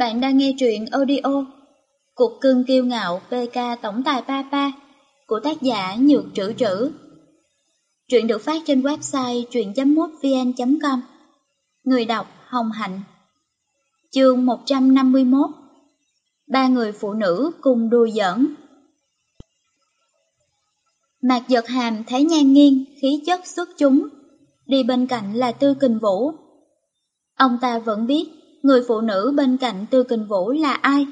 Bạn đang nghe truyện audio Cục cưng kiêu ngạo PK Tổng tài Papa của tác giả Nhược Trữ Trữ. Truyện được phát trên website truyện.mútvn.com Người đọc Hồng Hạnh Chương 151 Ba người phụ nữ cùng đùa giỡn Mạc giật hàm thấy nhan nghiêng, khí chất xuất chúng. Đi bên cạnh là Tư Kình Vũ. Ông ta vẫn biết người phụ nữ bên cạnh Tư Kình Vũ là ai.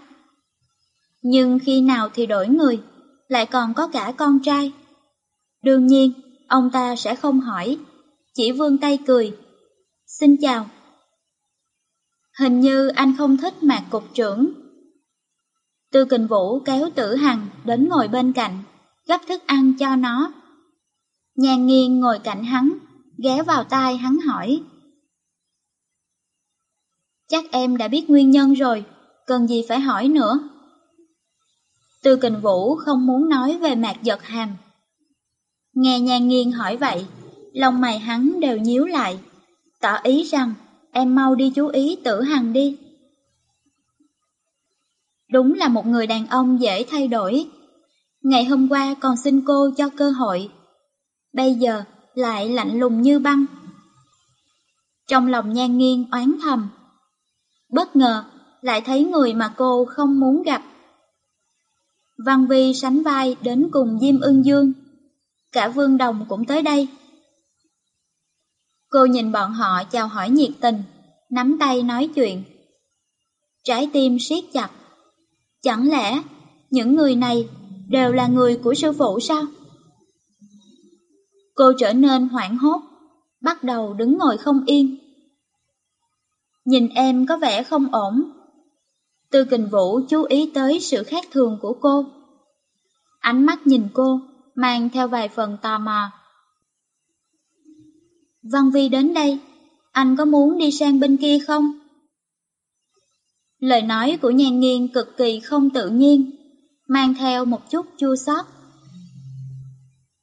Nhưng khi nào thì đổi người, lại còn có cả con trai. Đương nhiên, ông ta sẽ không hỏi, chỉ vươn tay cười. Xin chào. Hình như anh không thích mạc cục trưởng. Tư Kình Vũ kéo tử hằng đến ngồi bên cạnh, gấp thức ăn cho nó. Nhàn nghiêng ngồi cạnh hắn, ghé vào tai hắn hỏi. Chắc em đã biết nguyên nhân rồi, cần gì phải hỏi nữa. Tư kình vũ không muốn nói về mạc giật hàm. Nghe nhan nghiêng hỏi vậy, lòng mày hắn đều nhíu lại, tỏ ý rằng em mau đi chú ý tử hằng đi. Đúng là một người đàn ông dễ thay đổi. Ngày hôm qua còn xin cô cho cơ hội, bây giờ lại lạnh lùng như băng. Trong lòng nhan nghiêng oán thầm, bất ngờ lại thấy người mà cô không muốn gặp. Văn Vi sánh vai đến cùng Diêm Ưng Dương, cả Vương Đồng cũng tới đây. Cô nhìn bọn họ chào hỏi nhiệt tình, nắm tay nói chuyện. Trái tim siết chặt. Chẳng lẽ những người này đều là người của sư phụ sao? Cô trở nên hoảng hốt, bắt đầu đứng ngồi không yên. Nhìn em có vẻ không ổn. Tư kình vũ chú ý tới sự khác thường của cô. Ánh mắt nhìn cô, mang theo vài phần tò mò. Văn Vi đến đây, anh có muốn đi sang bên kia không? Lời nói của nhan nghiên cực kỳ không tự nhiên, mang theo một chút chua xót.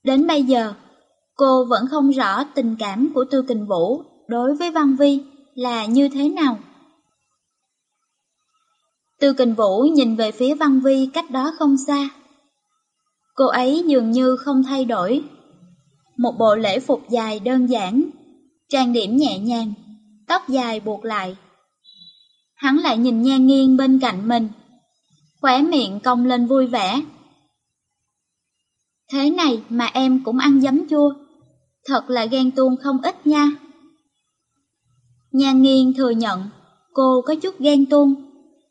Đến bây giờ, cô vẫn không rõ tình cảm của Tư Kình Vũ đối với Văn Vi là như thế nào? Tư kình vũ nhìn về phía Văn Vi cách đó không xa. Cô ấy dường như không thay đổi. Một bộ lễ phục dài đơn giản, trang điểm nhẹ nhàng, tóc dài buộc lại. Hắn lại nhìn nha nghiêng bên cạnh mình, khóe miệng cong lên vui vẻ. Thế này mà em cũng ăn giấm chua, thật là ghen tuông không ít nha. Nhà nghiên thừa nhận cô có chút ghen tuông,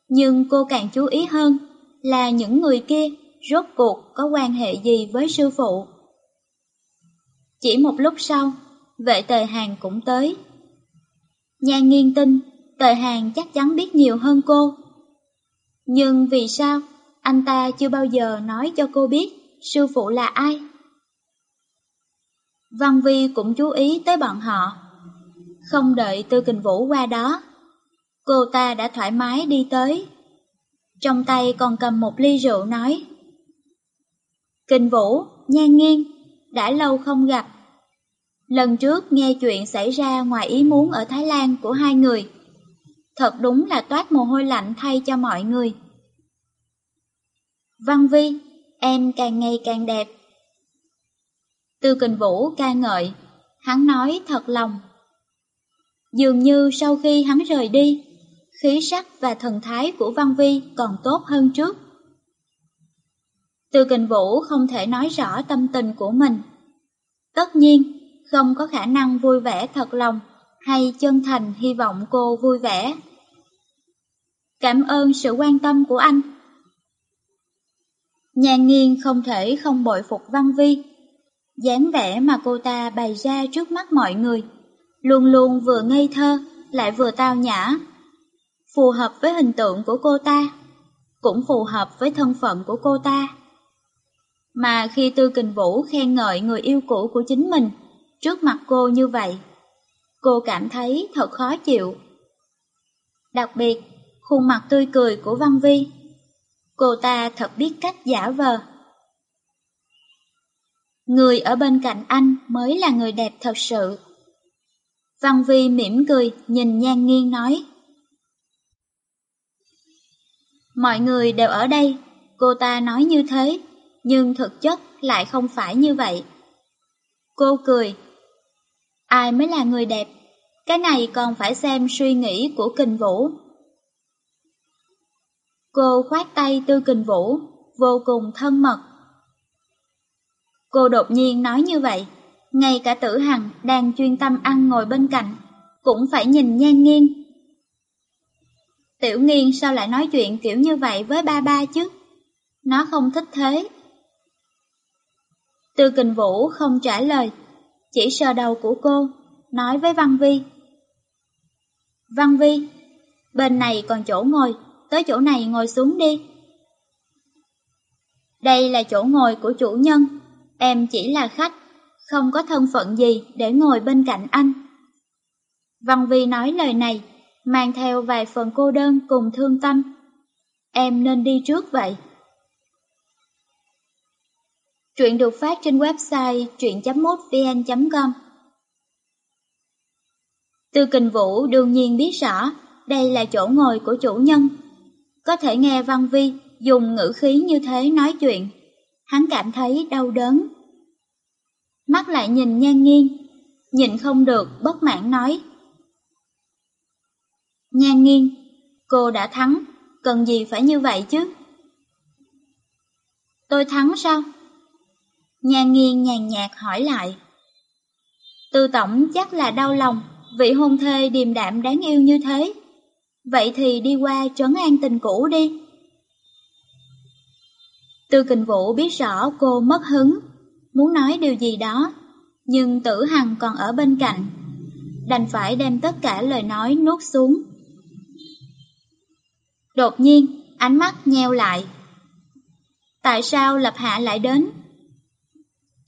nhưng cô càng chú ý hơn là những người kia rốt cuộc có quan hệ gì với sư phụ. Chỉ một lúc sau, vệ tề hàng cũng tới. Nhà nghiên tin tề hàng chắc chắn biết nhiều hơn cô. Nhưng vì sao anh ta chưa bao giờ nói cho cô biết sư phụ là ai? Văn Vi cũng chú ý tới bọn họ. Không đợi Tư Kình Vũ qua đó, cô ta đã thoải mái đi tới. Trong tay còn cầm một ly rượu nói. Kình Vũ, nhan nghiêng, đã lâu không gặp. Lần trước nghe chuyện xảy ra ngoài ý muốn ở Thái Lan của hai người. Thật đúng là toát mồ hôi lạnh thay cho mọi người. Văn Vi, em càng ngày càng đẹp. Tư Kình Vũ ca ngợi, hắn nói thật lòng. Dường như sau khi hắn rời đi, khí sắc và thần thái của Văn Vi còn tốt hơn trước. Từ kình vũ không thể nói rõ tâm tình của mình. Tất nhiên, không có khả năng vui vẻ thật lòng hay chân thành hy vọng cô vui vẻ. Cảm ơn sự quan tâm của anh. Nhàn nghiên không thể không bội phục Văn Vi. dáng vẻ mà cô ta bày ra trước mắt mọi người luôn luôn vừa ngây thơ, lại vừa tao nhã. Phù hợp với hình tượng của cô ta, cũng phù hợp với thân phận của cô ta. Mà khi Tư Kình Vũ khen ngợi người yêu cũ của chính mình trước mặt cô như vậy, cô cảm thấy thật khó chịu. Đặc biệt, khuôn mặt tươi cười của Văn Vi, cô ta thật biết cách giả vờ. Người ở bên cạnh anh mới là người đẹp thật sự. Văn Vi mỉm cười nhìn nhan nghiêng nói. Mọi người đều ở đây, cô ta nói như thế, nhưng thực chất lại không phải như vậy. Cô cười. Ai mới là người đẹp? Cái này còn phải xem suy nghĩ của Kình Vũ. Cô khoát tay Tư Kình Vũ, vô cùng thân mật. Cô đột nhiên nói như vậy, ngay cả tử hằng đang chuyên tâm ăn ngồi bên cạnh, cũng phải nhìn nhan nghiêng. Tiểu nghiêng sao lại nói chuyện kiểu như vậy với ba ba chứ? Nó không thích thế. Tư kình vũ không trả lời, chỉ sờ đầu của cô, nói với Văn Vi. Văn Vi, bên này còn chỗ ngồi, tới chỗ này ngồi xuống đi. Đây là chỗ ngồi của chủ nhân, em chỉ là khách, không có thân phận gì để ngồi bên cạnh anh. Văn Vi nói lời này, mang theo vài phần cô đơn cùng thương tâm. Em nên đi trước vậy. Truyện được phát trên website truyện.mốtvn.com Tư Kình Vũ đương nhiên biết rõ đây là chỗ ngồi của chủ nhân. Có thể nghe Văn Vi dùng ngữ khí như thế nói chuyện, hắn cảm thấy đau đớn. Mắt lại nhìn nhan nghiêng, nhìn không được bất mãn nói. Nhan nghiêng, cô đã thắng, cần gì phải như vậy chứ? Tôi thắng sao? Nhan nghiêng nhàn nhạt hỏi lại. Tư tổng chắc là đau lòng, vị hôn thê điềm đạm đáng yêu như thế. Vậy thì đi qua trấn an tình cũ đi. Tư kình vũ biết rõ cô mất hứng, muốn nói điều gì đó, nhưng tử hằng còn ở bên cạnh, đành phải đem tất cả lời nói nuốt xuống. Đột nhiên, ánh mắt nheo lại. Tại sao Lập Hạ lại đến?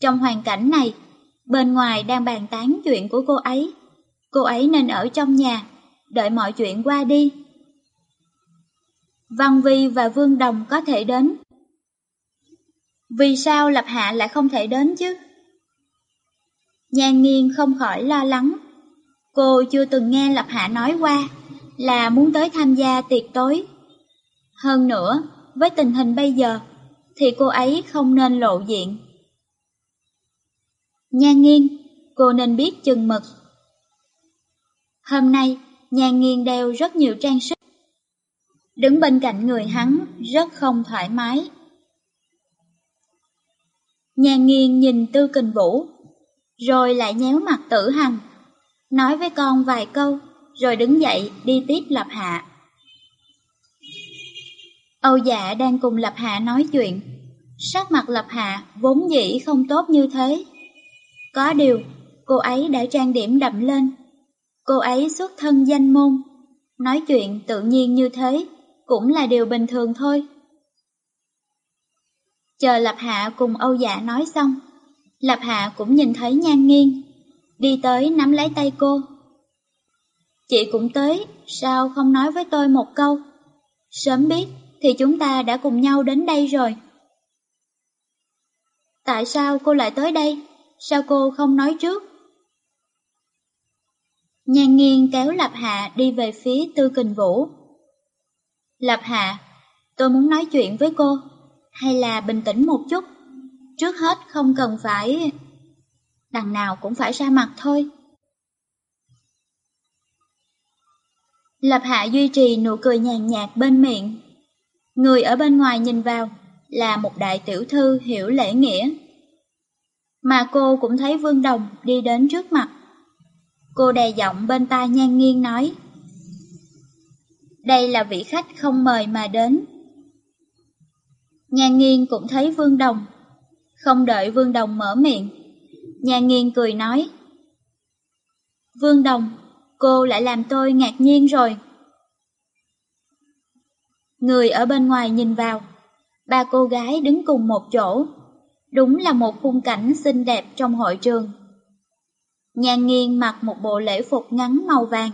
Trong hoàn cảnh này, bên ngoài đang bàn tán chuyện của cô ấy. Cô ấy nên ở trong nhà, đợi mọi chuyện qua đi. Văn Vi và Vương Đồng có thể đến. Vì sao Lập Hạ lại không thể đến chứ? Nhan nghiên không khỏi lo lắng. Cô chưa từng nghe Lập Hạ nói qua là muốn tới tham gia tiệc tối. Hơn nữa, với tình hình bây giờ, thì cô ấy không nên lộ diện. Nhan nghiên, cô nên biết chừng mực. Hôm nay, Nhan nghiên đeo rất nhiều trang sức. Đứng bên cạnh người hắn rất không thoải mái. Nhàn nghiêng nhìn Tư Kình Vũ, rồi lại nhéo mặt tử hằng, nói với con vài câu, rồi đứng dậy đi tiếp lập hạ. Âu dạ đang cùng Lập Hạ nói chuyện. Sắc mặt Lập Hạ vốn dĩ không tốt như thế. Có điều, cô ấy đã trang điểm đậm lên. Cô ấy xuất thân danh môn. Nói chuyện tự nhiên như thế cũng là điều bình thường thôi. Chờ Lập Hạ cùng Âu Dạ nói xong, Lập Hạ cũng nhìn thấy nhan nghiêng, đi tới nắm lấy tay cô. Chị cũng tới, sao không nói với tôi một câu? Sớm biết thì chúng ta đã cùng nhau đến đây rồi. Tại sao cô lại tới đây? Sao cô không nói trước? Nhan nghiêng kéo Lập Hạ đi về phía Tư Kình Vũ. Lập Hạ, tôi muốn nói chuyện với cô, hay là bình tĩnh một chút? Trước hết không cần phải... Đằng nào cũng phải ra mặt thôi. Lập Hạ duy trì nụ cười nhàn nhạt bên miệng, Người ở bên ngoài nhìn vào là một đại tiểu thư hiểu lễ nghĩa. Mà cô cũng thấy Vương Đồng đi đến trước mặt. Cô đè giọng bên tai nhan nghiêng nói. Đây là vị khách không mời mà đến. Nhà nghiêng cũng thấy Vương Đồng. Không đợi Vương Đồng mở miệng. nhà nghiêng cười nói. Vương Đồng, cô lại làm tôi ngạc nhiên rồi. Người ở bên ngoài nhìn vào, ba cô gái đứng cùng một chỗ. Đúng là một khung cảnh xinh đẹp trong hội trường. Nhà nghiêng mặc một bộ lễ phục ngắn màu vàng,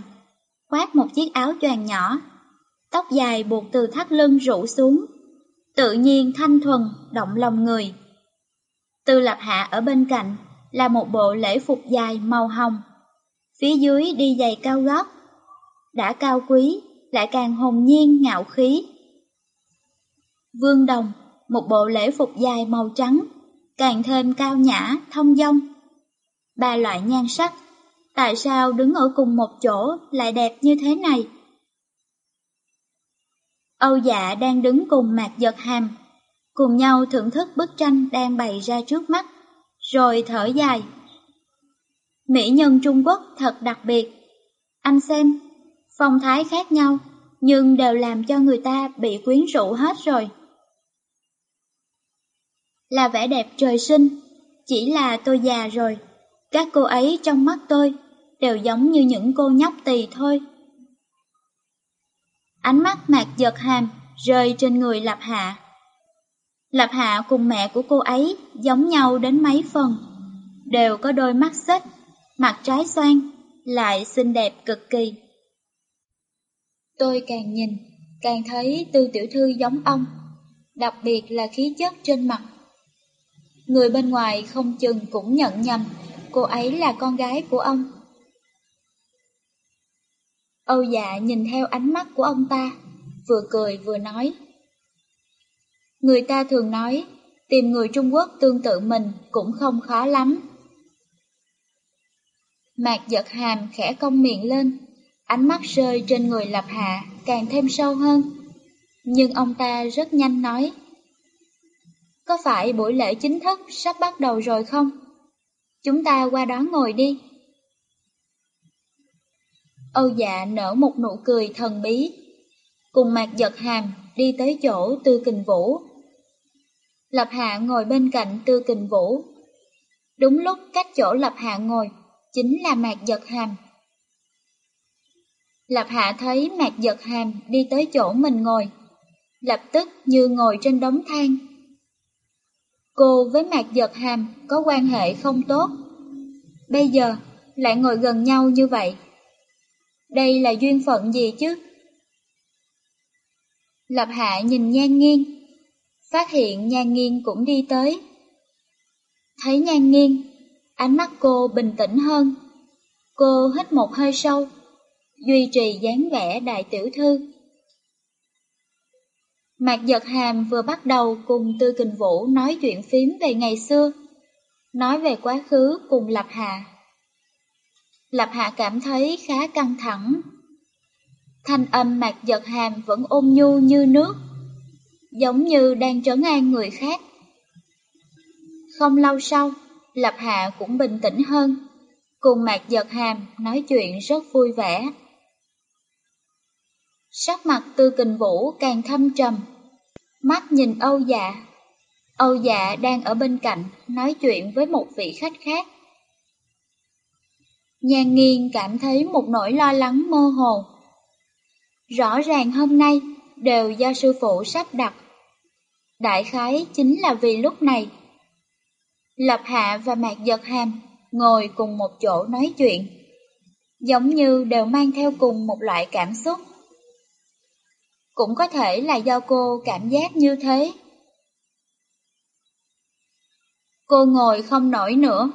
khoác một chiếc áo choàng nhỏ, tóc dài buộc từ thắt lưng rủ xuống, tự nhiên thanh thuần, động lòng người. Tư lập hạ ở bên cạnh là một bộ lễ phục dài màu hồng, phía dưới đi giày cao gót, đã cao quý lại càng hồn nhiên ngạo khí. Vương Đồng, một bộ lễ phục dài màu trắng, càng thêm cao nhã, thông dong. Ba loại nhan sắc, tại sao đứng ở cùng một chỗ lại đẹp như thế này? Âu dạ đang đứng cùng mạc giật hàm, cùng nhau thưởng thức bức tranh đang bày ra trước mắt, rồi thở dài. Mỹ nhân Trung Quốc thật đặc biệt. Anh xem, phong thái khác nhau, nhưng đều làm cho người ta bị quyến rũ hết rồi. Là vẻ đẹp trời sinh, chỉ là tôi già rồi. Các cô ấy trong mắt tôi đều giống như những cô nhóc tỳ thôi. Ánh mắt mạc giật hàm rơi trên người Lập Hạ. Lập Hạ cùng mẹ của cô ấy giống nhau đến mấy phần, đều có đôi mắt xích, mặt trái xoan, lại xinh đẹp cực kỳ. Tôi càng nhìn, càng thấy tư tiểu thư giống ông, đặc biệt là khí chất trên mặt. Người bên ngoài không chừng cũng nhận nhầm, cô ấy là con gái của ông. Âu dạ nhìn theo ánh mắt của ông ta, vừa cười vừa nói. Người ta thường nói, tìm người Trung Quốc tương tự mình cũng không khó lắm. Mạc giật hàm khẽ cong miệng lên, ánh mắt rơi trên người lập hạ càng thêm sâu hơn. Nhưng ông ta rất nhanh nói. Có phải buổi lễ chính thức sắp bắt đầu rồi không? Chúng ta qua đó ngồi đi. Âu dạ nở một nụ cười thần bí, cùng mạc giật hàm đi tới chỗ tư kình vũ. Lập hạ ngồi bên cạnh tư kình vũ. Đúng lúc cách chỗ lập hạ ngồi, chính là mạc giật hàm. Lập hạ thấy mạc giật hàm đi tới chỗ mình ngồi, lập tức như ngồi trên đống than. Cô với mạc giật hàm có quan hệ không tốt. Bây giờ lại ngồi gần nhau như vậy. Đây là duyên phận gì chứ? Lập hạ nhìn nhan Nghiên, phát hiện nhan Nghiên cũng đi tới. Thấy nhan Nghiên, ánh mắt cô bình tĩnh hơn. Cô hít một hơi sâu, duy trì dáng vẻ đại tiểu thư. Mạc Giật Hàm vừa bắt đầu cùng Tư Kình Vũ nói chuyện phím về ngày xưa, nói về quá khứ cùng Lập Hạ. Lập Hạ cảm thấy khá căng thẳng. Thanh âm Mạc Giật Hàm vẫn ôn nhu như nước, giống như đang trấn an người khác. Không lâu sau, Lập Hạ cũng bình tĩnh hơn, cùng Mạc Giật Hàm nói chuyện rất vui vẻ. Sắc mặt Tư Kình Vũ càng thâm trầm, mắt nhìn Âu Dạ. Âu Dạ đang ở bên cạnh nói chuyện với một vị khách khác. Nhan nghiên cảm thấy một nỗi lo lắng mơ hồ. Rõ ràng hôm nay đều do sư phụ sắp đặt. Đại khái chính là vì lúc này. Lập Hạ và Mạc Giật Hàm ngồi cùng một chỗ nói chuyện, giống như đều mang theo cùng một loại cảm xúc. Cũng có thể là do cô cảm giác như thế. Cô ngồi không nổi nữa,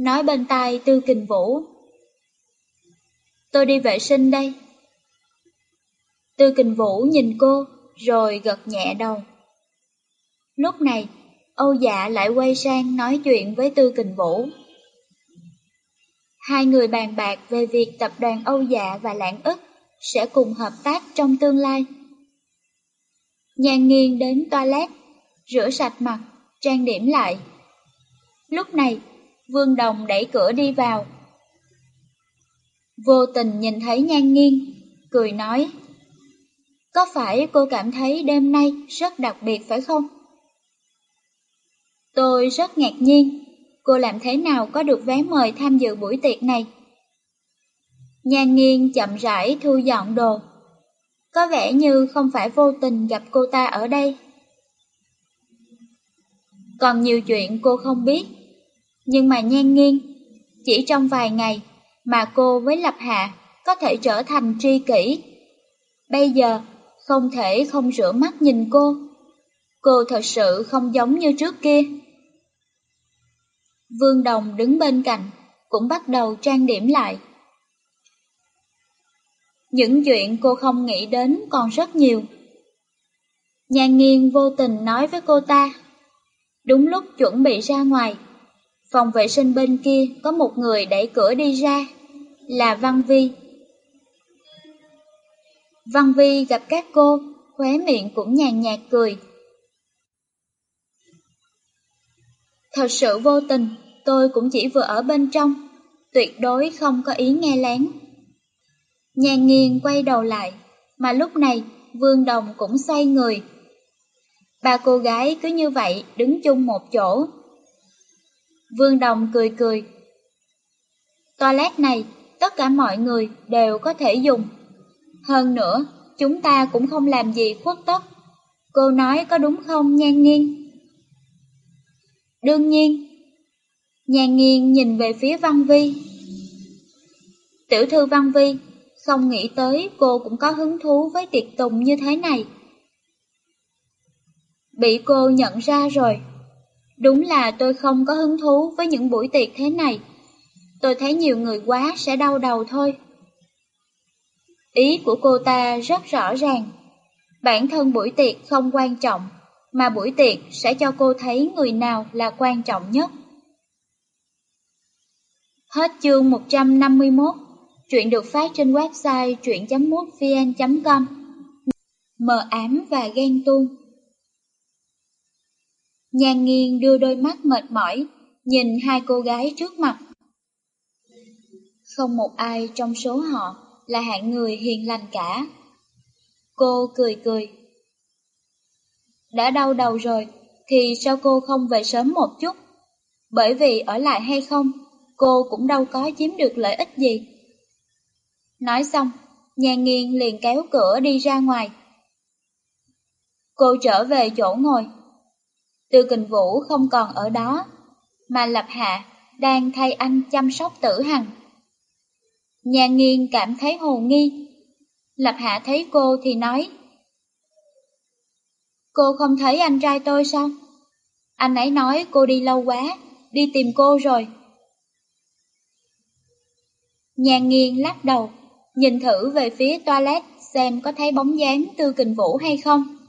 nói bên tai Tư Kình Vũ. Tôi đi vệ sinh đây. Tư Kình Vũ nhìn cô, rồi gật nhẹ đầu. Lúc này, Âu Dạ lại quay sang nói chuyện với Tư Kình Vũ. Hai người bàn bạc về việc tập đoàn Âu Dạ và Lãng ức sẽ cùng hợp tác trong tương lai. Nhan nghiêng đến toilet, rửa sạch mặt, trang điểm lại. Lúc này, Vương Đồng đẩy cửa đi vào. Vô tình nhìn thấy nhan nghiêng, cười nói. Có phải cô cảm thấy đêm nay rất đặc biệt phải không? Tôi rất ngạc nhiên, cô làm thế nào có được vé mời tham dự buổi tiệc này? Nhan nghiêng chậm rãi thu dọn đồ, có vẻ như không phải vô tình gặp cô ta ở đây. Còn nhiều chuyện cô không biết, nhưng mà nhan nghiêng, chỉ trong vài ngày mà cô với Lập Hạ có thể trở thành tri kỷ. Bây giờ không thể không rửa mắt nhìn cô. Cô thật sự không giống như trước kia. Vương Đồng đứng bên cạnh, cũng bắt đầu trang điểm lại. Những chuyện cô không nghĩ đến còn rất nhiều. Nhan nghiêng vô tình nói với cô ta. Đúng lúc chuẩn bị ra ngoài, phòng vệ sinh bên kia có một người đẩy cửa đi ra, là Văn Vi. Văn Vi gặp các cô, khóe miệng cũng nhàn nhạt cười. Thật sự vô tình, tôi cũng chỉ vừa ở bên trong, tuyệt đối không có ý nghe lén. Nhàn nghiêng quay đầu lại, mà lúc này Vương Đồng cũng xoay người. Ba cô gái cứ như vậy đứng chung một chỗ. Vương Đồng cười cười. Toilet này, tất cả mọi người đều có thể dùng. Hơn nữa, chúng ta cũng không làm gì khuất tất. Cô nói có đúng không Nhan Nghiên? Đương nhiên. Nhan Nghiên nhìn về phía Văn Vi. Tiểu thư Văn Vi, không nghĩ tới cô cũng có hứng thú với tiệc tùng như thế này. Bị cô nhận ra rồi. Đúng là tôi không có hứng thú với những buổi tiệc thế này. Tôi thấy nhiều người quá sẽ đau đầu thôi. Ý của cô ta rất rõ ràng. Bản thân buổi tiệc không quan trọng, mà buổi tiệc sẽ cho cô thấy người nào là quan trọng nhất. Hết chương 151, chuyện được phát trên website truyện.mútvn.com Mờ ám và ghen tuông Nhan nghiêng đưa đôi mắt mệt mỏi, nhìn hai cô gái trước mặt. Không một ai trong số họ là hạng người hiền lành cả. Cô cười cười. Đã đau đầu rồi, thì sao cô không về sớm một chút? Bởi vì ở lại hay không, cô cũng đâu có chiếm được lợi ích gì. Nói xong, nhà nghiên liền kéo cửa đi ra ngoài. Cô trở về chỗ ngồi. Tư kình vũ không còn ở đó, mà Lập Hạ đang thay anh chăm sóc tử hằng. Nhà nghiên cảm thấy hồ nghi. Lập Hạ thấy cô thì nói. Cô không thấy anh trai tôi sao? Anh ấy nói cô đi lâu quá, đi tìm cô rồi. Nhà nghiên lắc đầu, nhìn thử về phía toilet xem có thấy bóng dáng Tư Kình Vũ hay không.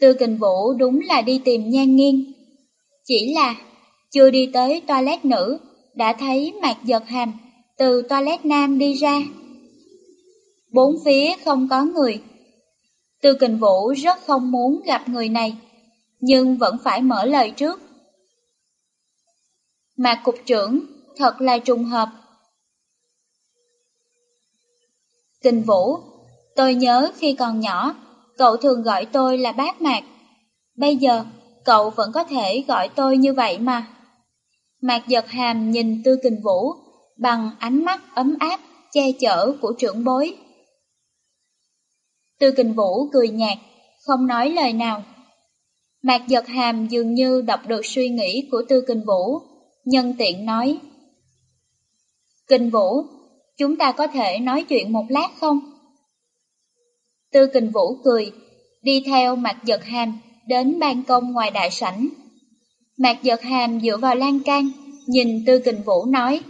Tư Kình Vũ đúng là đi tìm nhan nghiêng Chỉ là chưa đi tới toilet nữ, đã thấy Mạc Giật Hàm từ toilet nam đi ra. Bốn phía không có người. Tư Kình Vũ rất không muốn gặp người này, nhưng vẫn phải mở lời trước. Mạc Cục trưởng, thật là trùng hợp. Kình Vũ, tôi nhớ khi còn nhỏ, cậu thường gọi tôi là bác Mạc. Bây giờ, cậu vẫn có thể gọi tôi như vậy mà. Mạc giật hàm nhìn Tư Kình Vũ bằng ánh mắt ấm áp, che chở của trưởng bối. Tư Kình Vũ cười nhạt, không nói lời nào. Mạc giật hàm dường như đọc được suy nghĩ của Tư Kình Vũ, nhân tiện nói. Kình Vũ, chúng ta có thể nói chuyện một lát không? Tư Kình Vũ cười, đi theo Mạc giật hàm đến ban công ngoài đại sảnh. Mạc giật hàm dựa vào lan can, nhìn Tư Kình Vũ nói.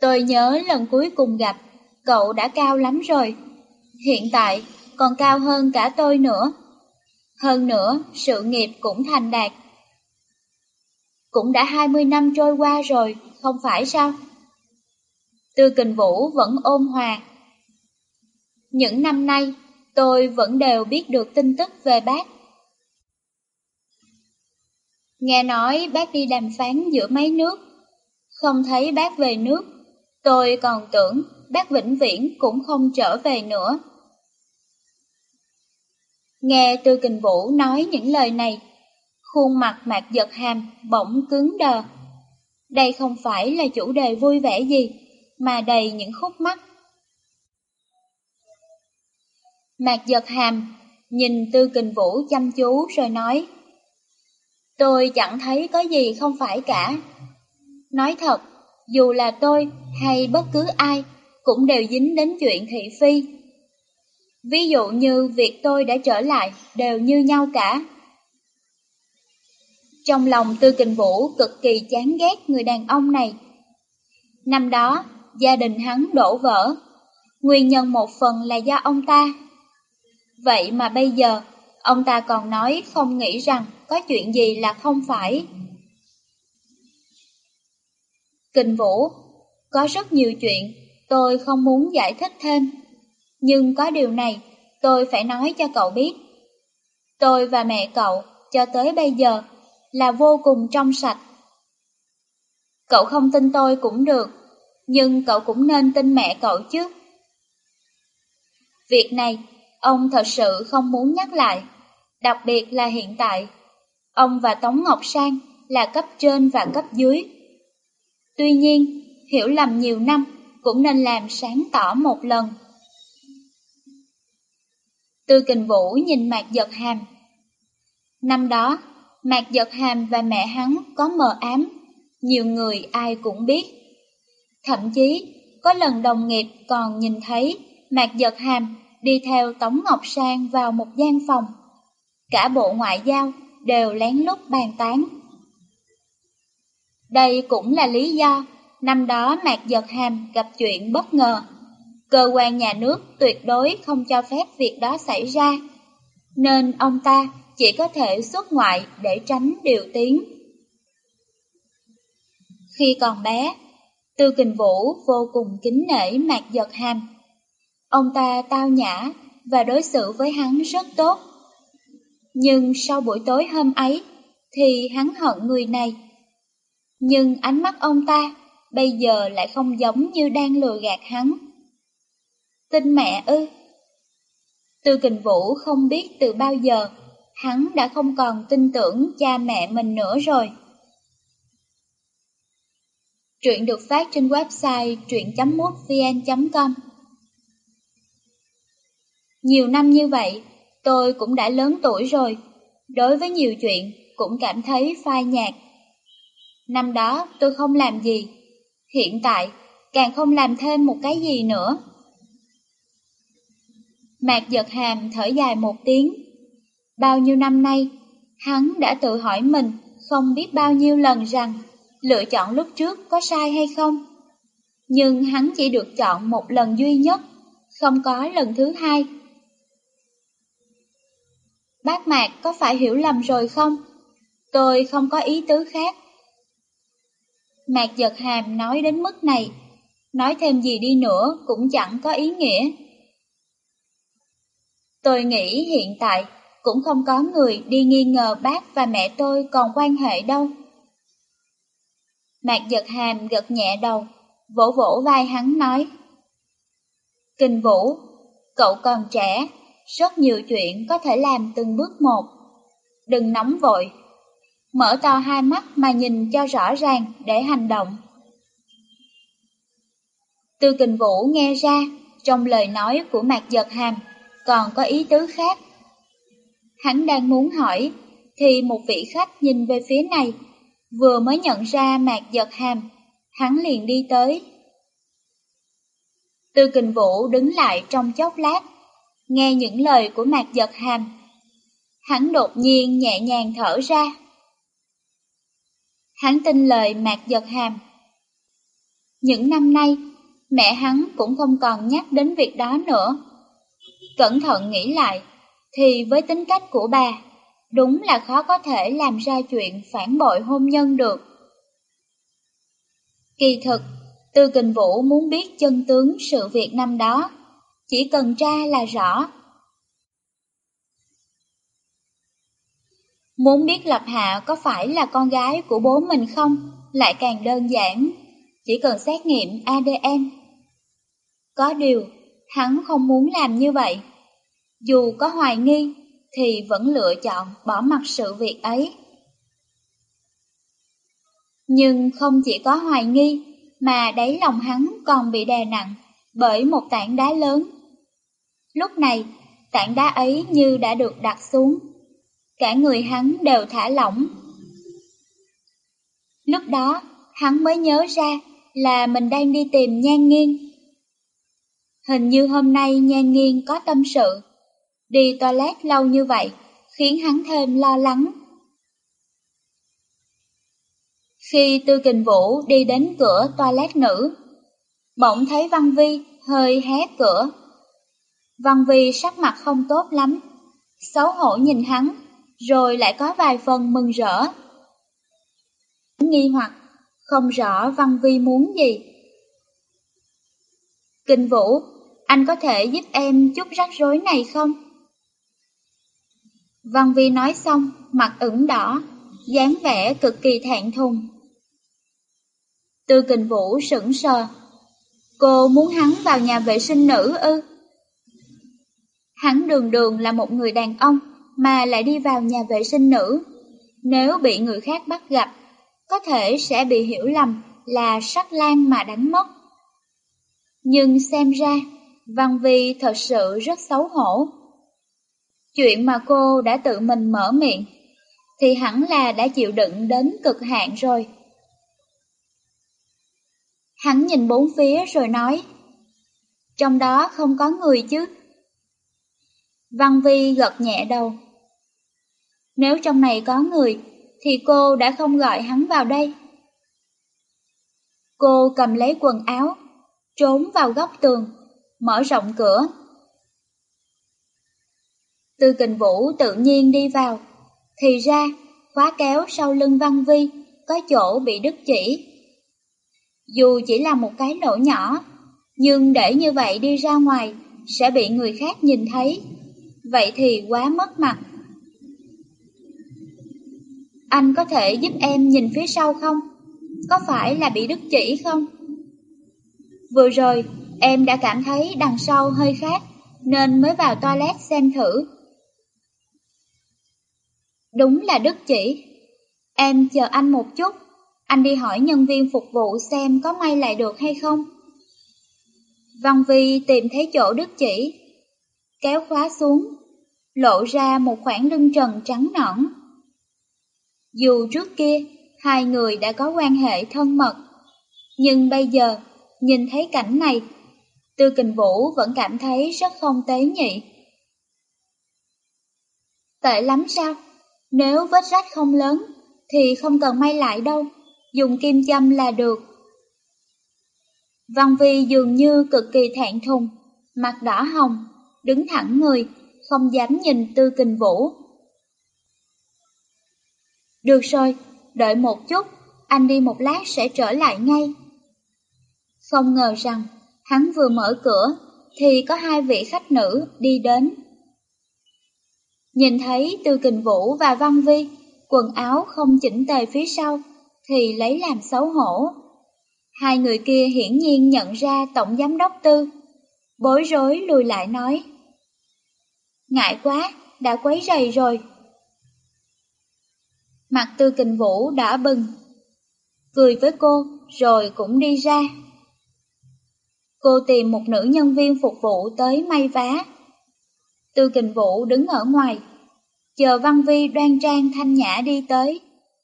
Tôi nhớ lần cuối cùng gặp, cậu đã cao lắm rồi. Hiện tại còn cao hơn cả tôi nữa. Hơn nữa, sự nghiệp cũng thành đạt. Cũng đã 20 năm trôi qua rồi, không phải sao? Tư Kình Vũ vẫn ôn hòa. Những năm nay, tôi vẫn đều biết được tin tức về bác. Nghe nói bác đi đàm phán giữa mấy nước, không thấy bác về nước, tôi còn tưởng bác vĩnh viễn cũng không trở về nữa. Nghe Tư Kình Vũ nói những lời này, khuôn mặt mạc giật hàm bỗng cứng đờ. Đây không phải là chủ đề vui vẻ gì, mà đầy những khúc mắc. Mạc giật hàm, nhìn Tư Kình Vũ chăm chú rồi nói. Tôi chẳng thấy có gì không phải cả. Nói thật, dù là tôi hay bất cứ ai cũng đều dính đến chuyện thị phi. Ví dụ như việc tôi đã trở lại đều như nhau cả. Trong lòng Tư Kình Vũ cực kỳ chán ghét người đàn ông này. Năm đó, gia đình hắn đổ vỡ. Nguyên nhân một phần là do ông ta. Vậy mà bây giờ, ông ta còn nói không nghĩ rằng có chuyện gì là không phải. Kinh Vũ, có rất nhiều chuyện tôi không muốn giải thích thêm. Nhưng có điều này tôi phải nói cho cậu biết. Tôi và mẹ cậu cho tới bây giờ là vô cùng trong sạch. Cậu không tin tôi cũng được, nhưng cậu cũng nên tin mẹ cậu chứ. Việc này, ông thật sự không muốn nhắc lại, đặc biệt là hiện tại. Ông và Tống Ngọc Sang là cấp trên và cấp dưới. Tuy nhiên, hiểu lầm nhiều năm cũng nên làm sáng tỏ một lần. Tư Kình Vũ nhìn Mạc Giật Hàm. Năm đó, Mạc Giật Hàm và mẹ hắn có mờ ám, nhiều người ai cũng biết. Thậm chí, có lần đồng nghiệp còn nhìn thấy Mạc Giật Hàm đi theo Tống Ngọc Sang vào một gian phòng. Cả bộ ngoại giao đều lén lút bàn tán. Đây cũng là lý do năm đó Mạc Giật Hàm gặp chuyện bất ngờ. Cơ quan nhà nước tuyệt đối không cho phép việc đó xảy ra, nên ông ta chỉ có thể xuất ngoại để tránh điều tiếng. Khi còn bé, Tư Kình Vũ vô cùng kính nể Mạc Giật Hàm. Ông ta tao nhã và đối xử với hắn rất tốt. Nhưng sau buổi tối hôm ấy, thì hắn hận người này. Nhưng ánh mắt ông ta bây giờ lại không giống như đang lừa gạt hắn. Tin mẹ ư? Tư Kình Vũ không biết từ bao giờ, hắn đã không còn tin tưởng cha mẹ mình nữa rồi. Truyện được phát trên website truyện.mútvn.com nhiều năm như vậy, tôi cũng đã lớn tuổi rồi, đối với nhiều chuyện cũng cảm thấy phai nhạt. Năm đó tôi không làm gì, hiện tại càng không làm thêm một cái gì nữa. Mạc giật hàm thở dài một tiếng. Bao nhiêu năm nay, hắn đã tự hỏi mình không biết bao nhiêu lần rằng lựa chọn lúc trước có sai hay không. Nhưng hắn chỉ được chọn một lần duy nhất, không có lần thứ hai. Bác Mạc có phải hiểu lầm rồi không? Tôi không có ý tứ khác. Mạc giật hàm nói đến mức này, nói thêm gì đi nữa cũng chẳng có ý nghĩa. Tôi nghĩ hiện tại cũng không có người đi nghi ngờ bác và mẹ tôi còn quan hệ đâu. Mạc giật hàm gật nhẹ đầu, vỗ vỗ vai hắn nói. Kinh Vũ, cậu còn trẻ, rất nhiều chuyện có thể làm từng bước một. Đừng nóng vội, mở to hai mắt mà nhìn cho rõ ràng để hành động. Tư kình vũ nghe ra, trong lời nói của Mạc Giật Hàm còn có ý tứ khác. Hắn đang muốn hỏi, thì một vị khách nhìn về phía này, vừa mới nhận ra Mạc Giật Hàm, hắn liền đi tới. Tư kình vũ đứng lại trong chốc lát, nghe những lời của Mạc Giật Hàm. Hắn đột nhiên nhẹ nhàng thở ra. Hắn tin lời Mạc Giật Hàm. Những năm nay, mẹ hắn cũng không còn nhắc đến việc đó nữa. Cẩn thận nghĩ lại, thì với tính cách của bà, đúng là khó có thể làm ra chuyện phản bội hôn nhân được. Kỳ thực, Tư Kình Vũ muốn biết chân tướng sự việc năm đó, chỉ cần tra là rõ. Muốn biết Lập Hạ có phải là con gái của bố mình không, lại càng đơn giản, chỉ cần xét nghiệm ADN. Có điều, hắn không muốn làm như vậy. Dù có hoài nghi, thì vẫn lựa chọn bỏ mặc sự việc ấy. Nhưng không chỉ có hoài nghi, mà đáy lòng hắn còn bị đè nặng bởi một tảng đá lớn. Lúc này, tảng đá ấy như đã được đặt xuống cả người hắn đều thả lỏng. Lúc đó, hắn mới nhớ ra là mình đang đi tìm Nhan Nghiên. Hình như hôm nay Nhan Nghiên có tâm sự, đi toilet lâu như vậy khiến hắn thêm lo lắng. Khi Tư Kình Vũ đi đến cửa toilet nữ, bỗng thấy Văn Vi hơi hé cửa. Văn Vi sắc mặt không tốt lắm, xấu hổ nhìn hắn, rồi lại có vài phần mừng rỡ. Nghi hoặc, không rõ Văn Vi muốn gì. Kinh Vũ, anh có thể giúp em chút rắc rối này không? Văn Vi nói xong, mặt ửng đỏ, dáng vẻ cực kỳ thẹn thùng. Tư kình vũ sững sờ. Cô muốn hắn vào nhà vệ sinh nữ ư? Hắn đường đường là một người đàn ông mà lại đi vào nhà vệ sinh nữ. Nếu bị người khác bắt gặp, có thể sẽ bị hiểu lầm là sắc lan mà đánh mất. Nhưng xem ra, Văn Vi thật sự rất xấu hổ. Chuyện mà cô đã tự mình mở miệng, thì hẳn là đã chịu đựng đến cực hạn rồi. Hắn nhìn bốn phía rồi nói, trong đó không có người chứ. Văn Vi gật nhẹ đầu. Nếu trong này có người, thì cô đã không gọi hắn vào đây. Cô cầm lấy quần áo, trốn vào góc tường, mở rộng cửa. Tư kình vũ tự nhiên đi vào, thì ra khóa kéo sau lưng Văn Vi có chỗ bị đứt chỉ. Dù chỉ là một cái lỗ nhỏ, nhưng để như vậy đi ra ngoài sẽ bị người khác nhìn thấy. Vậy thì quá mất mặt. Anh có thể giúp em nhìn phía sau không? Có phải là bị đứt chỉ không? Vừa rồi, em đã cảm thấy đằng sau hơi khác, nên mới vào toilet xem thử. Đúng là đứt chỉ. Em chờ anh một chút, anh đi hỏi nhân viên phục vụ xem có may lại được hay không. Văn Vi tìm thấy chỗ đứt chỉ, kéo khóa xuống, lộ ra một khoảng lưng trần trắng nõn. Dù trước kia hai người đã có quan hệ thân mật, nhưng bây giờ nhìn thấy cảnh này, Tư Kình Vũ vẫn cảm thấy rất không tế nhị. Tệ lắm sao? Nếu vết rách không lớn thì không cần may lại đâu dùng kim châm là được. Văn Vi dường như cực kỳ thẹn thùng, mặt đỏ hồng, đứng thẳng người, không dám nhìn Tư Kình Vũ. Được rồi, đợi một chút, anh đi một lát sẽ trở lại ngay. Không ngờ rằng, hắn vừa mở cửa, thì có hai vị khách nữ đi đến. Nhìn thấy Tư Kình Vũ và Văn Vi, quần áo không chỉnh tề phía sau, thì lấy làm xấu hổ. Hai người kia hiển nhiên nhận ra tổng giám đốc tư, bối rối lùi lại nói. Ngại quá, đã quấy rầy rồi. Mặt tư kình vũ đã bừng, cười với cô rồi cũng đi ra. Cô tìm một nữ nhân viên phục vụ tới may vá. Tư kình vũ đứng ở ngoài, chờ Văn Vi đoan trang thanh nhã đi tới.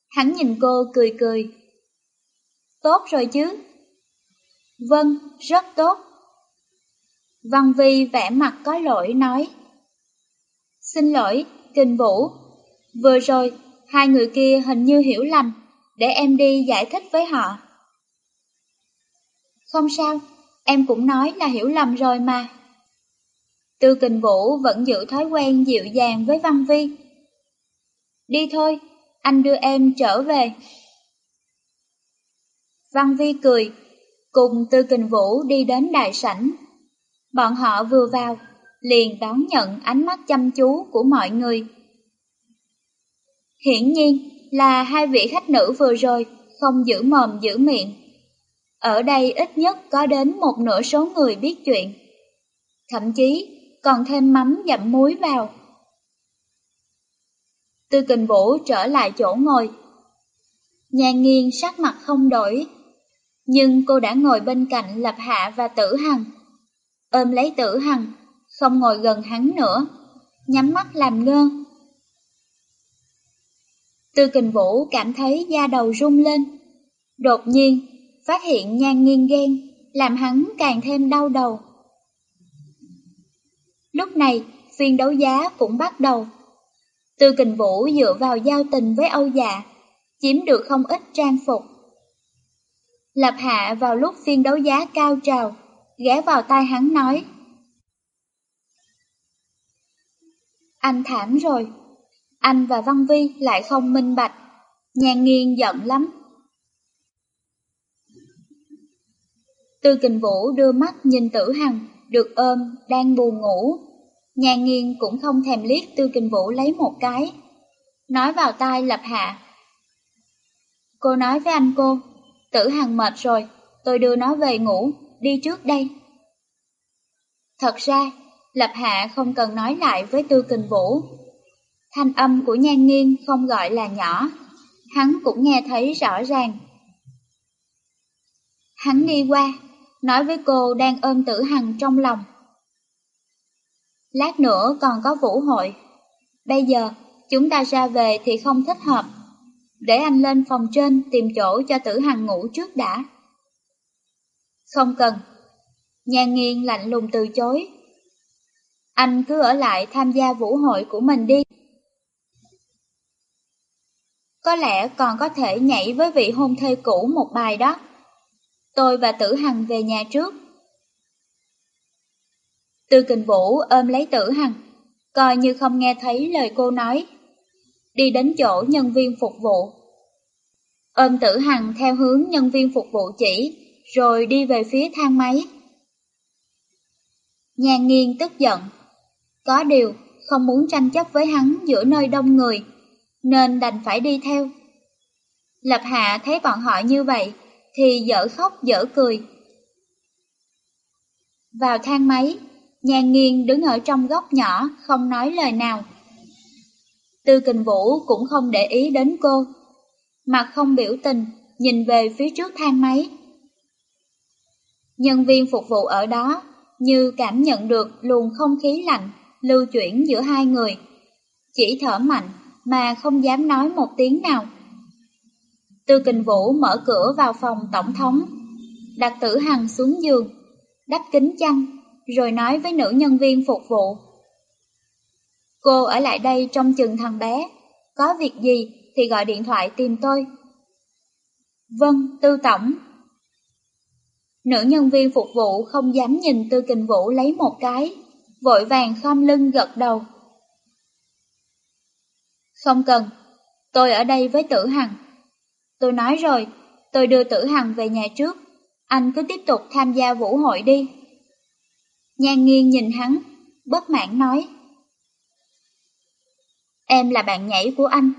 Hắn nhìn cô cười cười. Tốt rồi chứ? Vâng, rất tốt. Văn Vi vẻ mặt có lỗi nói. Xin lỗi, kình Vũ. Vừa rồi, hai người kia hình như hiểu lầm, để em đi giải thích với họ. Không sao, em cũng nói là hiểu lầm rồi mà. Tư Kình Vũ vẫn giữ thói quen dịu dàng với Văn Vi. Đi thôi, anh đưa em trở về. Văn Vi cười, cùng Tư Kình Vũ đi đến đại sảnh. Bọn họ vừa vào, liền đón nhận ánh mắt chăm chú của mọi người. Hiển nhiên là hai vị khách nữ vừa rồi không giữ mồm giữ miệng. Ở đây ít nhất có đến một nửa số người biết chuyện. Thậm chí còn thêm mắm dặm muối vào. Tư kình vũ trở lại chỗ ngồi. nhàn nghiêng sắc mặt không đổi, nhưng cô đã ngồi bên cạnh Lập Hạ và Tử Hằng. Ôm lấy Tử Hằng, không ngồi gần hắn nữa, nhắm mắt làm ngơ. Tư kình vũ cảm thấy da đầu rung lên. Đột nhiên, phát hiện nhan nghiêng ghen, làm hắn càng thêm đau đầu. Lúc này, phiên đấu giá cũng bắt đầu. Tư kình vũ dựa vào giao tình với Âu Dạ, chiếm được không ít trang phục. Lập Hạ vào lúc phiên đấu giá cao trào, ghé vào tai hắn nói. Anh thảm rồi. Anh và Văn Vi lại không minh bạch. Nhan nghiêng giận lắm. Tư kình vũ đưa mắt nhìn tử hằng, được ôm, đang buồn ngủ. Nhan nghiêng cũng không thèm liếc tư kình vũ lấy một cái. Nói vào tai lập hạ. Cô nói với anh cô, tử hằng mệt rồi, tôi đưa nó về ngủ, đi trước đây. Thật ra, Lập Hạ không cần nói lại với Tư Kình Vũ. Thanh âm của Nhan Nghiên không gọi là nhỏ, hắn cũng nghe thấy rõ ràng. Hắn đi qua, nói với cô đang ôm tử hằng trong lòng. Lát nữa còn có vũ hội. Bây giờ, chúng ta ra về thì không thích hợp. Để anh lên phòng trên tìm chỗ cho tử hằng ngủ trước đã. Không cần. Nhà nghiên lạnh lùng từ chối. Anh cứ ở lại tham gia vũ hội của mình đi. Có lẽ còn có thể nhảy với vị hôn thê cũ một bài đó. Tôi và Tử Hằng về nhà trước. Tư kình vũ ôm lấy Tử Hằng, coi như không nghe thấy lời cô nói. Đi đến chỗ nhân viên phục vụ. Ôm Tử Hằng theo hướng nhân viên phục vụ chỉ, rồi đi về phía thang máy. Nhà nghiêng tức giận. Có điều, không muốn tranh chấp với hắn giữa nơi đông người, nên đành phải đi theo. Lập Hạ thấy bọn họ như vậy, thì dở khóc dở cười. Vào thang máy, nhàn nghiêng đứng ở trong góc nhỏ không nói lời nào. Tư kình vũ cũng không để ý đến cô, mặt không biểu tình, nhìn về phía trước thang máy. Nhân viên phục vụ ở đó như cảm nhận được luồng không khí lạnh lưu chuyển giữa hai người, chỉ thở mạnh mà không dám nói một tiếng nào. Tư Kình Vũ mở cửa vào phòng tổng thống, đặt tử hằng xuống giường, đắp kính chăn, rồi nói với nữ nhân viên phục vụ. Cô ở lại đây trong chừng thằng bé, có việc gì thì gọi điện thoại tìm tôi. Vâng, Tư Tổng. Nữ nhân viên phục vụ không dám nhìn Tư Kình Vũ lấy một cái, vội vàng khom lưng gật đầu. Không cần, tôi ở đây với Tử Hằng. Tôi nói rồi, tôi đưa tử hằng về nhà trước, anh cứ tiếp tục tham gia vũ hội đi. Nhan nghiêng nhìn hắn, bất mãn nói. Em là bạn nhảy của anh,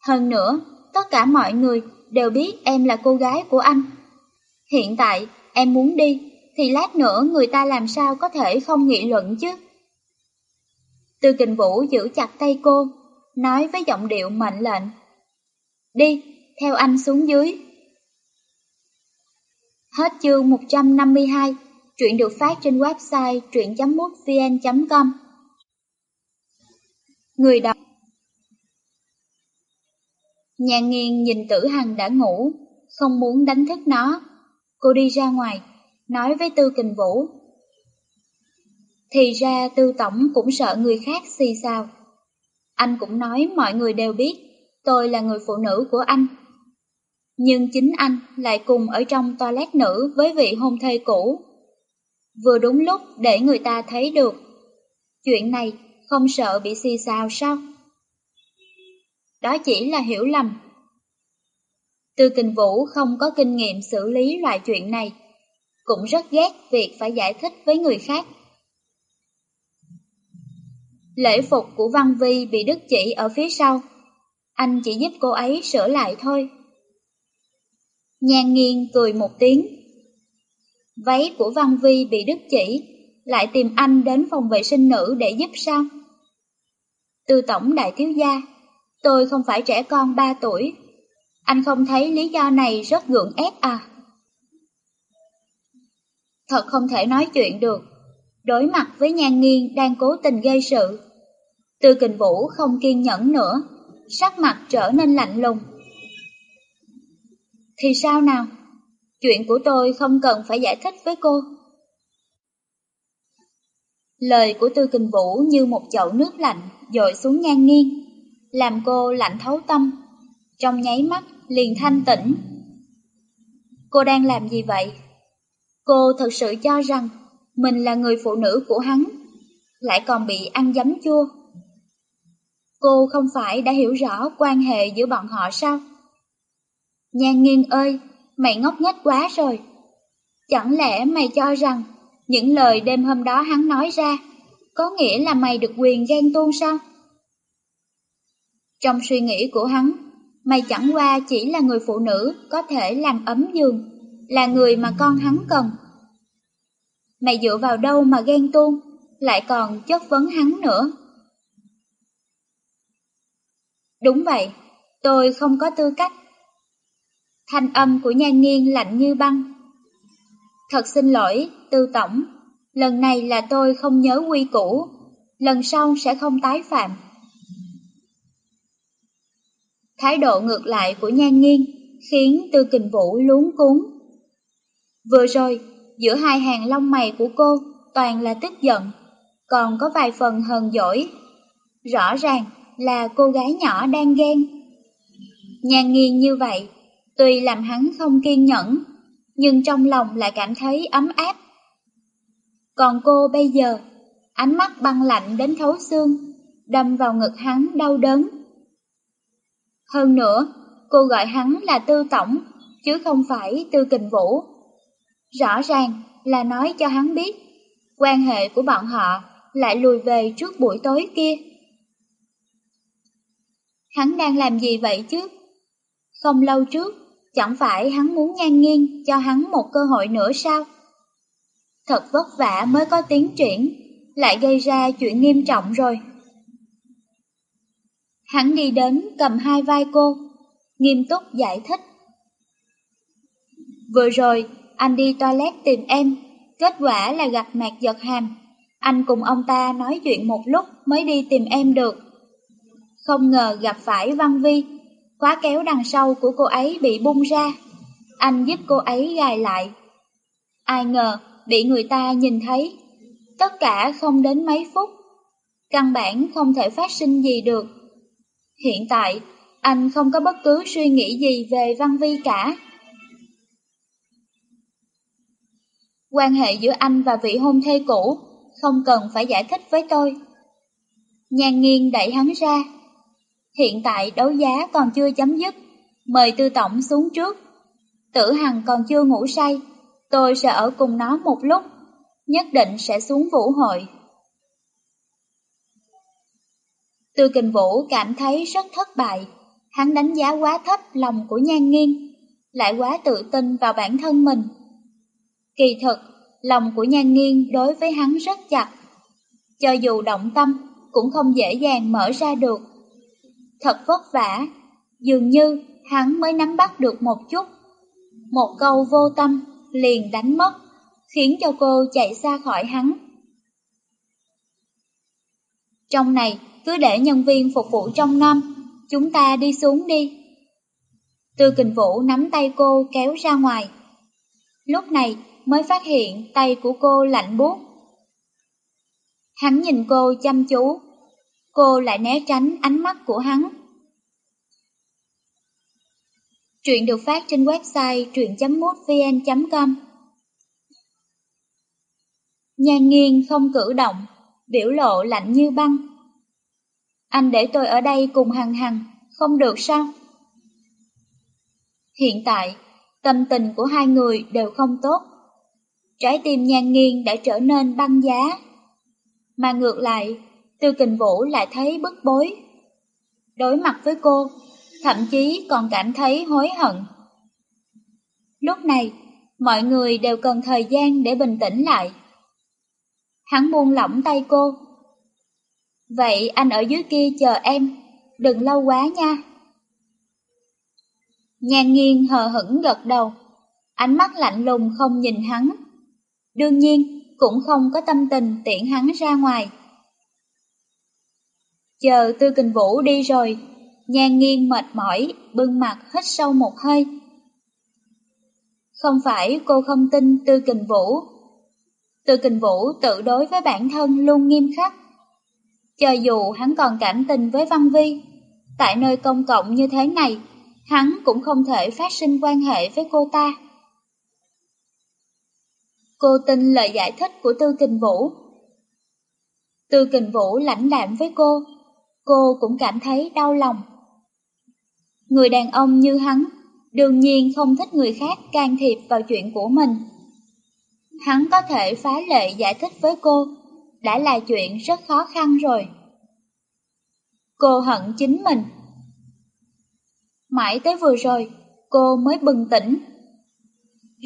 hơn nữa, tất cả mọi người đều biết em là cô gái của anh. Hiện tại, em muốn đi, thì lát nữa người ta làm sao có thể không nghị luận chứ? Tư kình vũ giữ chặt tay cô, nói với giọng điệu mệnh lệnh. Đi, theo anh xuống dưới. Hết chương 152, truyện được phát trên website truyện.mútvn.com Người đọc Nhà nghiền nhìn tử hằng đã ngủ, không muốn đánh thức nó. Cô đi ra ngoài, nói với Tư Kình Vũ. Thì ra Tư Tổng cũng sợ người khác xì sao Anh cũng nói mọi người đều biết tôi là người phụ nữ của anh. Nhưng chính anh lại cùng ở trong toilet nữ với vị hôn thê cũ. Vừa đúng lúc để người ta thấy được. Chuyện này không sợ bị xì sao sao? Đó chỉ là hiểu lầm. Tư kình vũ không có kinh nghiệm xử lý loại chuyện này, cũng rất ghét việc phải giải thích với người khác. Lễ phục của Văn Vi bị đứt chỉ ở phía sau, anh chỉ giúp cô ấy sửa lại thôi. Nhan nghiêng cười một tiếng. Váy của Văn Vi bị đứt chỉ, lại tìm anh đến phòng vệ sinh nữ để giúp sao? Từ tổng đại thiếu gia, tôi không phải trẻ con 3 tuổi. Anh không thấy lý do này rất gượng ép à? Thật không thể nói chuyện được. Đối mặt với nhan nghiêng đang cố tình gây sự. Từ kình vũ không kiên nhẫn nữa, sắc mặt trở nên lạnh lùng. Thì sao nào? Chuyện của tôi không cần phải giải thích với cô. Lời của Tư Kình Vũ như một chậu nước lạnh dội xuống nhan nghiêng, làm cô lạnh thấu tâm. Trong nháy mắt liền thanh tĩnh. Cô đang làm gì vậy? Cô thật sự cho rằng mình là người phụ nữ của hắn, lại còn bị ăn giấm chua. Cô không phải đã hiểu rõ quan hệ giữa bọn họ sao? Nhan nghiêng ơi, mày ngốc nghếch quá rồi. Chẳng lẽ mày cho rằng những lời đêm hôm đó hắn nói ra có nghĩa là mày được quyền ghen tuông sao? Trong suy nghĩ của hắn, mày chẳng qua chỉ là người phụ nữ có thể làm ấm giường, là người mà con hắn cần. Mày dựa vào đâu mà ghen tuông, lại còn chất vấn hắn nữa. Đúng vậy, tôi không có tư cách. Thanh âm của nhan nghiêng lạnh như băng. Thật xin lỗi, tư tổng, lần này là tôi không nhớ quy củ, lần sau sẽ không tái phạm. Thái độ ngược lại của nhan nghiêng khiến tư kình vũ luống cuốn. Vừa rồi, giữa hai hàng lông mày của cô toàn là tức giận, còn có vài phần hờn dỗi. Rõ ràng là cô gái nhỏ đang ghen. nhàn nghiêng như vậy, tuy làm hắn không kiên nhẫn, nhưng trong lòng lại cảm thấy ấm áp. Còn cô bây giờ, ánh mắt băng lạnh đến thấu xương, đâm vào ngực hắn đau đớn. Hơn nữa, cô gọi hắn là tư tổng, chứ không phải tư kình vũ. Rõ ràng là nói cho hắn biết, quan hệ của bọn họ lại lùi về trước buổi tối kia. Hắn đang làm gì vậy chứ? Không lâu trước, chẳng phải hắn muốn nhan nghiêng cho hắn một cơ hội nữa sao? Thật vất vả mới có tiến triển, lại gây ra chuyện nghiêm trọng rồi. Hắn đi đến cầm hai vai cô, nghiêm túc giải thích. Vừa rồi, anh đi toilet tìm em, kết quả là gặp Mạc Giật Hàm. Anh cùng ông ta nói chuyện một lúc mới đi tìm em được. Không ngờ gặp phải Văn Vi, khóa kéo đằng sau của cô ấy bị bung ra. Anh giúp cô ấy gài lại. Ai ngờ bị người ta nhìn thấy. Tất cả không đến mấy phút. Căn bản không thể phát sinh gì được. Hiện tại, anh không có bất cứ suy nghĩ gì về Văn Vi cả. Quan hệ giữa anh và vị hôn thê cũ không cần phải giải thích với tôi. nhàn nghiêng đẩy hắn ra. Hiện tại đấu giá còn chưa chấm dứt, mời tư tổng xuống trước. Tử Hằng còn chưa ngủ say, tôi sẽ ở cùng nó một lúc, nhất định sẽ xuống vũ hội. Tư kình vũ cảm thấy rất thất bại, hắn đánh giá quá thấp lòng của nhan nghiêng, lại quá tự tin vào bản thân mình. Kỳ thực, lòng của nhan nghiêng đối với hắn rất chặt. Cho dù động tâm, cũng không dễ dàng mở ra được. Thật vất vả, dường như hắn mới nắm bắt được một chút. Một câu vô tâm, liền đánh mất, khiến cho cô chạy xa khỏi hắn. Trong này, cứ để nhân viên phục vụ trong năm, chúng ta đi xuống đi. Tư kình vũ nắm tay cô kéo ra ngoài. Lúc này mới phát hiện tay của cô lạnh buốt. Hắn nhìn cô chăm chú, cô lại né tránh ánh mắt của hắn. Truyện được phát trên website truyện.mútvn.com Nhan nghiêng không cử động, biểu lộ lạnh như băng. Anh để tôi ở đây cùng hằng hằng, không được sao? Hiện tại, tâm tình của hai người đều không tốt. Trái tim nhan nghiêng đã trở nên băng giá. Mà ngược lại, Tiêu Kình Vũ lại thấy bức bối. Đối mặt với cô, thậm chí còn cảm thấy hối hận. Lúc này, mọi người đều cần thời gian để bình tĩnh lại. Hắn buông lỏng tay cô. Vậy anh ở dưới kia chờ em, đừng lâu quá nha. Nhan nghiêng hờ hững gật đầu, ánh mắt lạnh lùng không nhìn hắn. Đương nhiên, cũng không có tâm tình tiện hắn ra ngoài. Chờ tư kình vũ đi rồi, nhan nghiêng mệt mỏi, bưng mặt hít sâu một hơi. Không phải cô không tin tư kình vũ. Tư kình vũ tự đối với bản thân luôn nghiêm khắc. Cho dù hắn còn cảm tình với Văn Vi, tại nơi công cộng như thế này, hắn cũng không thể phát sinh quan hệ với cô ta. Cô tin lời giải thích của Tư Kình Vũ. Tư Kình Vũ lãnh đạm với cô cô cũng cảm thấy đau lòng. Người đàn ông như hắn, đương nhiên không thích người khác can thiệp vào chuyện của mình. Hắn có thể phá lệ giải thích với cô, đã là chuyện rất khó khăn rồi. Cô hận chính mình. Mãi tới vừa rồi, cô mới bừng tỉnh.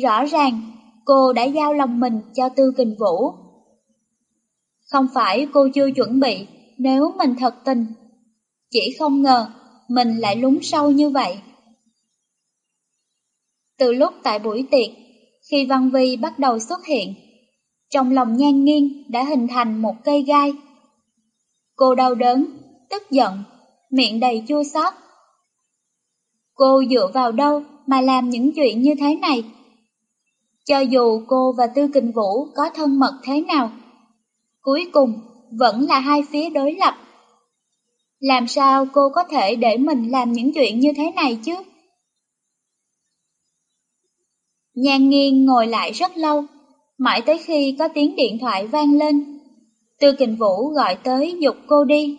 Rõ ràng, cô đã giao lòng mình cho Tư Kình Vũ. Không phải cô chưa chuẩn bị nếu mình thật tình. Chỉ không ngờ mình lại lún sâu như vậy. Từ lúc tại buổi tiệc, khi Văn Vi bắt đầu xuất hiện, trong lòng nhan nghiêng đã hình thành một cây gai. Cô đau đớn, tức giận, miệng đầy chua xót. Cô dựa vào đâu mà làm những chuyện như thế này? Cho dù cô và Tư Kình Vũ có thân mật thế nào, cuối cùng vẫn là hai phía đối lập. Làm sao cô có thể để mình làm những chuyện như thế này chứ? Nhan nghiêng ngồi lại rất lâu, mãi tới khi có tiếng điện thoại vang lên. Tư kình vũ gọi tới dục cô đi.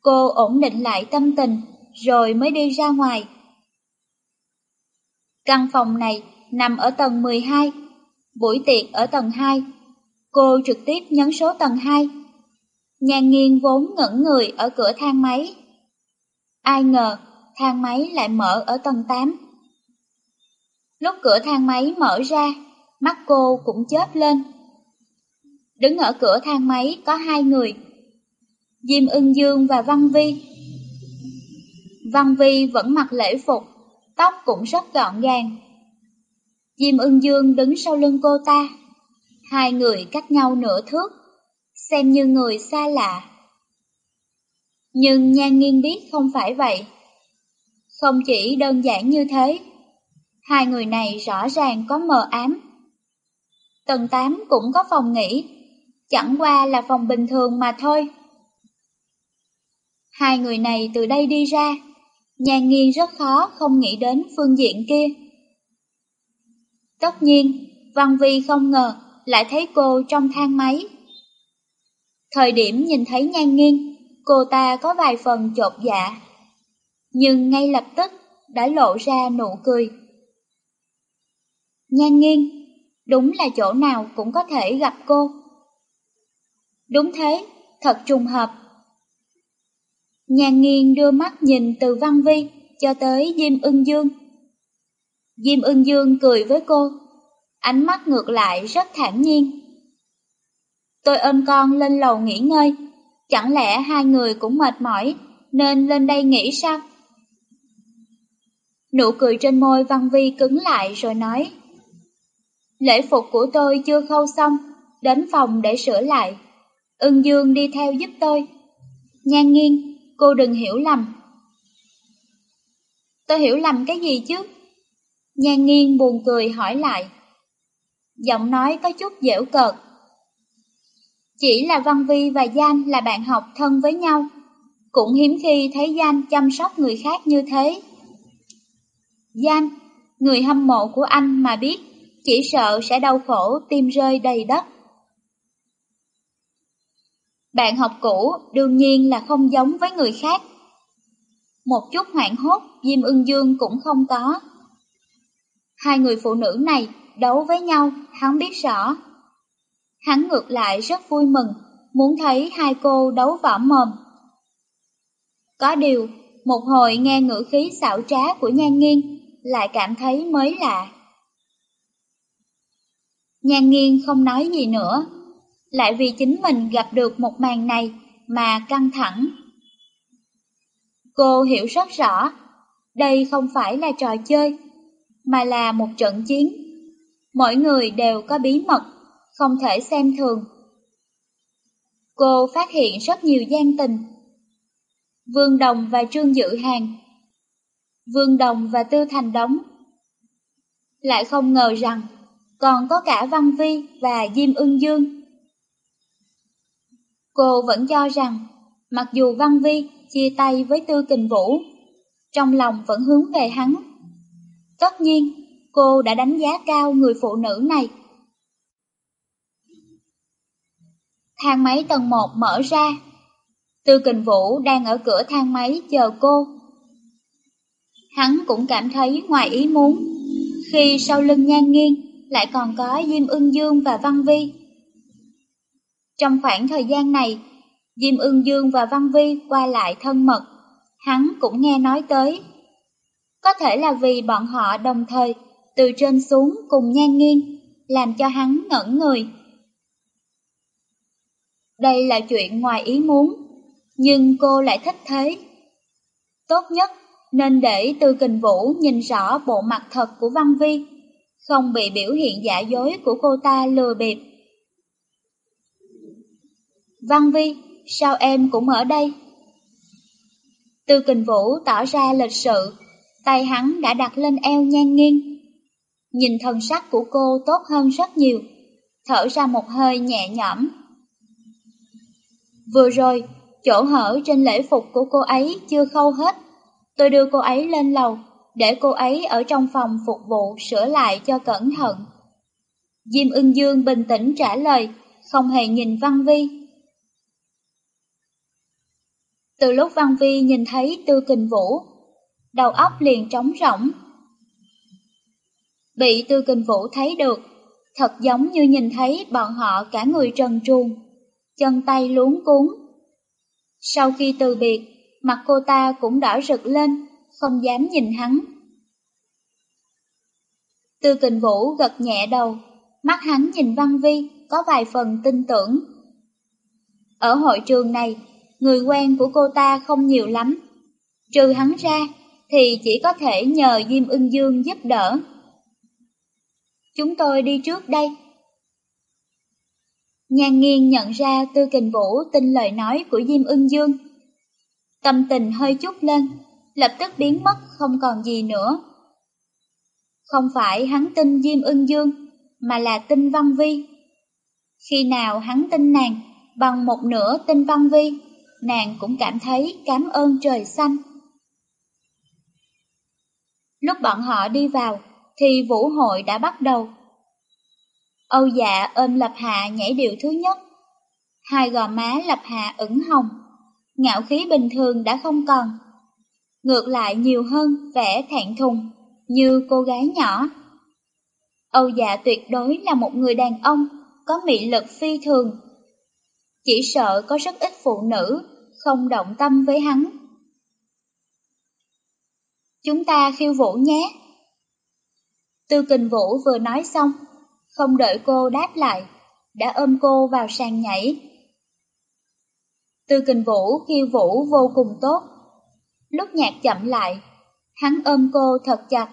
Cô ổn định lại tâm tình, rồi mới đi ra ngoài. Căn phòng này nằm ở tầng 12, buổi tiệc ở tầng 2. Cô trực tiếp nhấn số tầng 2. Nhà nghiêng vốn ngẩn người ở cửa thang máy. Ai ngờ thang máy lại mở ở tầng 8. Lúc cửa thang máy mở ra, mắt cô cũng chớp lên. Đứng ở cửa thang máy có hai người, Diêm ưng dương và Văn Vi. Văn Vi vẫn mặc lễ phục, tóc cũng rất gọn gàng. Diêm ưng dương đứng sau lưng cô ta, hai người cách nhau nửa thước, xem như người xa lạ. Nhưng Nhan Nghiên biết không phải vậy. Không chỉ đơn giản như thế, hai người này rõ ràng có mờ ám. Tầng 8 cũng có phòng nghỉ, chẳng qua là phòng bình thường mà thôi. Hai người này từ đây đi ra, nhan nghiên rất khó không nghĩ đến phương diện kia. Tất nhiên, Văn Vi không ngờ lại thấy cô trong thang máy. Thời điểm nhìn thấy nhan nghiêng, cô ta có vài phần chột dạ. Nhưng ngay lập tức đã lộ ra nụ cười. Nhan nghiêng, đúng là chỗ nào cũng có thể gặp cô. Đúng thế, thật trùng hợp. Nhan nghiêng đưa mắt nhìn từ Văn Vi cho tới Diêm ưng dương. Diêm ưng dương cười với cô, ánh mắt ngược lại rất thản nhiên. Tôi ôm con lên lầu nghỉ ngơi, chẳng lẽ hai người cũng mệt mỏi nên lên đây nghỉ sao? Nụ cười trên môi Văn Vi cứng lại rồi nói. Lễ phục của tôi chưa khâu xong, đến phòng để sửa lại. Ưng Dương đi theo giúp tôi. Nhan nghiêng, cô đừng hiểu lầm. Tôi hiểu lầm cái gì chứ? Nhan nghiêng buồn cười hỏi lại. Giọng nói có chút dễu cợt. Chỉ là Văn Vi và gian là bạn học thân với nhau. Cũng hiếm khi thấy gian chăm sóc người khác như thế. gian người hâm mộ của anh mà biết, chỉ sợ sẽ đau khổ tim rơi đầy đất. Bạn học cũ đương nhiên là không giống với người khác. Một chút hoảng hốt, Diêm ưng dương cũng không có. Hai người phụ nữ này đấu với nhau, hắn biết rõ. Hắn ngược lại rất vui mừng, muốn thấy hai cô đấu võ mồm. Có điều, một hồi nghe ngữ khí xảo trá của Nhan Nghiên, lại cảm thấy mới lạ. Nhan Nghiên không nói gì nữa, lại vì chính mình gặp được một màn này mà căng thẳng. Cô hiểu rất rõ, đây không phải là trò chơi, mà là một trận chiến. Mỗi người đều có bí mật, không thể xem thường. Cô phát hiện rất nhiều gian tình. Vương Đồng và Trương Dự Hàng Vương Đồng và Tư Thành Đống Lại không ngờ rằng còn có cả Văn Vi và Diêm Ưng Dương. Cô vẫn cho rằng, mặc dù Văn Vi chia tay với Tư Kình Vũ, trong lòng vẫn hướng về hắn. Tất nhiên, cô đã đánh giá cao người phụ nữ này. Thang máy tầng 1 mở ra. Tư Kình Vũ đang ở cửa thang máy chờ cô. Hắn cũng cảm thấy ngoài ý muốn, khi sau lưng nhan nghiêng lại còn có Diêm Ưng Dương và Văn Vi. Trong khoảng thời gian này, Diêm Ưng Dương và Văn Vi qua lại thân mật, hắn cũng nghe nói tới. Có thể là vì bọn họ đồng thời từ trên xuống cùng nhan nghiêng, làm cho hắn ngẩn người. Đây là chuyện ngoài ý muốn, nhưng cô lại thích thế. Tốt nhất nên để Tư Kình Vũ nhìn rõ bộ mặt thật của Văn Vi, không bị biểu hiện giả dối của cô ta lừa bịp. Văn Vi, sao em cũng ở đây? Tư Kình Vũ tỏ ra lịch sự, tay hắn đã đặt lên eo nhan nghiêng. Nhìn thần sắc của cô tốt hơn rất nhiều, thở ra một hơi nhẹ nhõm. Vừa rồi, chỗ hở trên lễ phục của cô ấy chưa khâu hết. Tôi đưa cô ấy lên lầu, để cô ấy ở trong phòng phục vụ sửa lại cho cẩn thận. Diêm ưng dương bình tĩnh trả lời, không hề nhìn Văn Vi. Từ lúc Văn Vi nhìn thấy Tư Kình Vũ, đầu óc liền trống rỗng. Bị Tư Kình Vũ thấy được, thật giống như nhìn thấy bọn họ cả người trần truồng, chân tay luống cuốn. Sau khi từ biệt, mặt cô ta cũng đỏ rực lên, không dám nhìn hắn. Tư kình vũ gật nhẹ đầu, mắt hắn nhìn Văn Vi có vài phần tin tưởng. Ở hội trường này, người quen của cô ta không nhiều lắm. Trừ hắn ra, thì chỉ có thể nhờ Diêm ưng dương giúp đỡ. Chúng tôi đi trước đây. Nhan nghiêng nhận ra Tư Kình Vũ tin lời nói của Diêm ưng dương. Tâm tình hơi chút lên, lập tức biến mất không còn gì nữa. Không phải hắn tin Diêm ưng dương, mà là tin Văn Vi. Khi nào hắn tin nàng, bằng một nửa tin Văn Vi, nàng cũng cảm thấy cảm ơn trời xanh. Lúc bọn họ đi vào, thì vũ hội đã bắt đầu. Âu dạ ôm Lập Hạ nhảy điệu thứ nhất. Hai gò má Lập Hạ ửng hồng, ngạo khí bình thường đã không còn. Ngược lại nhiều hơn vẻ thẹn thùng, như cô gái nhỏ. Âu dạ tuyệt đối là một người đàn ông có mị lực phi thường. Chỉ sợ có rất ít phụ nữ không động tâm với hắn. Chúng ta khiêu vũ nhé. Tư kình vũ vừa nói xong, không đợi cô đáp lại, đã ôm cô vào sàn nhảy. Tư kình vũ khiêu vũ vô cùng tốt. Lúc nhạc chậm lại, hắn ôm cô thật chặt,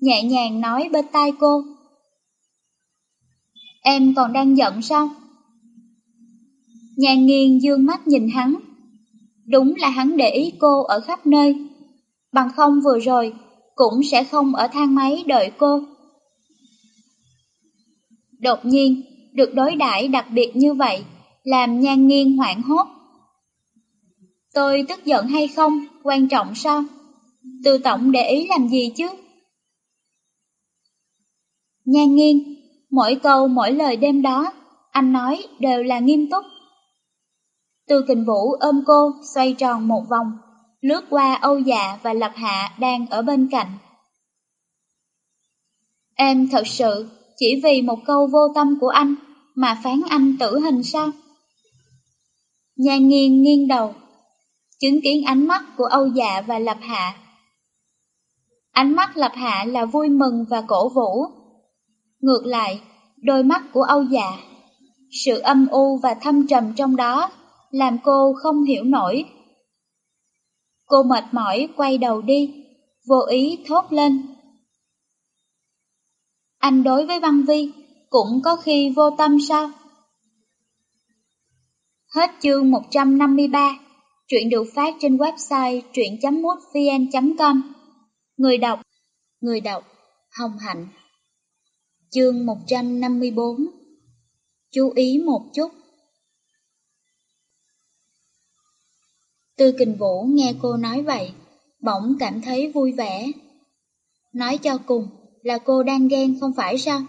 nhẹ nhàng nói bên tai cô. Em còn đang giận sao? Nhàn nghiêng dương mắt nhìn hắn. Đúng là hắn để ý cô ở khắp nơi. Bằng không vừa rồi, cũng sẽ không ở thang máy đợi cô. Đột nhiên, được đối đãi đặc biệt như vậy, làm nhan nghiêng hoảng hốt. Tôi tức giận hay không, quan trọng sao? Từ tổng để ý làm gì chứ? Nhan nghiêng, mỗi câu mỗi lời đêm đó, anh nói đều là nghiêm túc. Từ kình vũ ôm cô xoay tròn một vòng, lướt qua Âu Dạ và Lập Hạ đang ở bên cạnh. Em thật sự chỉ vì một câu vô tâm của anh mà phán anh tử hình sao? Nhan nghiêng nghiêng đầu, chứng kiến ánh mắt của Âu Dạ và Lập Hạ. Ánh mắt Lập Hạ là vui mừng và cổ vũ. Ngược lại, đôi mắt của Âu Dạ, sự âm u và thâm trầm trong đó làm cô không hiểu nổi. Cô mệt mỏi quay đầu đi, vô ý thốt lên. Anh đối với Văn Vi cũng có khi vô tâm sao? Hết chương 153, truyện được phát trên website truyện.mútvn.com. Người đọc, người đọc, Hồng Hạnh. Chương 154 Chú ý một chút Tư Kình Vũ nghe cô nói vậy, bỗng cảm thấy vui vẻ. Nói cho cùng là cô đang ghen không phải sao?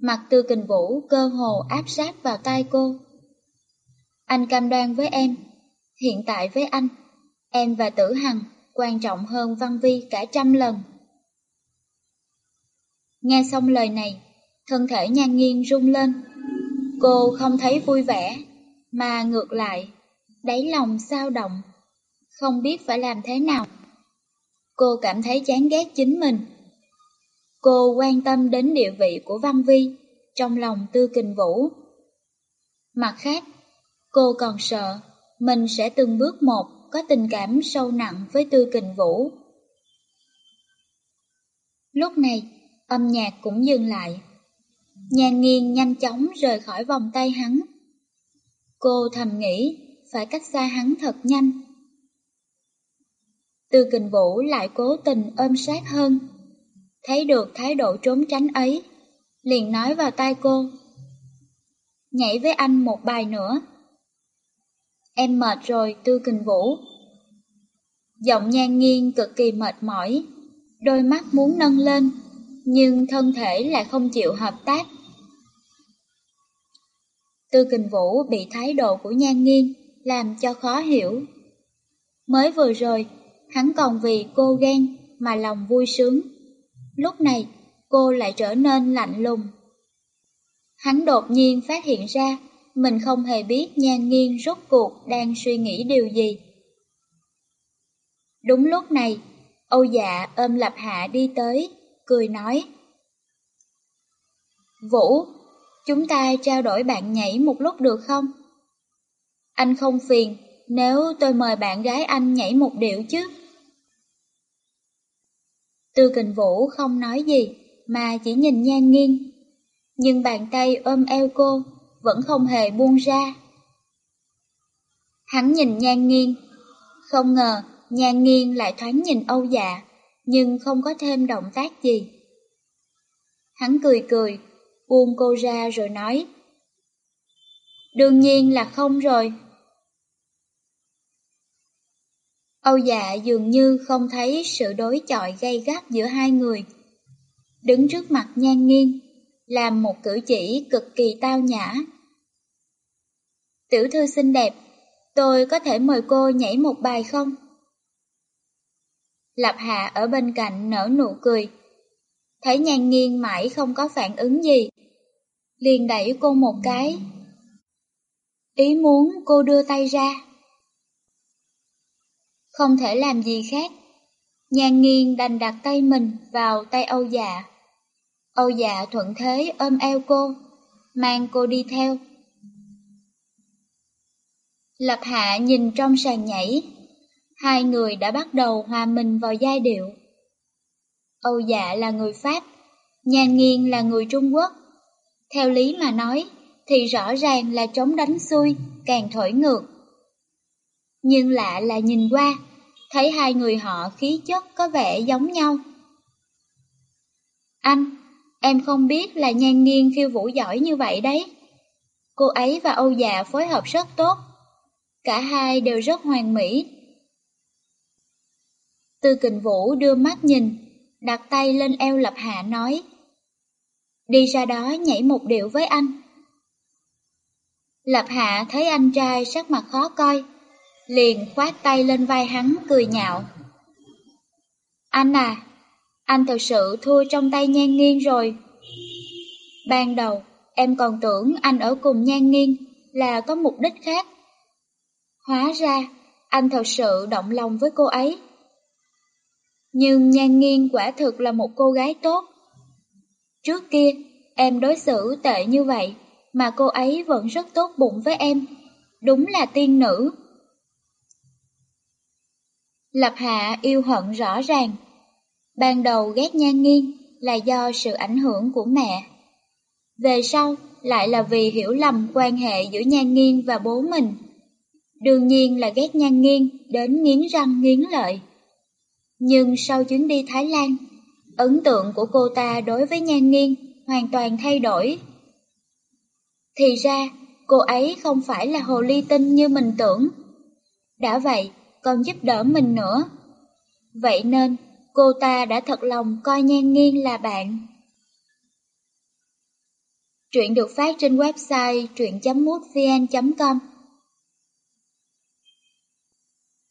Mặt Tư Kình Vũ cơ hồ áp sát vào tay cô. Anh cam đoan với em Hiện tại với anh, em và Tử Hằng quan trọng hơn Văn Vi cả trăm lần. Nghe xong lời này, thân thể nhan nghiêng rung lên. Cô không thấy vui vẻ, mà ngược lại, đáy lòng sao động, không biết phải làm thế nào. Cô cảm thấy chán ghét chính mình. Cô quan tâm đến địa vị của Văn Vi trong lòng Tư Kình Vũ. Mặt khác, cô còn sợ mình sẽ từng bước một có tình cảm sâu nặng với Tư Kình Vũ. Lúc này, âm nhạc cũng dừng lại. Nhan nghiêng nhanh chóng rời khỏi vòng tay hắn. Cô thầm nghĩ phải cách xa hắn thật nhanh. Tư kình vũ lại cố tình ôm sát hơn. Thấy được thái độ trốn tránh ấy, liền nói vào tai cô. Nhảy với anh một bài nữa. Em mệt rồi, Tư Kình Vũ. Giọng nhan nghiêng cực kỳ mệt mỏi, đôi mắt muốn nâng lên, nhưng thân thể lại không chịu hợp tác. Tư Kình Vũ bị thái độ của nhan nghiêng làm cho khó hiểu. Mới vừa rồi, hắn còn vì cô ghen mà lòng vui sướng. Lúc này, cô lại trở nên lạnh lùng. Hắn đột nhiên phát hiện ra mình không hề biết nhan nghiêng rốt cuộc đang suy nghĩ điều gì. Đúng lúc này, Âu dạ ôm Lập Hạ đi tới, cười nói. Vũ, chúng ta trao đổi bạn nhảy một lúc được không? Anh không phiền nếu tôi mời bạn gái anh nhảy một điệu chứ? Tư kình vũ không nói gì, mà chỉ nhìn nhan nghiêng. Nhưng bàn tay ôm eo cô vẫn không hề buông ra. Hắn nhìn nhan nghiêng, không ngờ nhan nghiêng lại thoáng nhìn Âu dạ, nhưng không có thêm động tác gì. Hắn cười cười, buông cô ra rồi nói. Đương nhiên là không rồi. Âu dạ dường như không thấy sự đối chọi gay gắt giữa hai người. Đứng trước mặt nhan nghiêng, làm một cử chỉ cực kỳ tao nhã. Tiểu thư xinh đẹp, tôi có thể mời cô nhảy một bài không? Lập Hạ ở bên cạnh nở nụ cười. Thấy nhan nghiêng mãi không có phản ứng gì. Liền đẩy cô một cái. Ý muốn cô đưa tay ra. Không thể làm gì khác. Nhan nghiêng đành đặt tay mình vào tay Âu dạ. Âu dạ thuận thế ôm eo cô, mang cô đi theo. Lập Hạ nhìn trong sàn nhảy, hai người đã bắt đầu hòa mình vào giai điệu. Âu dạ là người Pháp, Nhan Nghiên là người Trung Quốc. Theo lý mà nói, thì rõ ràng là chống đánh xuôi, càng thổi ngược. Nhưng lạ là nhìn qua, thấy hai người họ khí chất có vẻ giống nhau. Anh, em không biết là nhan nghiên khiêu vũ giỏi như vậy đấy. Cô ấy và Âu già phối hợp rất tốt. Cả hai đều rất hoàn mỹ. Tư kình vũ đưa mắt nhìn, đặt tay lên eo lập hạ nói. Đi ra đó nhảy một điệu với anh. Lập hạ thấy anh trai sắc mặt khó coi, liền khoát tay lên vai hắn cười nhạo. Anh à, anh thật sự thua trong tay nhan nghiêng rồi. Ban đầu, em còn tưởng anh ở cùng nhan nghiêng là có mục đích khác. Hóa ra, anh thật sự động lòng với cô ấy. Nhưng nhan nghiêng quả thực là một cô gái tốt. Trước kia, em đối xử tệ như vậy, mà cô ấy vẫn rất tốt bụng với em. Đúng là tiên nữ. Lập Hạ yêu hận rõ ràng. Ban đầu ghét Nhan Nghiên là do sự ảnh hưởng của mẹ. Về sau lại là vì hiểu lầm quan hệ giữa Nhan Nghiên và bố mình. Đương nhiên là ghét Nhan Nghiên đến nghiến răng nghiến lợi. Nhưng sau chuyến đi Thái Lan, ấn tượng của cô ta đối với Nhan Nghiên hoàn toàn thay đổi. Thì ra, cô ấy không phải là hồ ly tinh như mình tưởng. Đã vậy, còn giúp đỡ mình nữa. Vậy nên, cô ta đã thật lòng coi Nhan Nghiên là bạn. Truyện được phát trên website truyện.mútvn.com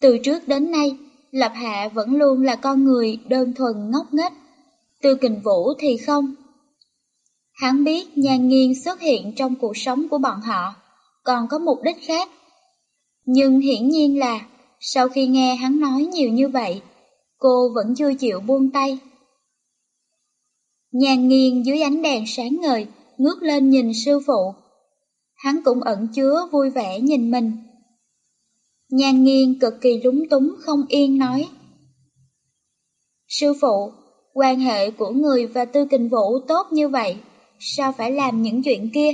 Từ trước đến nay, Lập Hạ vẫn luôn là con người đơn thuần ngốc nghếch, Tư Kình Vũ thì không. Hắn biết nhan Nghiên xuất hiện trong cuộc sống của bọn họ, còn có mục đích khác. Nhưng hiển nhiên là, sau khi nghe hắn nói nhiều như vậy, cô vẫn chưa chịu buông tay. nhàn nghiêng dưới ánh đèn sáng ngời, ngước lên nhìn sư phụ. Hắn cũng ẩn chứa vui vẻ nhìn mình. nhàn nghiêng cực kỳ lúng túng không yên nói. Sư phụ, quan hệ của người và tư kình vũ tốt như vậy, sao phải làm những chuyện kia?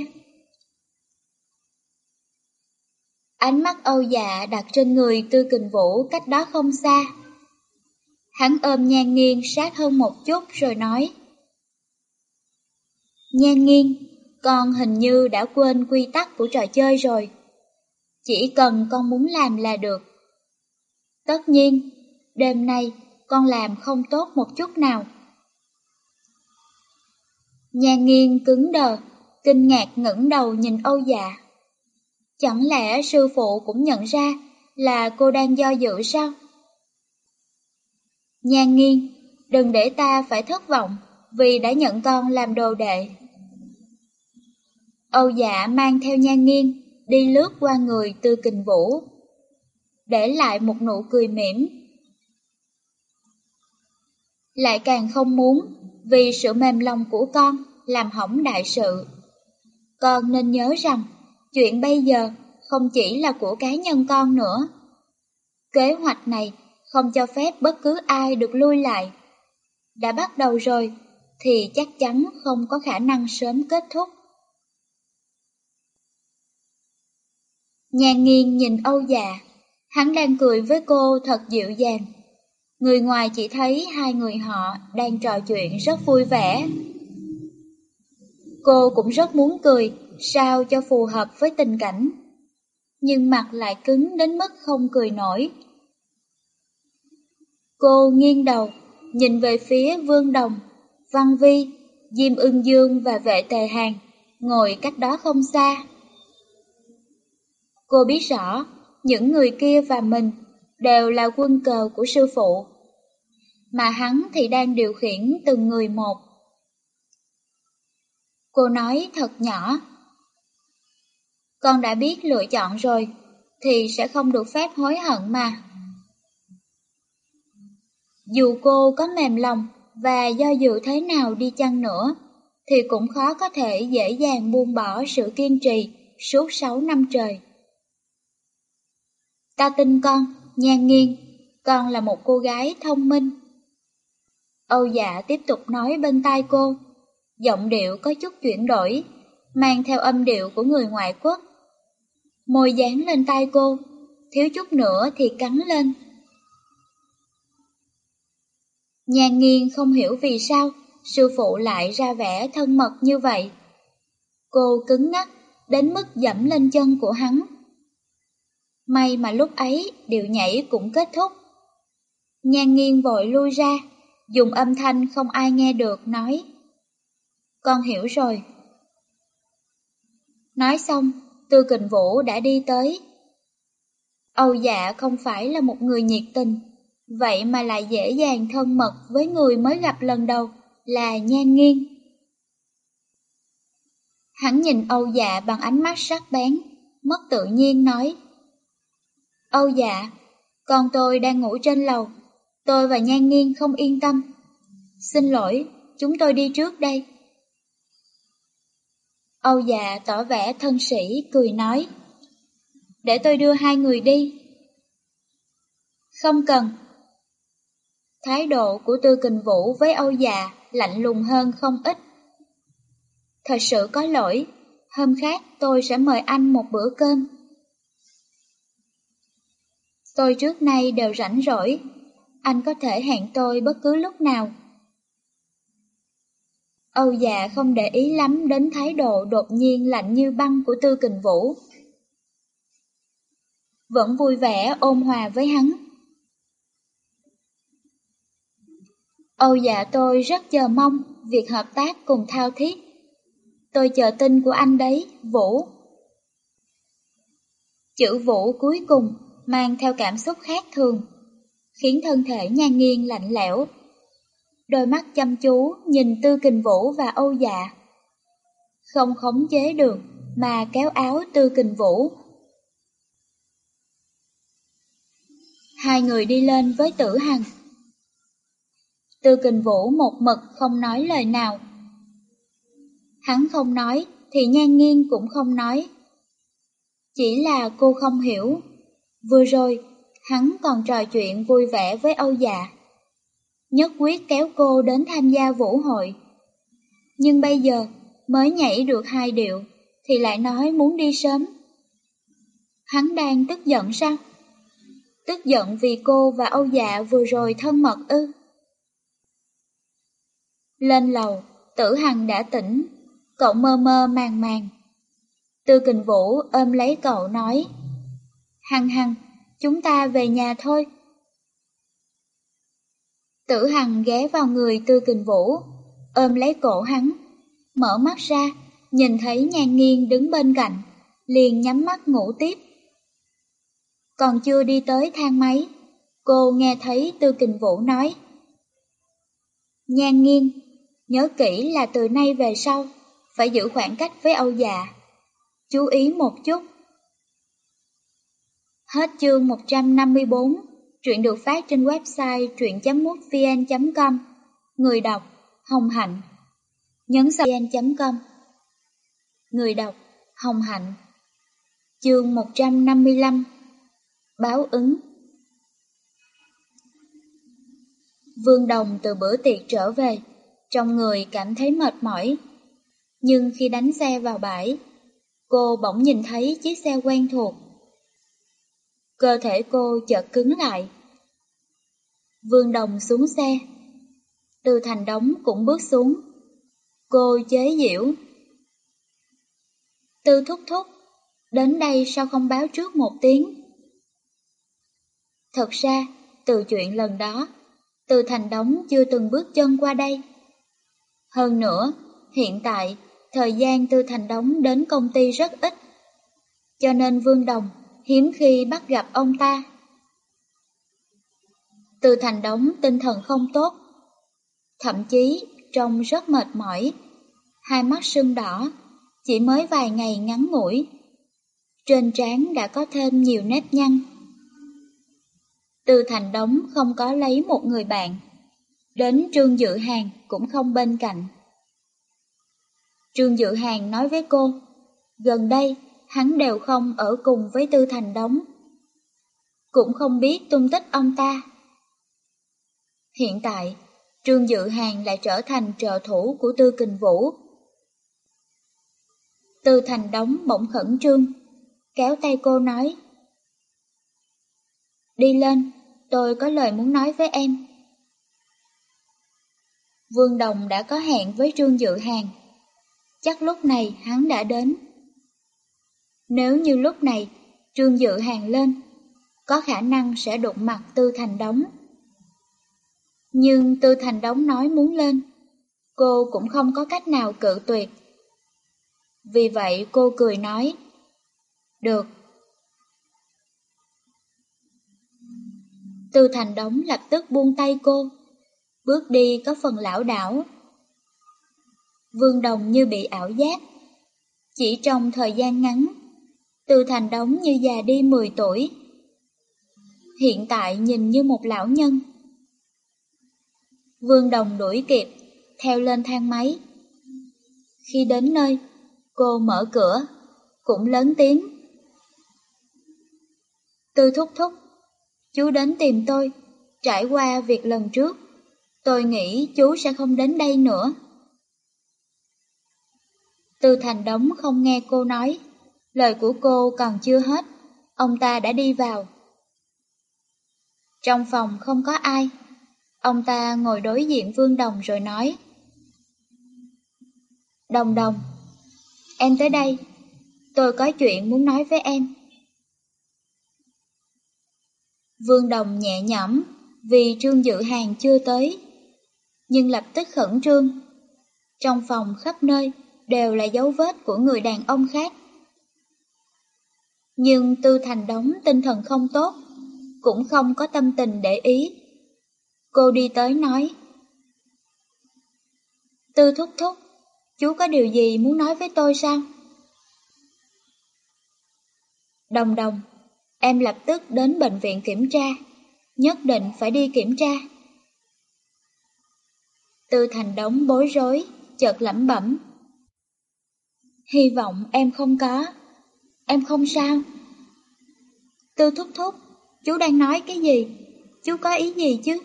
Ánh mắt Âu dạ đặt trên người tư kình vũ cách đó không xa. Hắn ôm nhan nghiêng sát hơn một chút rồi nói. Nhan nghiêng, con hình như đã quên quy tắc của trò chơi rồi. Chỉ cần con muốn làm là được. Tất nhiên, đêm nay con làm không tốt một chút nào. Nhan nghiêng cứng đờ, kinh ngạc ngẩng đầu nhìn Âu dạ. Chẳng lẽ sư phụ cũng nhận ra là cô đang do dự sao? Nhan nghiêng, đừng để ta phải thất vọng vì đã nhận con làm đồ đệ. Âu dạ mang theo nhan nghiêng, đi lướt qua người tư kình vũ, để lại một nụ cười mỉm. Lại càng không muốn, vì sự mềm lòng của con làm hỏng đại sự. Con nên nhớ rằng, chuyện bây giờ không chỉ là của cá nhân con nữa. Kế hoạch này không cho phép bất cứ ai được lui lại. Đã bắt đầu rồi, thì chắc chắn không có khả năng sớm kết thúc. Nhà nghiêng nhìn Âu già, hắn đang cười với cô thật dịu dàng. Người ngoài chỉ thấy hai người họ đang trò chuyện rất vui vẻ. Cô cũng rất muốn cười, sao cho phù hợp với tình cảnh. Nhưng mặt lại cứng đến mức không cười nổi. Cô nghiêng đầu, nhìn về phía Vương Đồng, Văn Vi, Diêm Ưng Dương và vệ tề hàng, ngồi cách đó không xa. Cô biết rõ, những người kia và mình đều là quân cờ của sư phụ, mà hắn thì đang điều khiển từng người một. Cô nói thật nhỏ. Con đã biết lựa chọn rồi, thì sẽ không được phép hối hận mà. Dù cô có mềm lòng và do dự thế nào đi chăng nữa, thì cũng khó có thể dễ dàng buông bỏ sự kiên trì suốt 6 năm trời. Ta tin con, nhan nghiêng, con là một cô gái thông minh. Âu dạ tiếp tục nói bên tai cô, giọng điệu có chút chuyển đổi, mang theo âm điệu của người ngoại quốc. Môi dán lên tai cô, thiếu chút nữa thì cắn lên. Nhan nghiêng không hiểu vì sao sư phụ lại ra vẻ thân mật như vậy. Cô cứng ngắc đến mức dẫm lên chân của hắn May mà lúc ấy điệu nhảy cũng kết thúc. Nhan nghiêng vội lui ra, dùng âm thanh không ai nghe được nói. Con hiểu rồi. Nói xong, Tư Kình Vũ đã đi tới. Âu dạ không phải là một người nhiệt tình, vậy mà lại dễ dàng thân mật với người mới gặp lần đầu là Nhan Nghiên. Hắn nhìn Âu dạ bằng ánh mắt sắc bén, mất tự nhiên nói. Âu dạ, con tôi đang ngủ trên lầu, tôi và Nhan Nghiên không yên tâm. Xin lỗi, chúng tôi đi trước đây. Âu dạ tỏ vẻ thân sĩ, cười nói. Để tôi đưa hai người đi. Không cần. Thái độ của Tư Kình Vũ với Âu dạ lạnh lùng hơn không ít. Thật sự có lỗi, hôm khác tôi sẽ mời anh một bữa cơm. Tôi trước nay đều rảnh rỗi, anh có thể hẹn tôi bất cứ lúc nào. Âu dạ không để ý lắm đến thái độ đột nhiên lạnh như băng của Tư Kình Vũ. Vẫn vui vẻ ôn hòa với hắn. Âu dạ tôi rất chờ mong việc hợp tác cùng thao thiết. Tôi chờ tin của anh đấy, Vũ. Chữ Vũ cuối cùng mang theo cảm xúc khác thường, khiến thân thể nhan nghiêng lạnh lẽo. Đôi mắt chăm chú nhìn Tư Kình Vũ và Âu Dạ. Không khống chế được mà kéo áo Tư Kình Vũ. Hai người đi lên với tử hằng. Tư Kình Vũ một mực không nói lời nào. Hắn không nói thì nhan Nghiên cũng không nói. Chỉ là cô không hiểu. Vừa rồi, hắn còn trò chuyện vui vẻ với Âu Dạ. Nhất quyết kéo cô đến tham gia vũ hội. Nhưng bây giờ, mới nhảy được hai điệu, thì lại nói muốn đi sớm. Hắn đang tức giận sao? Tức giận vì cô và Âu Dạ vừa rồi thân mật ư? Lên lầu, tử hằng đã tỉnh, cậu mơ mơ màng màng. Tư kình vũ ôm lấy cậu nói, Hằng hằng, chúng ta về nhà thôi. Tử hằng ghé vào người tư kình vũ, ôm lấy cổ hắn, mở mắt ra, nhìn thấy nhan Nghiên đứng bên cạnh, liền nhắm mắt ngủ tiếp. Còn chưa đi tới thang máy, cô nghe thấy tư kình vũ nói. Nhan Nghiên nhớ kỹ là từ nay về sau, phải giữ khoảng cách với Âu già. Chú ý một chút. Hết chương 154, truyện được phát trên website truyện.mútvn.com. Người đọc, Hồng Hạnh. Nhấn vn.com. Người đọc, Hồng Hạnh. Chương 155 Báo ứng Vương Đồng từ bữa tiệc trở về, trong người cảm thấy mệt mỏi. Nhưng khi đánh xe vào bãi, cô bỗng nhìn thấy chiếc xe quen thuộc. Cơ thể cô chợt cứng lại. Vương Đồng xuống xe. Từ thành đống cũng bước xuống. Cô chế giễu. Tư thúc thúc, đến đây sao không báo trước một tiếng? Thật ra, từ chuyện lần đó, từ thành đống chưa từng bước chân qua đây. Hơn nữa, hiện tại, thời gian từ thành đống đến công ty rất ít. Cho nên Vương Đồng hiếm khi bắt gặp ông ta. Từ thành đống tinh thần không tốt, thậm chí trông rất mệt mỏi, hai mắt sưng đỏ, chỉ mới vài ngày ngắn ngủi. Trên trán đã có thêm nhiều nếp nhăn. Từ thành đống không có lấy một người bạn, đến Trương Dự Hàng cũng không bên cạnh. Trương Dự Hàng nói với cô, gần đây hắn đều không ở cùng với Tư Thành Đống. Cũng không biết tung tích ông ta. Hiện tại, Trương Dự Hàng lại trở thành trợ thủ của Tư Kình Vũ. Tư Thành Đống bỗng khẩn trương, kéo tay cô nói. Đi lên, tôi có lời muốn nói với em. Vương Đồng đã có hẹn với Trương Dự Hàng. Chắc lúc này hắn đã đến. Nếu như lúc này Trương Dự Hàng lên, có khả năng sẽ đụng mặt Tư Thành Đống. Nhưng Tư Thành Đống nói muốn lên, cô cũng không có cách nào cự tuyệt. Vì vậy cô cười nói, Được. Tư Thành Đống lập tức buông tay cô, bước đi có phần lão đảo. Vương Đồng như bị ảo giác. Chỉ trong thời gian ngắn, từ Thành Đống như già đi 10 tuổi. Hiện tại nhìn như một lão nhân. Vương Đồng đuổi kịp, theo lên thang máy. Khi đến nơi, cô mở cửa, cũng lớn tiếng. Tư thúc thúc, chú đến tìm tôi, trải qua việc lần trước. Tôi nghĩ chú sẽ không đến đây nữa. Từ thành đống không nghe cô nói, lời của cô còn chưa hết, ông ta đã đi vào. Trong phòng không có ai, ông ta ngồi đối diện Vương Đồng rồi nói. Đồng đồng, em tới đây, tôi có chuyện muốn nói với em. Vương Đồng nhẹ nhõm vì Trương Dự Hàng chưa tới, nhưng lập tức khẩn trương. Trong phòng khắp nơi đều là dấu vết của người đàn ông khác. Nhưng Tư Thành Đống tinh thần không tốt, cũng không có tâm tình để ý. Cô đi tới nói. Tư thúc thúc, chú có điều gì muốn nói với tôi sao? Đồng đồng, em lập tức đến bệnh viện kiểm tra, nhất định phải đi kiểm tra. Tư Thành Đống bối rối, chợt lẩm bẩm. Hy vọng em không có, em không sao. Tư thúc thúc, chú đang nói cái gì? Chú có ý gì chứ?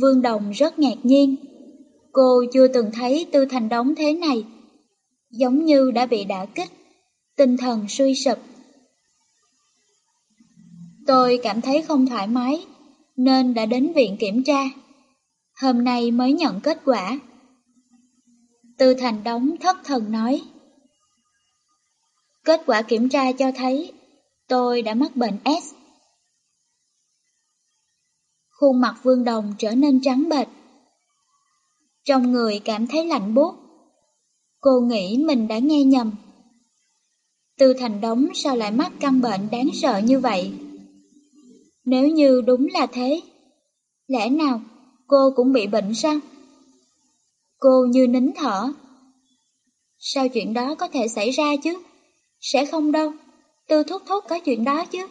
Vương Đồng rất ngạc nhiên. Cô chưa từng thấy Tư Thành Đống thế này. Giống như đã bị đả kích, tinh thần suy sụp. Tôi cảm thấy không thoải mái, nên đã đến viện kiểm tra. Hôm nay mới nhận kết quả. Tư Thành Đống thất thần nói. Kết quả kiểm tra cho thấy tôi đã mắc bệnh S. Khuôn mặt Vương Đồng trở nên trắng bệch. Trong người cảm thấy lạnh buốt. Cô nghĩ mình đã nghe nhầm. Tư Thành Đống sao lại mắc căn bệnh đáng sợ như vậy? Nếu như đúng là thế, lẽ nào cô cũng bị bệnh sao? Cô như nín thở. Sao chuyện đó có thể xảy ra chứ? Sẽ không đâu, tư thúc thúc có chuyện đó chứ.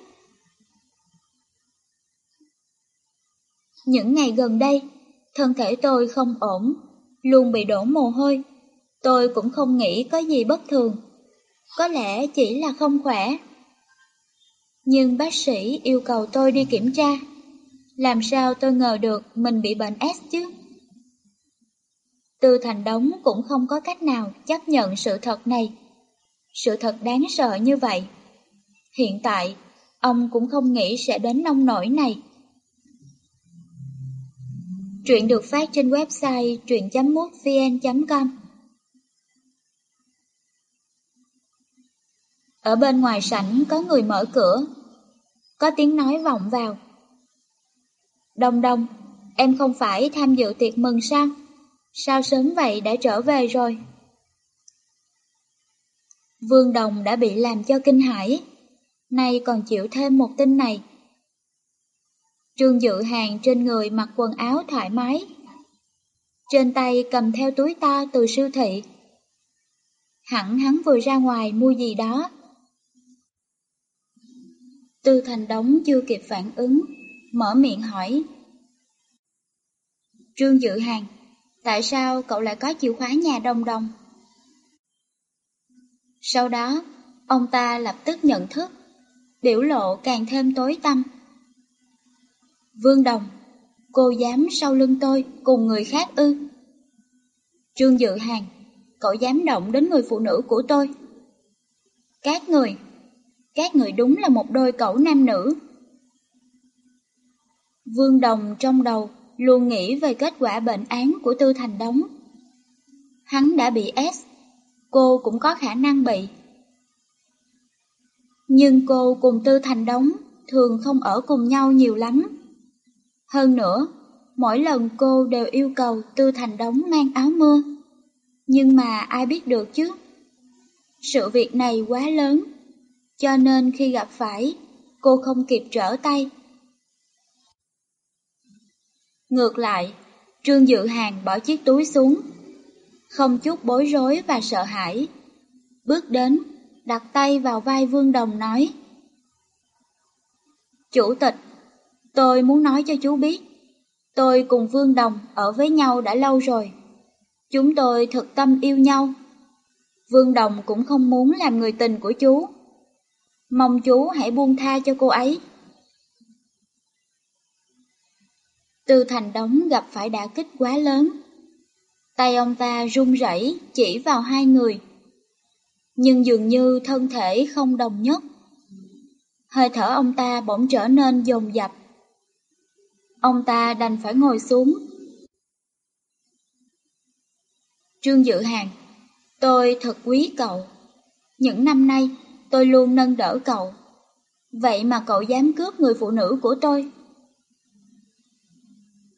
Những ngày gần đây, thân thể tôi không ổn, luôn bị đổ mồ hôi. Tôi cũng không nghĩ có gì bất thường. Có lẽ chỉ là không khỏe. Nhưng bác sĩ yêu cầu tôi đi kiểm tra. Làm sao tôi ngờ được mình bị bệnh S chứ? Tư Thành Đống cũng không có cách nào chấp nhận sự thật này. Sự thật đáng sợ như vậy. Hiện tại, ông cũng không nghĩ sẽ đến nông nổi này. Truyện được phát trên website truyện.mútvn.com Ở bên ngoài sảnh có người mở cửa. Có tiếng nói vọng vào. Đông đông, em không phải tham dự tiệc mừng sao? Sao sớm vậy đã trở về rồi? Vương Đồng đã bị làm cho kinh hãi, nay còn chịu thêm một tin này. Trương Dự Hàng trên người mặc quần áo thoải mái, trên tay cầm theo túi to từ siêu thị. Hẳn hắn vừa ra ngoài mua gì đó. Tư Thành Đống chưa kịp phản ứng, mở miệng hỏi. Trương Dự Hàng, tại sao cậu lại có chìa khóa nhà đông đông? Sau đó, ông ta lập tức nhận thức, biểu lộ càng thêm tối tăm. Vương Đồng, cô dám sau lưng tôi cùng người khác ư? Trương Dự Hàng, cậu dám động đến người phụ nữ của tôi. Các người, các người đúng là một đôi cậu nam nữ. Vương Đồng trong đầu luôn nghĩ về kết quả bệnh án của Tư Thành Đống. Hắn đã bị S, cô cũng có khả năng bị. Nhưng cô cùng Tư Thành Đống thường không ở cùng nhau nhiều lắm. Hơn nữa, mỗi lần cô đều yêu cầu Tư Thành Đống mang áo mưa. Nhưng mà ai biết được chứ? Sự việc này quá lớn, cho nên khi gặp phải, cô không kịp trở tay. Ngược lại, Trương Dự Hàng bỏ chiếc túi xuống, không chút bối rối và sợ hãi. Bước đến, đặt tay vào vai Vương Đồng nói. Chủ tịch, tôi muốn nói cho chú biết, tôi cùng Vương Đồng ở với nhau đã lâu rồi. Chúng tôi thực tâm yêu nhau. Vương Đồng cũng không muốn làm người tình của chú. Mong chú hãy buông tha cho cô ấy. Tư Thành Đống gặp phải đả kích quá lớn. Tay ông ta run rẩy chỉ vào hai người. Nhưng dường như thân thể không đồng nhất. Hơi thở ông ta bỗng trở nên dồn dập. Ông ta đành phải ngồi xuống. Trương Dự Hàng, tôi thật quý cậu. Những năm nay, tôi luôn nâng đỡ cậu. Vậy mà cậu dám cướp người phụ nữ của tôi.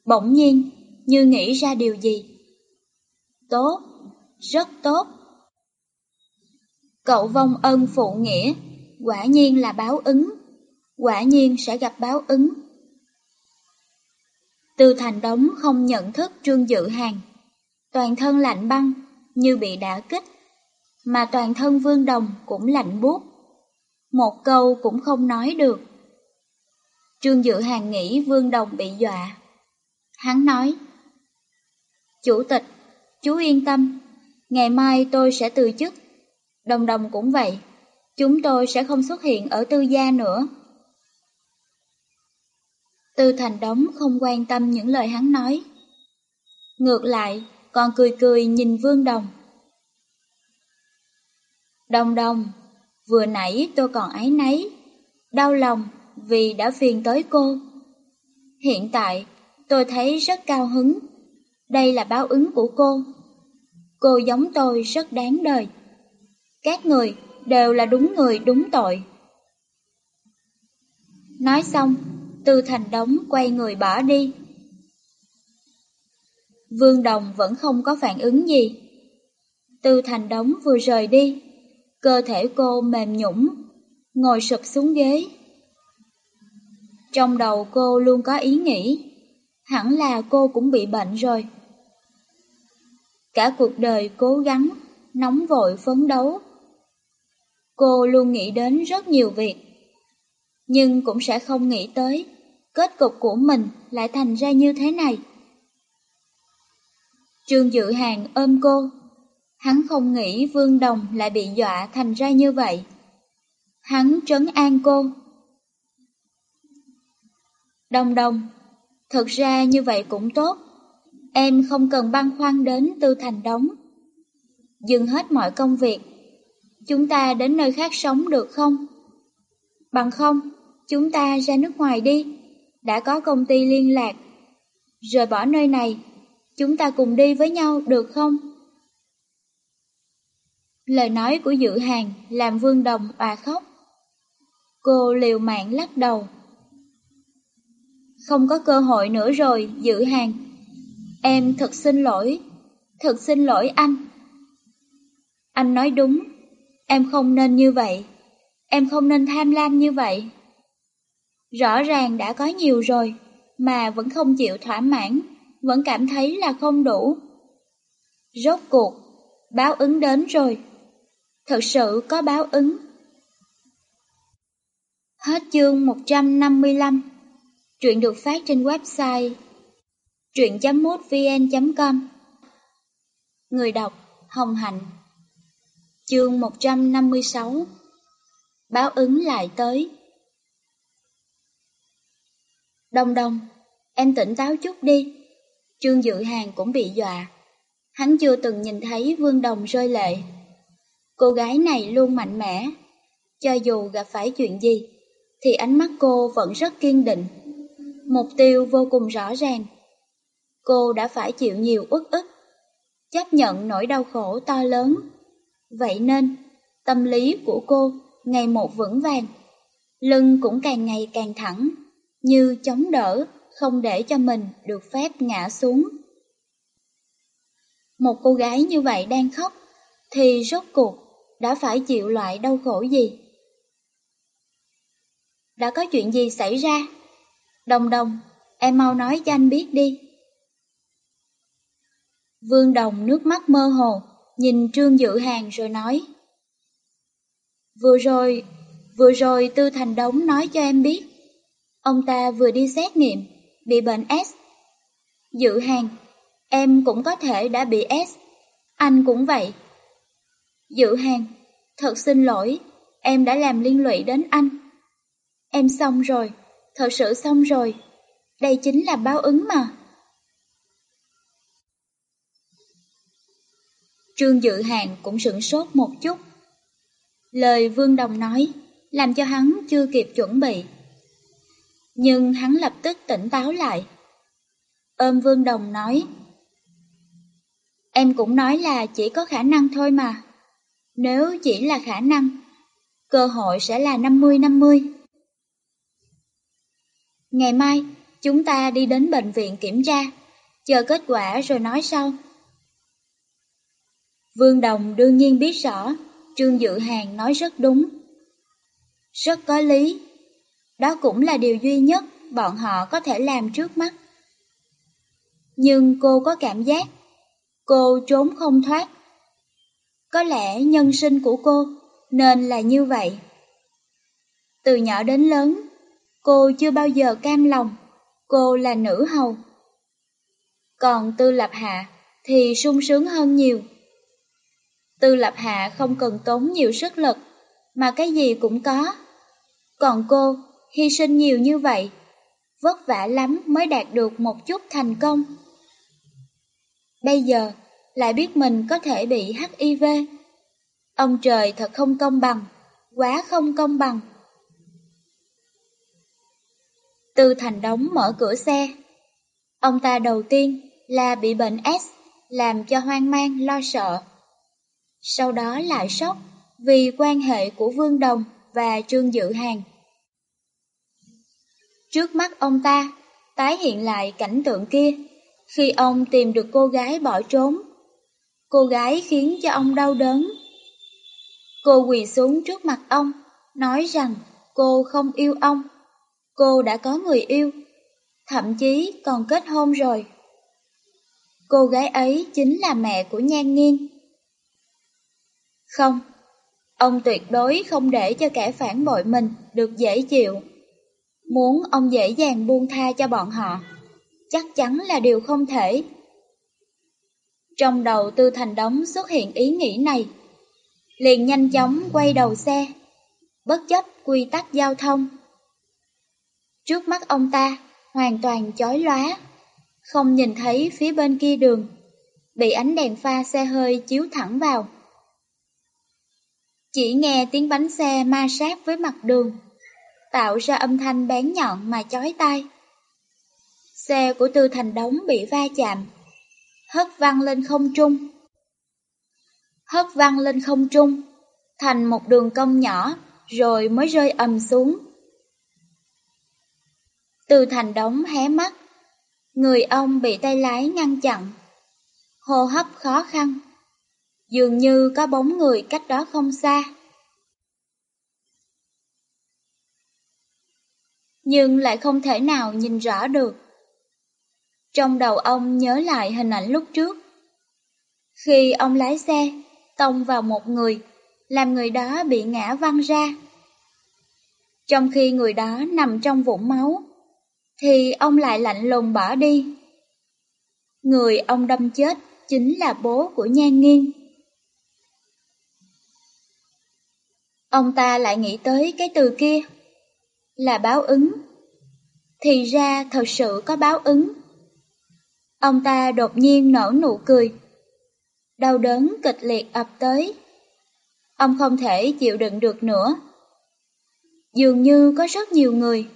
Bỗng nhiên, như nghĩ ra điều gì. Tốt, rất tốt. Cậu vong ân phụ nghĩa, quả nhiên là báo ứng, quả nhiên sẽ gặp báo ứng. Từ thành đống không nhận thức trương dự hàng, toàn thân lạnh băng, như bị đả kích, mà toàn thân vương đồng cũng lạnh buốt. Một câu cũng không nói được. Trương Dự Hàng nghĩ Vương Đồng bị dọa. Hắn nói, Chủ tịch, chú yên tâm, ngày mai tôi sẽ từ chức. Đồng đồng cũng vậy, chúng tôi sẽ không xuất hiện ở tư gia nữa. Tư Thành Đống không quan tâm những lời hắn nói. Ngược lại, còn cười cười nhìn Vương Đồng. Đồng đồng, vừa nãy tôi còn ái nấy, đau lòng vì đã phiền tới cô. Hiện tại, tôi thấy rất cao hứng. Đây là báo ứng của cô. Cô giống tôi rất đáng đời. Các người đều là đúng người đúng tội. Nói xong, Tư Thành Đống quay người bỏ đi. Vương Đồng vẫn không có phản ứng gì. Tư Thành Đống vừa rời đi, cơ thể cô mềm nhũng, ngồi sụp xuống ghế. Trong đầu cô luôn có ý nghĩ, hẳn là cô cũng bị bệnh rồi. Cả cuộc đời cố gắng, nóng vội phấn đấu. Cô luôn nghĩ đến rất nhiều việc, nhưng cũng sẽ không nghĩ tới kết cục của mình lại thành ra như thế này. Trương Dự Hàng ôm cô, hắn không nghĩ Vương Đồng lại bị dọa thành ra như vậy. Hắn trấn an cô. Đồng đồng, thật ra như vậy cũng tốt, em không cần băn khoăn đến Tư Thành Đống. Dừng hết mọi công việc, chúng ta đến nơi khác sống được không? Bằng không, chúng ta ra nước ngoài đi, đã có công ty liên lạc. Rời bỏ nơi này, chúng ta cùng đi với nhau được không? Lời nói của dự hàng làm Vương Đồng òa khóc. Cô liều mạng lắc đầu. Không có cơ hội nữa rồi, dự hàng. Em thật xin lỗi, thật xin lỗi anh. Anh nói đúng, em không nên như vậy, em không nên tham lam như vậy. Rõ ràng đã có nhiều rồi, mà vẫn không chịu thỏa mãn, vẫn cảm thấy là không đủ. Rốt cuộc, báo ứng đến rồi. Thật sự có báo ứng. Hết chương 155 Truyện được phát trên website truyện.mútvn.com Người đọc Hồng Hạnh Chương 156 Báo ứng lại tới Đông đông, em tỉnh táo chút đi. Trương Dự Hàng cũng bị dọa. Hắn chưa từng nhìn thấy Vương Đồng rơi lệ. Cô gái này luôn mạnh mẽ. Cho dù gặp phải chuyện gì, thì ánh mắt cô vẫn rất kiên định. Mục tiêu vô cùng rõ ràng. Cô đã phải chịu nhiều uất ức, chấp nhận nỗi đau khổ to lớn. Vậy nên, tâm lý của cô ngày một vững vàng, lưng cũng càng ngày càng thẳng, như chống đỡ, không để cho mình được phép ngã xuống. Một cô gái như vậy đang khóc, thì rốt cuộc đã phải chịu loại đau khổ gì? Đã có chuyện gì xảy ra? Đồng đồng, em mau nói cho anh biết đi. Vương Đồng nước mắt mơ hồ, nhìn Trương Dự Hàng rồi nói. Vừa rồi, vừa rồi Tư Thành Đống nói cho em biết. Ông ta vừa đi xét nghiệm, bị bệnh S. Dự Hàng, em cũng có thể đã bị S. Anh cũng vậy. Dự Hàng, thật xin lỗi, em đã làm liên lụy đến anh. Em xong rồi thật sự xong rồi. Đây chính là báo ứng mà. Trương Dự Hàng cũng sửng sốt một chút. Lời Vương Đồng nói làm cho hắn chưa kịp chuẩn bị. Nhưng hắn lập tức tỉnh táo lại. Ôm Vương Đồng nói Em cũng nói là chỉ có khả năng thôi mà. Nếu chỉ là khả năng, cơ hội sẽ là 50-50. Ngày mai, chúng ta đi đến bệnh viện kiểm tra, chờ kết quả rồi nói sau. Vương Đồng đương nhiên biết rõ, Trương Dự Hàng nói rất đúng. Rất có lý. Đó cũng là điều duy nhất bọn họ có thể làm trước mắt. Nhưng cô có cảm giác cô trốn không thoát. Có lẽ nhân sinh của cô nên là như vậy. Từ nhỏ đến lớn, cô chưa bao giờ cam lòng, cô là nữ hầu. Còn Tư Lập Hạ thì sung sướng hơn nhiều. Tư Lập Hạ không cần tốn nhiều sức lực, mà cái gì cũng có. Còn cô, hy sinh nhiều như vậy, vất vả lắm mới đạt được một chút thành công. Bây giờ, lại biết mình có thể bị HIV. Ông trời thật không công bằng, quá không công bằng. Tư Thành Đống mở cửa xe. Ông ta đầu tiên là bị bệnh S, làm cho hoang mang lo sợ. Sau đó lại sốc vì quan hệ của Vương Đồng và Trương Dự Hàng. Trước mắt ông ta, tái hiện lại cảnh tượng kia, khi ông tìm được cô gái bỏ trốn. Cô gái khiến cho ông đau đớn. Cô quỳ xuống trước mặt ông, nói rằng cô không yêu ông. Cô đã có người yêu, thậm chí còn kết hôn rồi. Cô gái ấy chính là mẹ của Nhan Nghiên. Không, ông tuyệt đối không để cho kẻ phản bội mình được dễ chịu. Muốn ông dễ dàng buông tha cho bọn họ, chắc chắn là điều không thể. Trong đầu Tư Thành Đống xuất hiện ý nghĩ này, liền nhanh chóng quay đầu xe, bất chấp quy tắc giao thông. Trước mắt ông ta hoàn toàn chói lóa, không nhìn thấy phía bên kia đường, bị ánh đèn pha xe hơi chiếu thẳng vào. Chỉ nghe tiếng bánh xe ma sát với mặt đường, tạo ra âm thanh bén nhọn mà chói tai. Xe của Tư Thành Đống bị va chạm, hất văng lên không trung. Hất văng lên không trung, thành một đường cong nhỏ, rồi mới rơi ầm xuống. Tư Thành Đống hé mắt, người ông bị tay lái ngăn chặn, hô hấp khó khăn. Dường như có bóng người cách đó không xa. Nhưng lại không thể nào nhìn rõ được. Trong đầu ông nhớ lại hình ảnh lúc trước. Khi ông lái xe, tông vào một người, làm người đó bị ngã văng ra. Trong khi người đó nằm trong vũng máu, thì ông lại lạnh lùng bỏ đi. Người ông đâm chết chính là bố của Nhan Nghiên. Ông ta lại nghĩ tới cái từ kia, là báo ứng. Thì ra thật sự có báo ứng. Ông ta đột nhiên nở nụ cười. Đau đớn kịch liệt ập tới. Ông không thể chịu đựng được nữa. Dường như có rất nhiều người,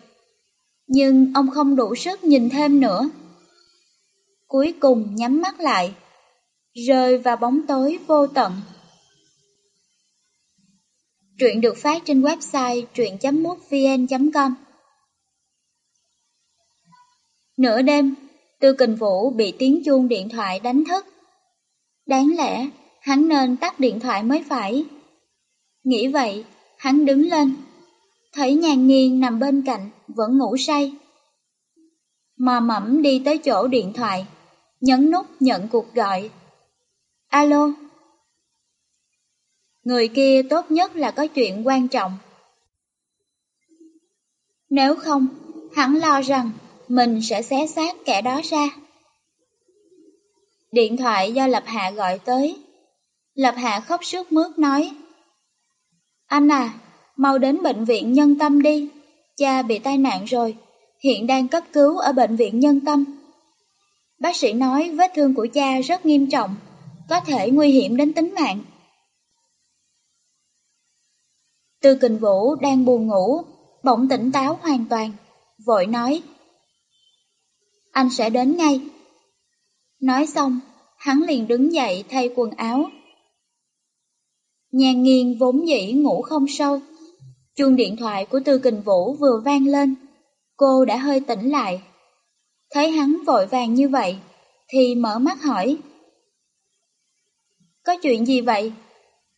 nhưng ông không đủ sức nhìn thêm nữa. Cuối cùng nhắm mắt lại, rơi vào bóng tối vô tận. Truyện được phát trên website truyện.mútvn.com Nửa đêm, Tư Kình Vũ bị tiếng chuông điện thoại đánh thức. Đáng lẽ, hắn nên tắt điện thoại mới phải. Nghĩ vậy, hắn đứng lên, thấy nhàn nghiêng nằm bên cạnh, vẫn ngủ say. Mò mẫm đi tới chỗ điện thoại, nhấn nút nhận cuộc gọi. Alo? Người kia tốt nhất là có chuyện quan trọng. Nếu không, hắn lo rằng mình sẽ xé xác kẻ đó ra. Điện thoại do Lập Hạ gọi tới. Lập Hạ khóc sướt mướt nói Anh à, mau đến bệnh viện nhân tâm đi, cha bị tai nạn rồi, hiện đang cấp cứu ở bệnh viện nhân tâm. Bác sĩ nói vết thương của cha rất nghiêm trọng, có thể nguy hiểm đến tính mạng. Tư kình vũ đang buồn ngủ, bỗng tỉnh táo hoàn toàn, vội nói Anh sẽ đến ngay. Nói xong, hắn liền đứng dậy thay quần áo. Nhàn nghiêng vốn dĩ ngủ không sâu. Chuông điện thoại của Tư Kình Vũ vừa vang lên, cô đã hơi tỉnh lại. Thấy hắn vội vàng như vậy, thì mở mắt hỏi. Có chuyện gì vậy?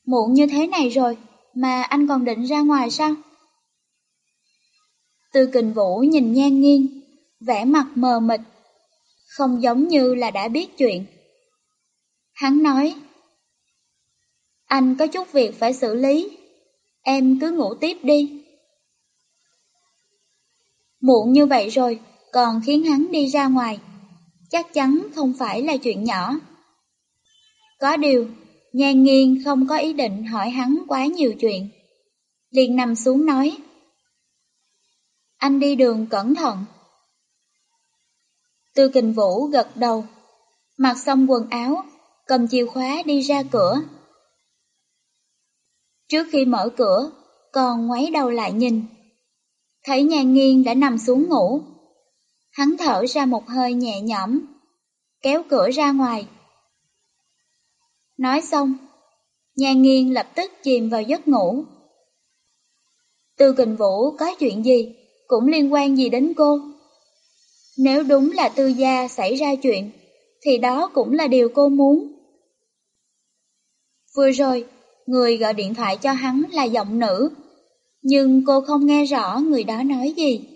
Muộn như thế này rồi, mà anh còn định ra ngoài sao? Tư kình vũ nhìn nhan nghiêng, vẻ mặt mờ mịt, không giống như là đã biết chuyện. Hắn nói, anh có chút việc phải xử lý, em cứ ngủ tiếp đi. Muộn như vậy rồi, còn khiến hắn đi ra ngoài, chắc chắn không phải là chuyện nhỏ. Có điều, nhan nghiêng không có ý định hỏi hắn quá nhiều chuyện. liền nằm xuống nói. Anh đi đường cẩn thận. Tư kình vũ gật đầu, mặc xong quần áo, cầm chìa khóa đi ra cửa. Trước khi mở cửa, còn ngoáy đầu lại nhìn. Thấy nhan nghiêng đã nằm xuống ngủ. Hắn thở ra một hơi nhẹ nhõm, kéo cửa ra ngoài. Nói xong, nhà nghiêng lập tức chìm vào giấc ngủ. Tư kình vũ có chuyện gì, cũng liên quan gì đến cô. Nếu đúng là tư gia xảy ra chuyện, thì đó cũng là điều cô muốn. Vừa rồi, người gọi điện thoại cho hắn là giọng nữ, nhưng cô không nghe rõ người đó nói gì.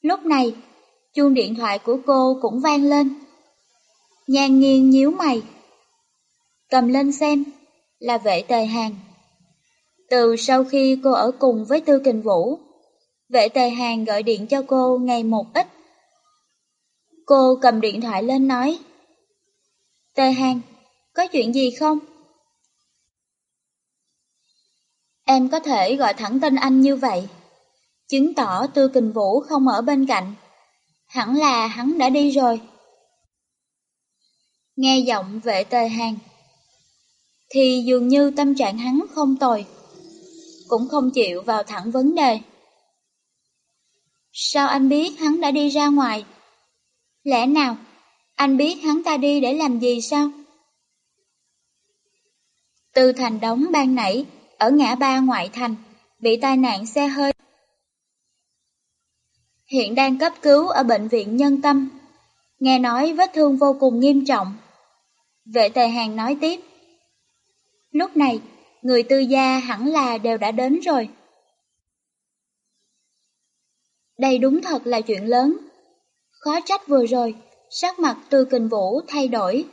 Lúc này, chuông điện thoại của cô cũng vang lên. Nhan nghiêng nhíu mày. Cầm lên xem, là vệ tề hàng. Từ sau khi cô ở cùng với Tư Kình Vũ, vệ tề hàng gọi điện cho cô ngày một ít. Cô cầm điện thoại lên nói. Tề hàng, có chuyện gì không? Em có thể gọi thẳng tên anh như vậy, chứng tỏ Tư Kình Vũ không ở bên cạnh. Hẳn là hắn đã đi rồi. Nghe giọng vệ tề hàng, thì dường như tâm trạng hắn không tồi, cũng không chịu vào thẳng vấn đề. Sao anh biết hắn đã đi ra ngoài? Lẽ nào, anh biết hắn ta đi để làm gì sao? Từ thành đóng ban nãy, ở ngã ba ngoại thành, bị tai nạn xe hơi. Hiện đang cấp cứu ở bệnh viện nhân tâm. Nghe nói vết thương vô cùng nghiêm trọng. Vệ tề hàng nói tiếp. Lúc này, người tư gia hẳn là đều đã đến rồi. Đây đúng thật là chuyện lớn. Khó trách vừa rồi, sắc mặt tư kình vũ thay đổi.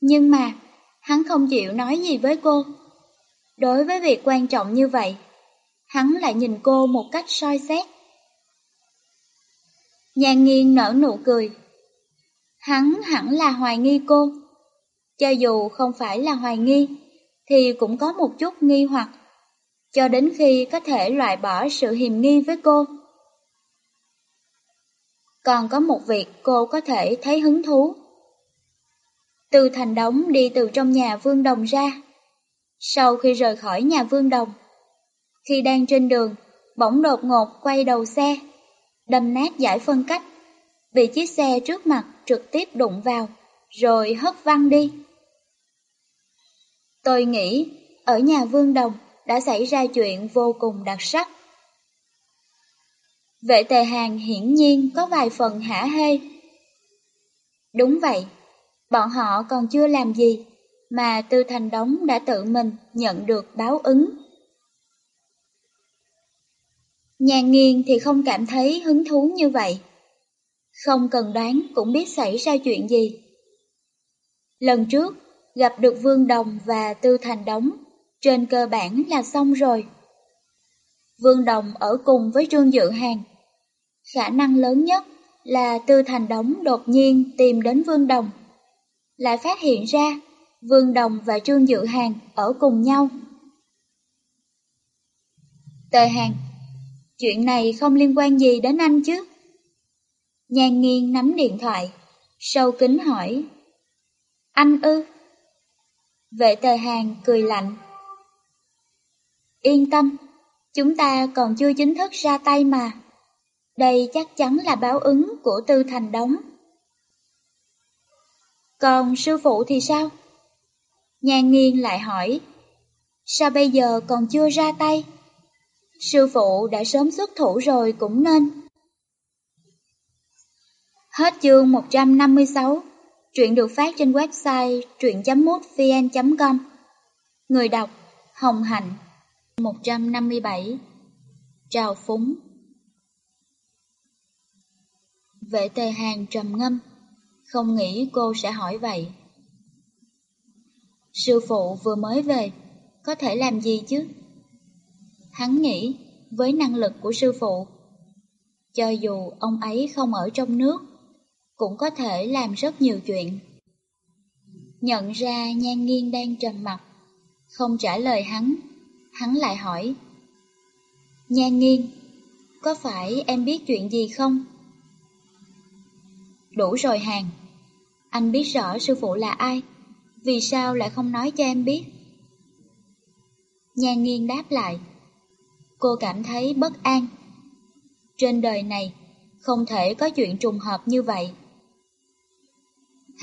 Nhưng mà, hắn không chịu nói gì với cô. Đối với việc quan trọng như vậy, hắn lại nhìn cô một cách soi xét. nhàn nghiêng nở nụ cười. Hắn hẳn là hoài nghi cô. Cho dù không phải là hoài nghi, thì cũng có một chút nghi hoặc, cho đến khi có thể loại bỏ sự hiềm nghi với cô. Còn có một việc cô có thể thấy hứng thú. Từ thành đống đi từ trong nhà Vương Đồng ra. Sau khi rời khỏi nhà Vương Đồng, khi đang trên đường, bỗng đột ngột quay đầu xe, đâm nát giải phân cách, bị chiếc xe trước mặt trực tiếp đụng vào, rồi hất văng đi. Tôi nghĩ, ở nhà Vương Đồng đã xảy ra chuyện vô cùng đặc sắc. Vệ tề hàng hiển nhiên có vài phần hả hê. Đúng vậy, bọn họ còn chưa làm gì, mà Tư Thành Đống đã tự mình nhận được báo ứng. Nhà nghiên thì không cảm thấy hứng thú như vậy. Không cần đoán cũng biết xảy ra chuyện gì. Lần trước, gặp được Vương Đồng và Tư Thành Đống, trên cơ bản là xong rồi. Vương Đồng ở cùng với Trương Dự Hàng. Khả năng lớn nhất là Tư Thành Đống đột nhiên tìm đến Vương Đồng. Lại phát hiện ra Vương Đồng và Trương Dự Hàng ở cùng nhau. Tề Hàng, chuyện này không liên quan gì đến anh chứ? Nhan nghiêng nắm điện thoại, sâu kính hỏi. Anh ư? Vệ thời hàng cười lạnh. Yên tâm, chúng ta còn chưa chính thức ra tay mà. Đây chắc chắn là báo ứng của Tư Thành Đống. Còn sư phụ thì sao? Nhan nghiên lại hỏi. Sao bây giờ còn chưa ra tay? Sư phụ đã sớm xuất thủ rồi cũng nên. Hết chương 156, Truyện được phát trên website truyện.mútvn.com Người đọc, Hồng Hạnh. 157 Trào Phúng. Vệ tề hàng trầm ngâm. Không nghĩ cô sẽ hỏi vậy. Sư phụ vừa mới về, Có thể làm gì chứ? Hắn nghĩ, với năng lực của sư phụ, Cho dù ông ấy không ở trong nước cũng có thể làm rất nhiều chuyện. Nhận ra nhan nghiêng đang trầm mặt Không trả lời hắn Hắn lại hỏi, Nhan nghiêng Có phải em biết chuyện gì không? Đủ rồi hàng Anh biết rõ sư phụ là ai, Vì sao lại không nói cho em biết? Nhan nghiêng đáp lại, Cô cảm thấy bất an. Trên đời này Không thể có chuyện trùng hợp như vậy.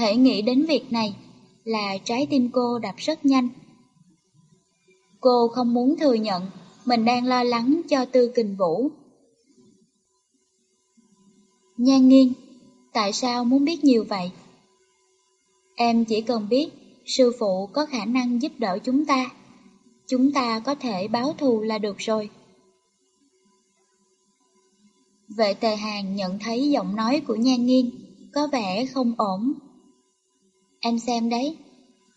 Hãy nghĩ đến việc này Là trái tim cô đập rất nhanh Cô không muốn thừa nhận Mình đang lo lắng cho Tư Kình Vũ Nhan nghiêng Tại sao muốn biết nhiều vậy? Em chỉ cần biết sư phụ có khả năng giúp đỡ chúng ta. Chúng ta có thể báo thù là được rồi. Vệ tề hàng nhận thấy giọng nói của Nhan nghiêng có vẻ không ổn. Em xem đấy,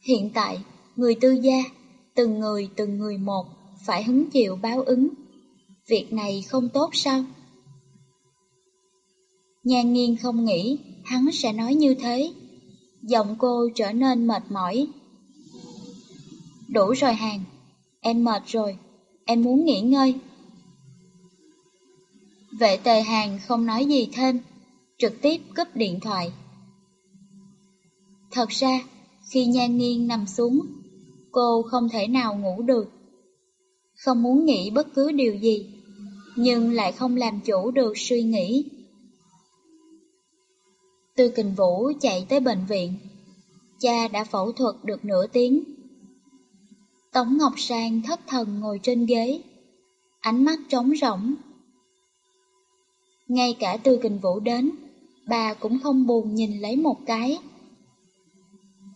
hiện tại người tư gia, từng người từng người một phải hứng chịu báo ứng. Việc này không tốt sao? Nhan nghiên không nghĩ hắn sẽ nói như thế. Giọng cô trở nên mệt mỏi. Đủ rồi hàng, em mệt rồi, em muốn nghỉ ngơi. Vệ tề hàng không nói gì thêm, trực tiếp cúp điện thoại. Thật ra, khi nhan Nghiên nằm xuống, cô không thể nào ngủ được. Không muốn nghĩ bất cứ điều gì, nhưng lại không làm chủ được suy nghĩ. Tư Kình Vũ chạy tới bệnh viện. Cha đã phẫu thuật được nửa tiếng. Tống Ngọc Sang thất thần ngồi trên ghế, ánh mắt trống rỗng. Ngay cả Tư Kình Vũ đến, bà cũng không buồn nhìn lấy một cái.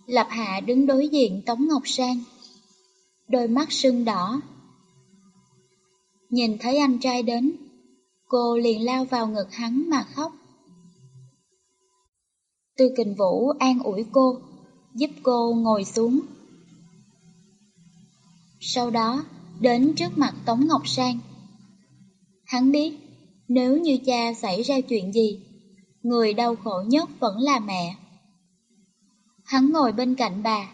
Lập Hạ đứng đối diện Tống Ngọc Sang, đôi mắt sưng đỏ. Nhìn thấy anh trai đến, cô liền lao vào ngực hắn mà khóc. Tư kình vũ an ủi cô, giúp cô ngồi xuống. Sau đó, đến trước mặt Tống Ngọc Sang. Hắn biết, nếu như cha xảy ra chuyện gì, người đau khổ nhất vẫn là mẹ. Hắn ngồi bên cạnh bà,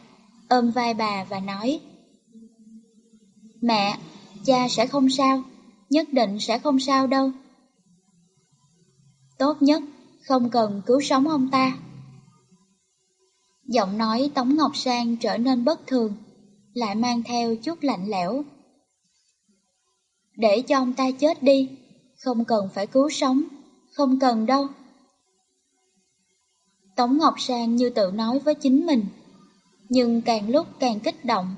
ôm vai bà và nói Mẹ, cha sẽ không sao, nhất định sẽ không sao đâu. Tốt nhất, không cần cứu sống ông ta. Giọng nói Tống Ngọc Sang trở nên bất thường, lại mang theo chút lạnh lẽo. Để cho ông ta chết đi, không cần phải cứu sống, không cần đâu. Tống Ngọc Sang như tự nói với chính mình, nhưng càng lúc càng kích động.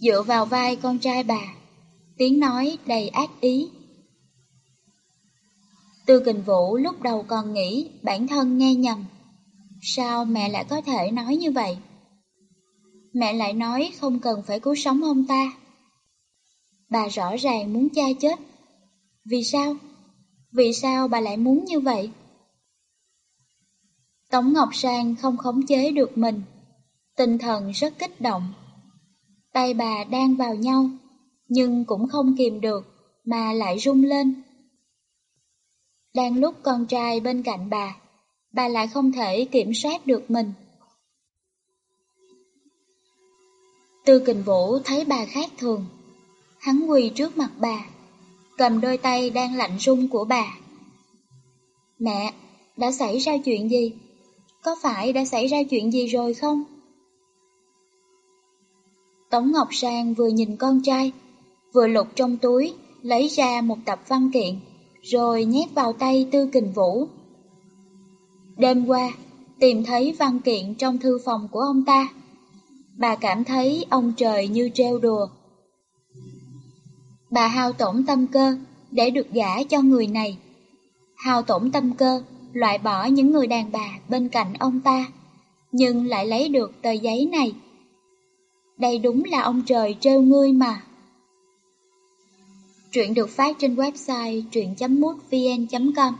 Dựa vào vai con trai bà, tiếng nói đầy ác ý. Tư Kình Vũ lúc đầu còn nghĩ bản thân nghe nhầm. Sao mẹ lại có thể nói như vậy? Mẹ lại nói không cần phải cứu sống ông ta. Bà rõ ràng muốn cha chết. Vì sao? Vì sao bà lại muốn như vậy? Tống Ngọc Sang không khống chế được mình. Tinh thần rất kích động. Tay bà đang vào nhau, nhưng cũng không kìm được, mà lại rung lên. Đang lúc con trai bên cạnh bà, bà lại không thể kiểm soát được mình. Tư kình vũ thấy bà khác thường. Hắn quỳ trước mặt bà, cầm đôi tay đang lạnh run của bà. Mẹ, đã xảy ra chuyện gì? Có phải đã xảy ra chuyện gì rồi không? Tống Ngọc Sang vừa nhìn con trai, vừa lục trong túi, lấy ra một tập văn kiện, rồi nhét vào tay Tư Kình Vũ. Đêm qua, tìm thấy văn kiện trong thư phòng của ông ta. Bà cảm thấy ông trời như treo đùa. Bà hao tổn tâm cơ để được gả cho người này. Hao tổn tâm cơ, loại bỏ những người đàn bà bên cạnh ông ta, nhưng lại lấy được tờ giấy này. Đây đúng là ông trời trêu ngươi mà. Truyện được phát trên website truyện.mútvn.com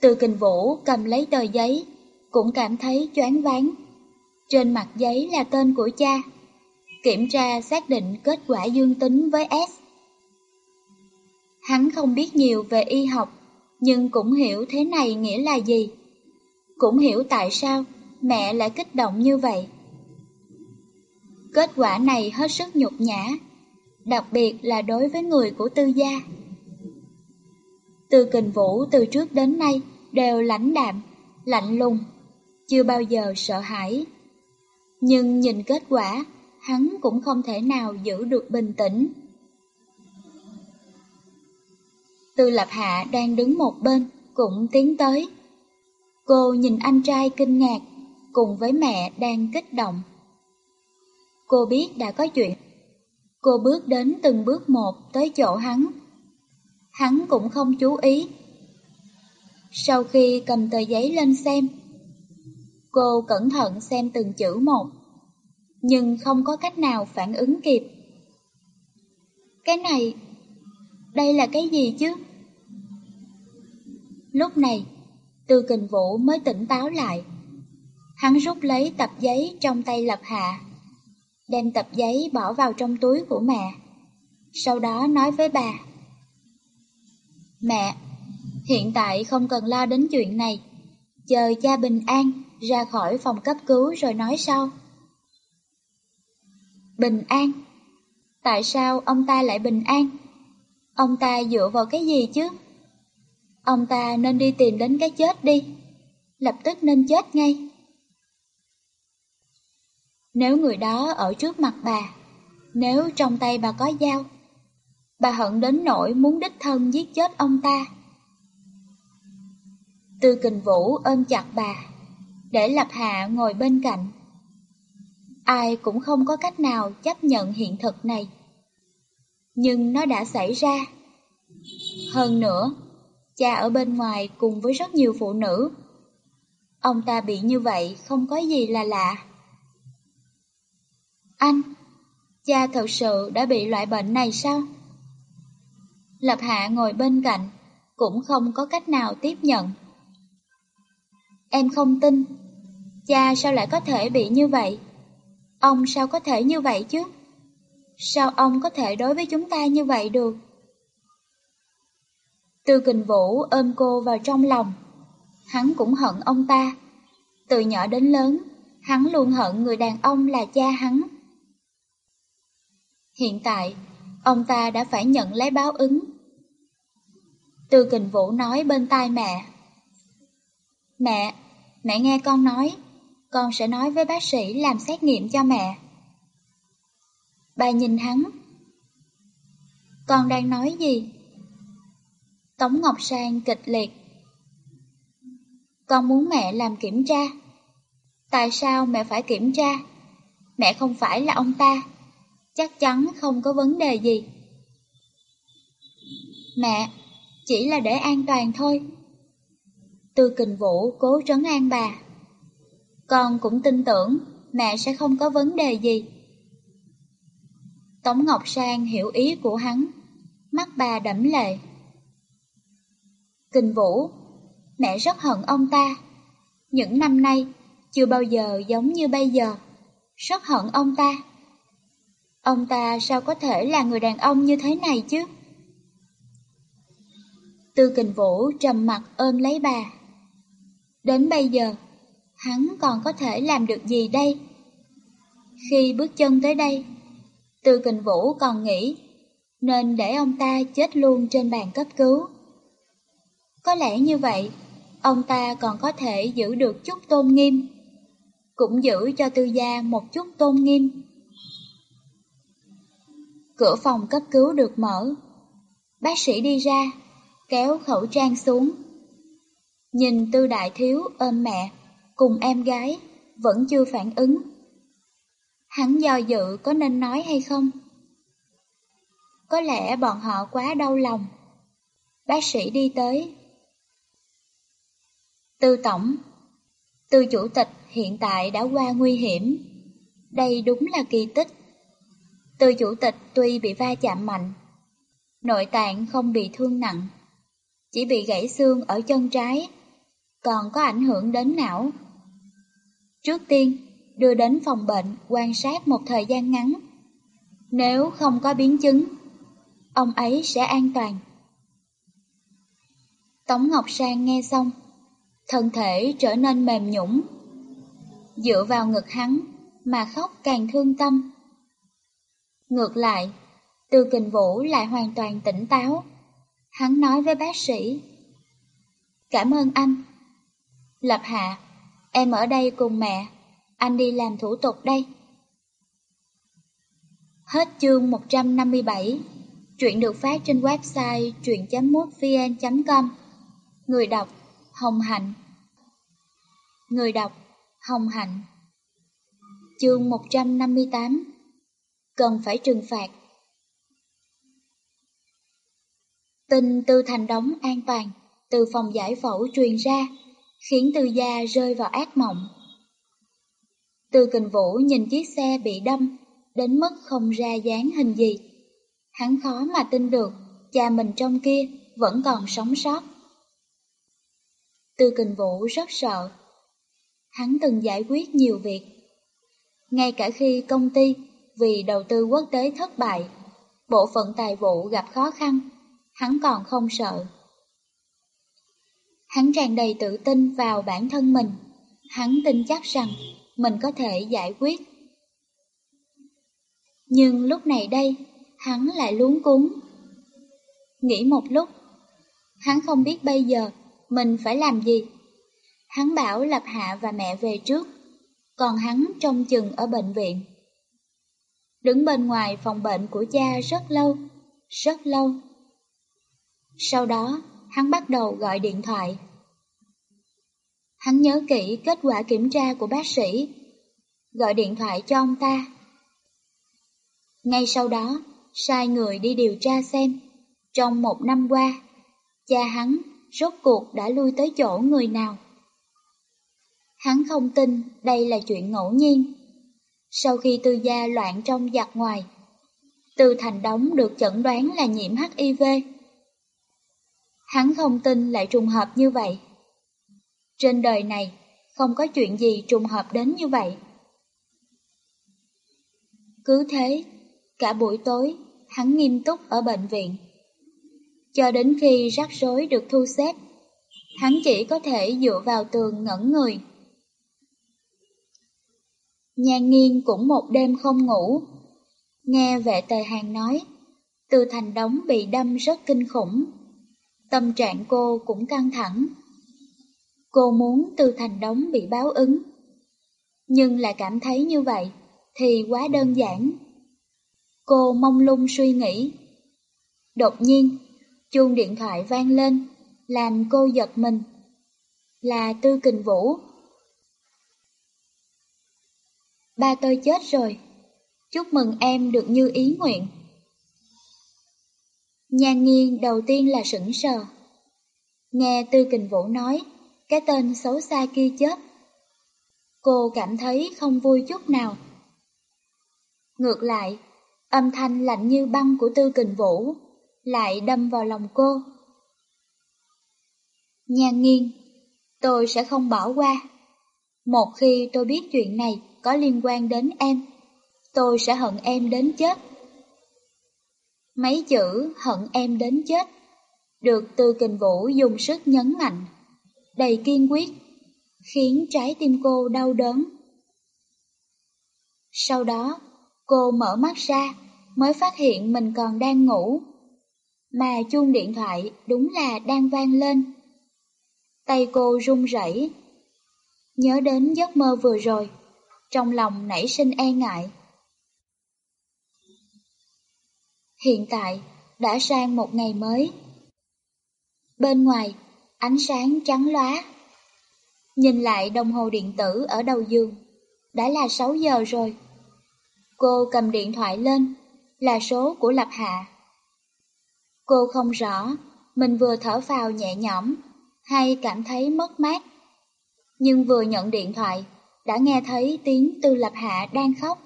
Từ kình vũ cầm lấy tờ giấy, cũng cảm thấy choáng váng. Trên mặt giấy là tên của cha. Kiểm tra xác định kết quả dương tính với S. Hắn không biết nhiều về y học, nhưng cũng hiểu thế này nghĩa là gì. Cũng hiểu tại sao mẹ lại kích động như vậy. Kết quả này hết sức nhục nhã, đặc biệt là đối với người của tư gia. Từ kình vũ từ trước đến nay đều lãnh đạm, lạnh lùng, chưa bao giờ sợ hãi. Nhưng nhìn kết quả, hắn cũng không thể nào giữ được bình tĩnh. Tư Lập Hạ đang đứng một bên, cũng tiến tới. Cô nhìn anh trai kinh ngạc, cùng với mẹ đang kích động. Cô biết đã có chuyện. Cô bước đến từng bước một tới chỗ hắn. Hắn cũng không chú ý. Sau khi cầm tờ giấy lên xem, cô cẩn thận xem từng chữ một, nhưng không có cách nào phản ứng kịp. Cái này, đây là cái gì chứ? Lúc này, Tư Kình Vũ mới tỉnh táo lại. Hắn rút lấy tập giấy trong tay Lập Hạ, đem tập giấy bỏ vào trong túi của mẹ. Sau đó nói với bà. Mẹ, hiện tại không cần lo đến chuyện này. Chờ cha bình an ra khỏi phòng cấp cứu rồi nói sau. Bình an? Tại sao ông ta lại bình an? Ông ta dựa vào cái gì chứ? Ông ta nên đi tìm đến cái chết đi, lập tức nên chết ngay. Nếu người đó ở trước mặt bà, nếu trong tay bà có dao, bà hận đến nỗi muốn đích thân giết chết ông ta. Tư kình vũ ôm chặt bà, để Lập Hạ ngồi bên cạnh. Ai cũng không có cách nào chấp nhận hiện thực này. Nhưng nó đã xảy ra. Hơn nữa, cha ở bên ngoài cùng với rất nhiều phụ nữ. Ông ta bị như vậy không có gì là lạ. Anh, cha thật sự đã bị loại bệnh này sao? Lập Hạ ngồi bên cạnh, cũng không có cách nào tiếp nhận. Em không tin, cha sao lại có thể bị như vậy? Ông sao có thể như vậy chứ? Sao ông có thể đối với chúng ta như vậy được? Tư kình vũ ôm cô vào trong lòng. Hắn cũng hận ông ta. Từ nhỏ đến lớn, hắn luôn hận người đàn ông là cha hắn. Hiện tại, ông ta đã phải nhận lấy báo ứng. Tư kình vũ nói bên tai mẹ. Mẹ, mẹ nghe con nói, con sẽ nói với bác sĩ làm xét nghiệm cho mẹ. Bà nhìn hắn. Con đang nói gì? Tống Ngọc Sang kịch liệt. Con muốn mẹ làm kiểm tra. Tại sao mẹ phải kiểm tra? Mẹ không phải là ông ta. Chắc chắn không có vấn đề gì. Mẹ, chỉ là để an toàn thôi. Tư kình vũ cố trấn an bà. Con cũng tin tưởng mẹ sẽ không có vấn đề gì. Tống Ngọc Sang hiểu ý của hắn, mắt bà đẫm lệ. Kình Vũ, mẹ rất hận ông ta. Những năm nay, chưa bao giờ giống như bây giờ. Rất hận ông ta. Ông ta sao có thể là người đàn ông như thế này chứ? Tư Kình Vũ trầm mặt ôm lấy bà. Đến bây giờ, hắn còn có thể làm được gì đây? Khi bước chân tới đây, từ Kình Vũ còn nghĩ nên để ông ta chết luôn trên bàn cấp cứu. Có lẽ như vậy, ông ta còn có thể giữ được chút tôn nghiêm, cũng giữ cho tư gia một chút tôn nghiêm. Cửa phòng cấp cứu được mở, bác sĩ đi ra, kéo khẩu trang xuống. Nhìn tư đại thiếu ôm mẹ, cùng em gái, vẫn chưa phản ứng. Hắn do dự có nên nói hay không? Có lẽ bọn họ quá đau lòng. Bác sĩ đi tới, Tư tổng Tư chủ tịch hiện tại đã qua nguy hiểm. Đây đúng là kỳ tích. Tư chủ tịch tuy bị va chạm mạnh, nội tạng không bị thương nặng, chỉ bị gãy xương ở chân trái, còn có ảnh hưởng đến não. Trước tiên, đưa đến phòng bệnh quan sát một thời gian ngắn. Nếu không có biến chứng, ông ấy sẽ an toàn. Tống Ngọc Sang nghe xong, thân thể trở nên mềm nhũng. Dựa vào ngực hắn mà khóc càng thương tâm. Ngược lại, Tư Kình Vũ lại hoàn toàn tỉnh táo. Hắn nói với bác sĩ, Cảm ơn anh. Lập Hạ, em ở đây cùng mẹ, anh đi làm thủ tục đây. Hết chương 157, chuyện được phát trên website truyện.mútvn.com Người đọc Hồng Hạnh. Người đọc Hồng Hạnh. Chương 158 Cần phải trừng phạt. Tin Tư Thành đóng an toàn từ phòng giải phẫu truyền ra, khiến Tư Gia rơi vào ác mộng từ Kình Vũ nhìn chiếc xe bị đâm, đến mức không ra dáng hình gì. Hắn khó mà tin được, cha mình trong kia vẫn còn sống sót. từ Kình Vũ rất sợ. Hắn từng giải quyết nhiều việc. Ngay cả khi công ty vì đầu tư quốc tế thất bại, bộ phận tài vụ gặp khó khăn, hắn còn không sợ. Hắn tràn đầy tự tin vào bản thân mình, hắn tin chắc rằng mình có thể giải quyết. Nhưng lúc này đây, hắn lại luống cuống. Nghĩ một lúc, hắn không biết bây giờ mình phải làm gì. Hắn bảo Lập Hạ và mẹ về trước, còn hắn trông chừng ở bệnh viện. Đứng bên ngoài phòng bệnh của cha rất lâu, rất lâu. Sau đó, hắn bắt đầu gọi điện thoại. Hắn nhớ kỹ kết quả kiểm tra của bác sĩ, gọi điện thoại cho ông ta. Ngay sau đó, sai người đi điều tra xem, trong một năm qua, cha hắn rốt cuộc đã lui tới chỗ người nào. Hắn không tin đây là chuyện ngẫu nhiên. Sau khi tư gia loạn trong giặc ngoài, từ Thành đóng được chẩn đoán là nhiễm HIV. Hắn không tin lại trùng hợp như vậy. Trên đời này, không có chuyện gì trùng hợp đến như vậy. Cứ thế, cả buổi tối, hắn nghiêm túc ở bệnh viện. Cho đến khi rắc rối được thu xếp, hắn chỉ có thể dựa vào tường ngẩn người. Nhan nghiêng cũng một đêm không ngủ. Nghe vệ tề hàng nói, từ thành đống bị đâm rất kinh khủng. Tâm trạng cô cũng căng thẳng. Cô muốn từ thành đống bị báo ứng. Nhưng lại cảm thấy như vậy thì quá đơn giản. Cô mông lung suy nghĩ. Đột nhiên, chuông điện thoại vang lên, làm cô giật mình. Là Tư Kình Vũ. Ba tôi chết rồi. Chúc mừng em được như ý nguyện. Nhan nghiêng đầu tiên là sững sờ. Nghe Tư Kình Vũ nói, cái tên xấu xa kia chết. Cô cảm thấy không vui chút nào. Ngược lại, âm thanh lạnh như băng của Tư Kình Vũ lại đâm vào lòng cô. Nhan nghiêng, tôi sẽ không bỏ qua. Một khi tôi biết chuyện này có liên quan đến em, tôi sẽ hận em đến chết. Mấy chữ hận em đến chết được Tư Kình Vũ dùng sức nhấn mạnh, đầy kiên quyết, khiến trái tim cô đau đớn. Sau đó, cô mở mắt ra, mới phát hiện mình còn đang ngủ. Mà chuông điện thoại đúng là đang vang lên. Tay cô run rẩy. Nhớ đến giấc mơ vừa rồi, trong lòng nảy sinh e ngại. Hiện tại, đã sang một ngày mới. Bên ngoài, ánh sáng trắng lóa. Nhìn lại đồng hồ điện tử ở đầu giường, đã là 6 giờ rồi. Cô cầm điện thoại lên, là số của Lập Hạ. Cô không rõ mình vừa thở phào nhẹ nhõm hay cảm thấy mất mát Nhưng vừa nhận điện thoại, đã nghe thấy tiếng Tư Lập Hạ đang khóc.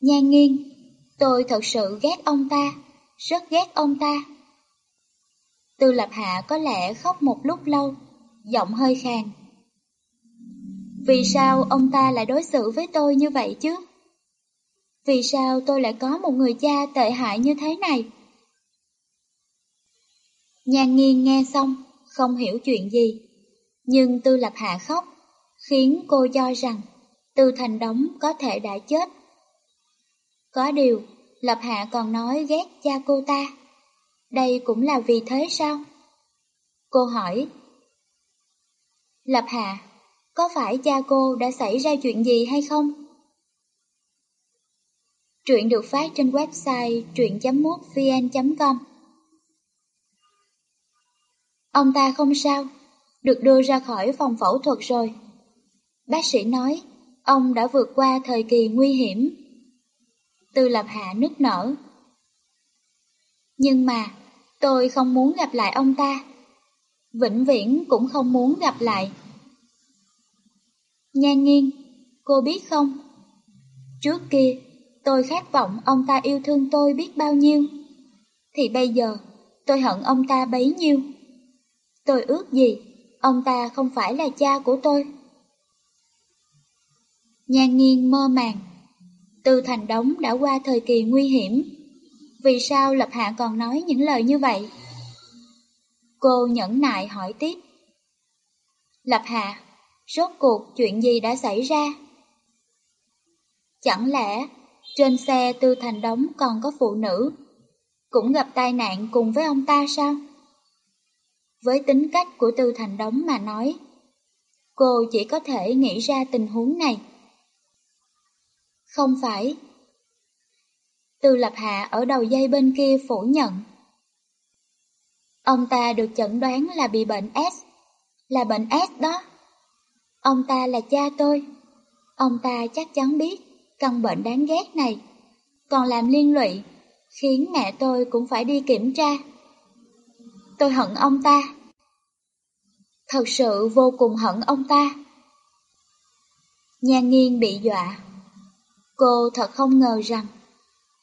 Nhan nghiêng, tôi thật sự ghét ông ta, rất ghét ông ta. Tư Lập Hạ có lẽ khóc một lúc lâu, giọng hơi khàn. Vì sao ông ta lại đối xử với tôi như vậy chứ? Vì sao tôi lại có một người cha tệ hại như thế này? Nhan nghiêng nghe xong, không hiểu chuyện gì. Nhưng Tư Lập Hạ khóc, khiến cô cho rằng Tư Thành Đống có thể đã chết. Có điều, Lập Hạ còn nói ghét cha cô ta. Đây cũng là vì thế sao? Cô hỏi. Lập Hạ, có phải cha cô đã xảy ra chuyện gì hay không? Truyện được phát trên website truyện.mútvn.com Ông ta không sao, được đưa ra khỏi phòng phẫu thuật rồi. Bác sĩ nói, ông đã vượt qua thời kỳ nguy hiểm. Tư Lập Hạ nức nở. Nhưng mà, tôi không muốn gặp lại ông ta. Vĩnh viễn cũng không muốn gặp lại. Nhan nghiêng, cô biết không? Trước kia, tôi khát vọng ông ta yêu thương tôi biết bao nhiêu. Thì bây giờ, tôi hận ông ta bấy nhiêu. Tôi ước gì, ông ta không phải là cha của tôi. Nhan nghiêng mơ màng. Từ thành đống đã qua thời kỳ nguy hiểm. Vì sao Lập Hạ còn nói những lời như vậy? Cô nhẫn nại hỏi tiếp. Lập Hạ, rốt cuộc chuyện gì đã xảy ra? Chẳng lẽ trên xe Tư Thành Đống còn có phụ nữ, cũng gặp tai nạn cùng với ông ta sao? Với tính cách của Tư Thành Đống mà nói, cô chỉ có thể nghĩ ra tình huống này. Không phải. Tư Lập Hạ ở đầu dây bên kia phủ nhận. Ông ta được chẩn đoán là bị bệnh S, là bệnh S đó. Ông ta là cha tôi. Ông ta chắc chắn biết căn bệnh đáng ghét này, còn làm liên lụy, khiến mẹ tôi cũng phải đi kiểm tra. Tôi hận ông ta. Thật sự vô cùng hận ông ta. Nhan nghiên bị dọa. Cô thật không ngờ rằng,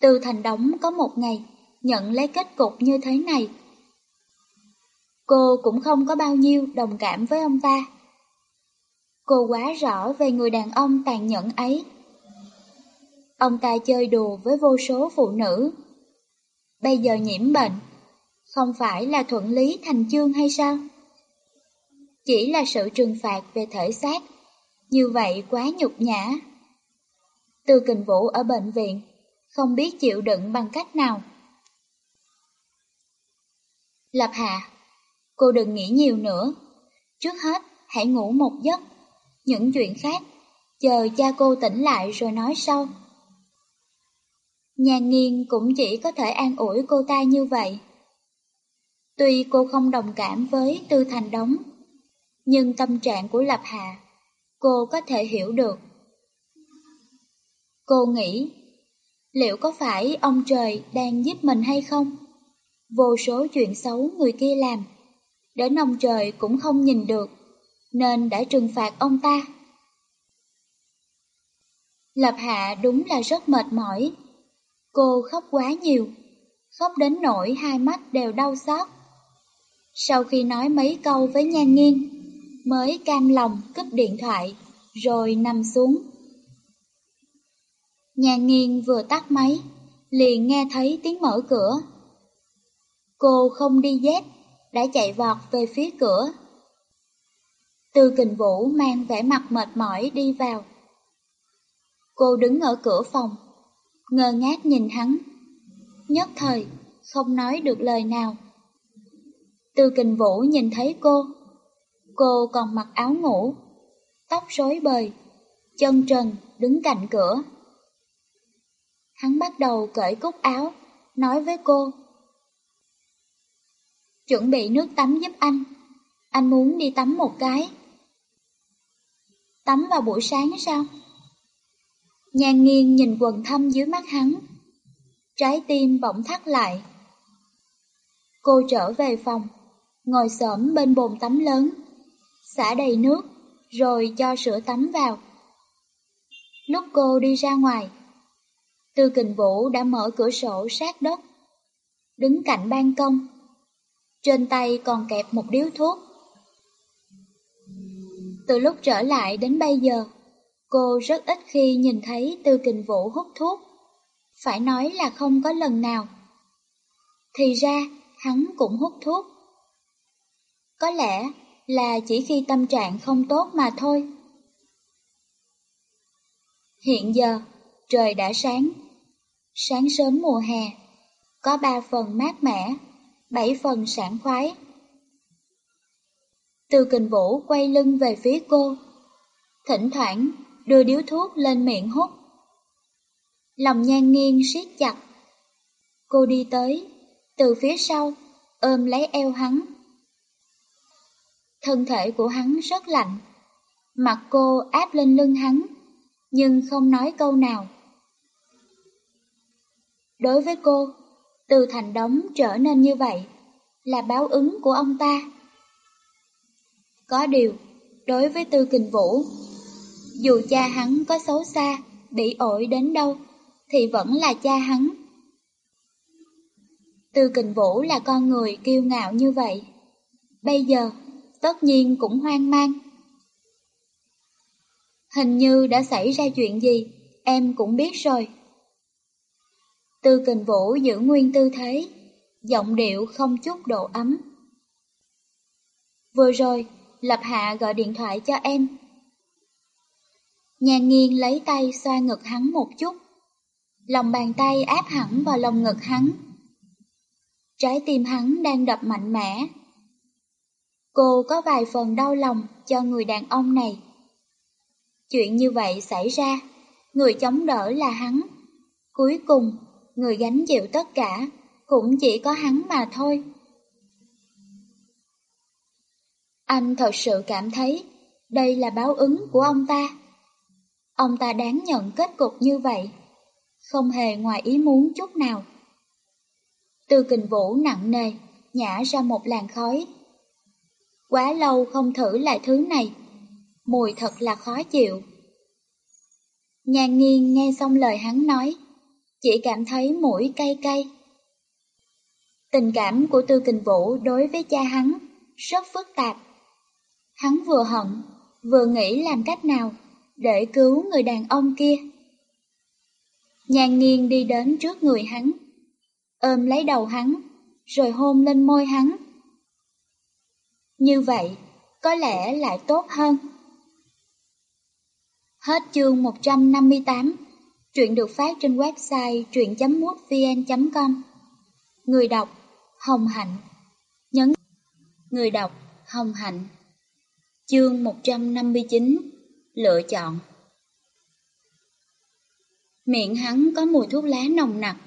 từ thành đóng có một ngày nhận lấy kết cục như thế này. Cô cũng không có bao nhiêu đồng cảm với ông ta. Cô quá rõ về người đàn ông tàn nhẫn ấy. Ông ta chơi đùa với vô số phụ nữ. Bây giờ nhiễm bệnh, không phải là thuận lý thành chương hay sao? Chỉ là sự trừng phạt về thể xác, như vậy quá nhục nhã. từ kình vũ ở bệnh viện, không biết chịu đựng bằng cách nào. Lập Hạ, cô đừng nghĩ nhiều nữa. Trước hết, hãy ngủ một giấc. Những chuyện khác, chờ cha cô tỉnh lại rồi nói sau. Nhà nghiên cũng chỉ có thể an ủi cô ta như vậy. Tuy cô không đồng cảm với Tư Thành Đống, nhưng tâm trạng của Lập Hạ, cô có thể hiểu được. Cô nghĩ, liệu có phải ông trời đang giúp mình hay không? Vô số chuyện xấu người kia làm, đến ông trời cũng không nhìn được, nên đã trừng phạt ông ta. Lập Hạ đúng là rất mệt mỏi. Cô khóc quá nhiều, khóc đến nỗi hai mắt đều đau xót. Sau khi nói mấy câu với Nhan Nghiên, mới cam lòng cúp điện thoại, rồi nằm xuống. Nhà Nghiên vừa tắt máy, liền nghe thấy tiếng mở cửa. Cô không đi dép, đã chạy vọt về phía cửa. Từ kình vũ mang vẻ mặt mệt mỏi đi vào. Cô đứng ở cửa phòng, ngơ ngác nhìn hắn. Nhất thời, không nói được lời nào. Từ kình vũ nhìn thấy cô. Cô còn mặc áo ngủ, tóc rối bời, chân trần đứng cạnh cửa. Hắn bắt đầu cởi cúc áo, nói với cô. Chuẩn bị nước tắm giúp anh, anh muốn đi tắm một cái. Tắm vào buổi sáng sao? Nhan nghiêng nhìn quần thâm dưới mắt hắn. Trái tim bỗng thắt lại. Cô trở về phòng, ngồi xổm bên bồn tắm lớn, xả đầy nước, rồi cho sữa tắm vào. Lúc cô đi ra ngoài, Tư Kình Vũ đã mở cửa sổ sát đất, đứng cạnh ban công. Trên tay còn kẹp một điếu thuốc. Từ lúc trở lại đến bây giờ, cô rất ít khi nhìn thấy Tư Kình Vũ hút thuốc. Phải nói là không có lần nào. Thì ra, hắn cũng hút thuốc. Có lẽ là chỉ khi tâm trạng không tốt mà thôi. Hiện giờ, trời đã sáng. Sáng sớm mùa hè, có ba phần mát mẻ, bảy phần sảng khoái. Từ kình vũ quay lưng về phía cô, thỉnh thoảng đưa điếu thuốc lên miệng hút. Lòng nhan nghiêng siết chặt. Cô đi tới, từ phía sau, ôm lấy eo hắn. Thân thể của hắn rất lạnh, mặt cô áp lên lưng hắn, nhưng không nói câu nào. Đối với cô, từ thành đống trở nên như vậy là báo ứng của ông ta. Có điều, đối với Tư Kình Vũ, dù cha hắn có xấu xa, bị ổi đến đâu, thì vẫn là cha hắn. Tư Kình Vũ là con người kiêu ngạo như vậy. Bây giờ, tất nhiên cũng hoang mang. Hình như đã xảy ra chuyện gì, em cũng biết rồi. Tư kình vũ giữ nguyên tư thế, giọng điệu không chút độ ấm. Vừa rồi, Lập Hạ gọi điện thoại cho em. Nhàn nghiêng lấy tay xoa ngực hắn một chút. Lòng bàn tay áp hẳn vào lồng ngực hắn. Trái tim hắn đang đập mạnh mẽ. Cô có vài phần đau lòng cho người đàn ông này. Chuyện như vậy xảy ra, người chống đỡ là hắn. Cuối cùng, người gánh chịu tất cả, cũng chỉ có hắn mà thôi. Anh thật sự cảm thấy đây là báo ứng của ông ta. Ông ta đáng nhận kết cục như vậy, không hề ngoài ý muốn chút nào. Từ kình vũ nặng nề, nhả ra một làn khói. Quá lâu không thử lại thứ này, mùi thật là khó chịu. Nhàn nghiêng nghe xong lời hắn nói, chỉ cảm thấy mũi cay cay. Tình cảm của Tư Kình Vũ đối với cha hắn rất phức tạp. Hắn vừa hận, vừa nghĩ làm cách nào để cứu người đàn ông kia. Nhàn nghiêng đi đến trước người hắn, ôm lấy đầu hắn, rồi hôn lên môi hắn. Như vậy, có lẽ lại tốt hơn. Hết chương 158 Truyện được phát trên website truyện.mútvn.com Người đọc, Hồng Hạnh. Nhấn Người đọc, Hồng Hạnh. Chương 159 Lựa chọn. Miệng hắn có mùi thuốc lá nồng nặc,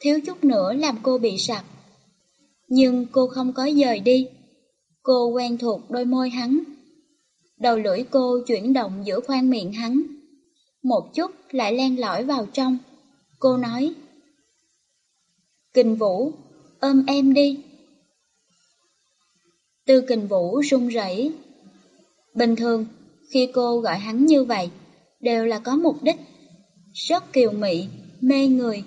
Thiếu chút nữa làm cô bị sặc. Nhưng cô không có dời đi. Cô quen thuộc đôi môi hắn. Đầu lưỡi cô chuyển động giữa khoang miệng hắn một chút lại len lỏi vào trong. Cô nói, Kình Vũ, ôm em đi. Tư Kình Vũ run rẩy. Bình thường, khi cô gọi hắn như vậy, đều là có mục đích, rất kiều mị, mê người.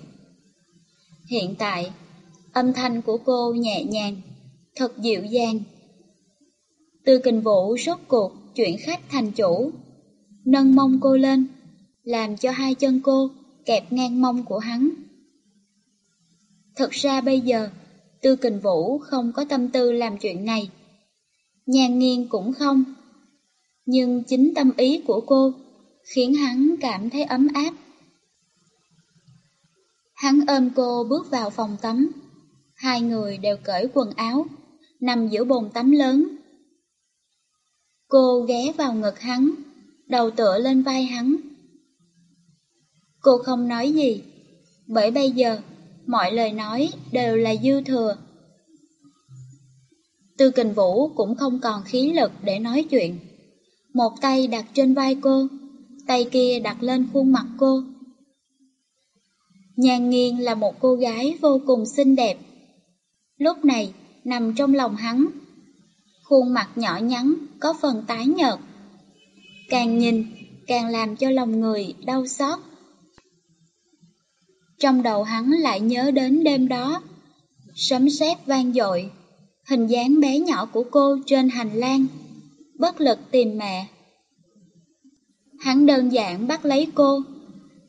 Hiện tại, âm thanh của cô nhẹ nhàng, thật dịu dàng. Tư Kình Vũ rốt cuộc chuyển khách thành chủ, nâng mông cô lên, làm cho hai chân cô kẹp ngang mông của hắn. Thật ra bây giờ, Tư Kình Vũ không có tâm tư làm chuyện này. Nhàn nghiêng cũng không. Nhưng chính tâm ý của cô khiến hắn cảm thấy ấm áp. Hắn ôm cô bước vào phòng tắm. Hai người đều cởi quần áo, nằm giữa bồn tắm lớn. Cô ghé vào ngực hắn, đầu tựa lên vai hắn, Cô không nói gì, bởi bây giờ mọi lời nói đều là dư thừa. Tư kình vũ cũng không còn khí lực để nói chuyện. Một tay đặt trên vai cô, tay kia đặt lên khuôn mặt cô. Nhàn nghiêng là một cô gái vô cùng xinh đẹp. Lúc này, nằm trong lòng hắn. khuôn mặt nhỏ nhắn, có phần tái nhợt. Càng nhìn, càng làm cho lòng người đau xót. Trong đầu hắn lại nhớ đến đêm đó, sấm sét vang dội, hình dáng bé nhỏ của cô trên hành lang, bất lực tìm mẹ. Hắn đơn giản bắt lấy cô,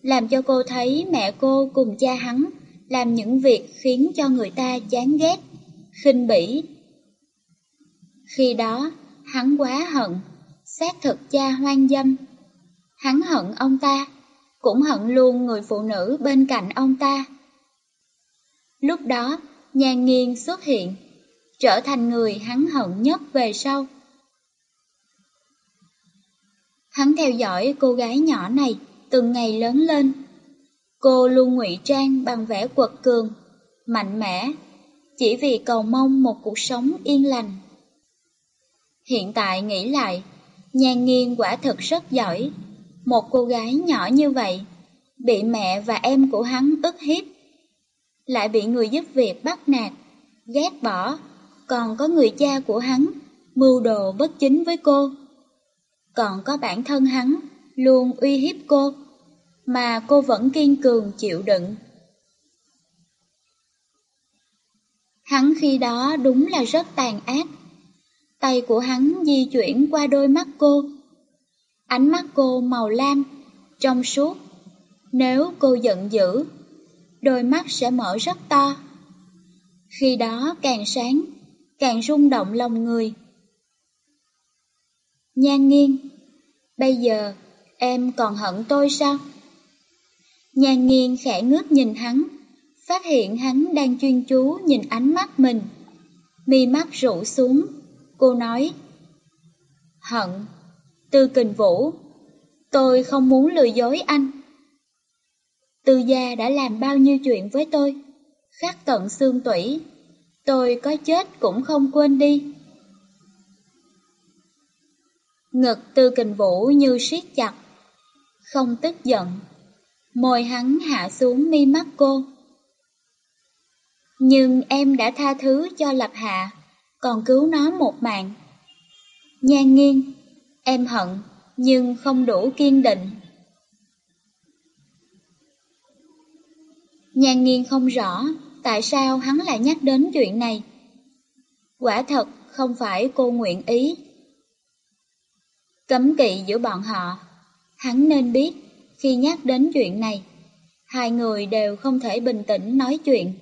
làm cho cô thấy mẹ cô cùng cha hắn làm những việc khiến cho người ta chán ghét, khinh bỉ. Khi đó, hắn quá hận, xác thực cha hoang dâm. Hắn hận ông ta, cũng hận luôn người phụ nữ bên cạnh ông ta. Lúc đó, Nhan nghiêng xuất hiện, trở thành người hắn hận nhất về sau. Hắn theo dõi cô gái nhỏ này từng ngày lớn lên. Cô luôn ngụy trang bằng vẻ quật cường, mạnh mẽ, chỉ vì cầu mong một cuộc sống yên lành. Hiện tại nghĩ lại, Nhan Nghiên quả thực rất giỏi. Một cô gái nhỏ như vậy, bị mẹ và em của hắn ức hiếp, lại bị người giúp việc bắt nạt, ghét bỏ, còn có người cha của hắn mưu đồ bất chính với cô. Còn có bản thân hắn luôn uy hiếp cô, mà cô vẫn kiên cường chịu đựng. Hắn khi đó đúng là rất tàn ác. Tay của hắn di chuyển qua đôi mắt cô. Ánh mắt cô màu lam, trong suốt. Nếu cô giận dữ, đôi mắt sẽ mở rất to. Khi đó càng sáng, càng rung động lòng người. Nhan nghiêng, bây giờ em còn hận tôi sao? Nhan nghiêng khẽ ngước nhìn hắn, phát hiện hắn đang chuyên chú nhìn ánh mắt mình. Mi mắt rũ xuống, cô nói Hận, Tư Kình Vũ, tôi không muốn lừa dối anh. Tư gia đã làm bao nhiêu chuyện với tôi, khắc tận xương tủy, tôi có chết cũng không quên đi. Ngực Tư Kình Vũ như siết chặt, không tức giận, môi hắn hạ xuống mi mắt cô. Nhưng em đã tha thứ cho Lập Hạ, còn cứu nó một mạng. Nhan nghiêng, em hận, nhưng không đủ kiên định. Nhan nghiên không rõ tại sao hắn lại nhắc đến chuyện này. Quả thật không phải cô nguyện ý. Cấm kỵ giữa bọn họ, hắn nên biết khi nhắc đến chuyện này, hai người đều không thể bình tĩnh nói chuyện.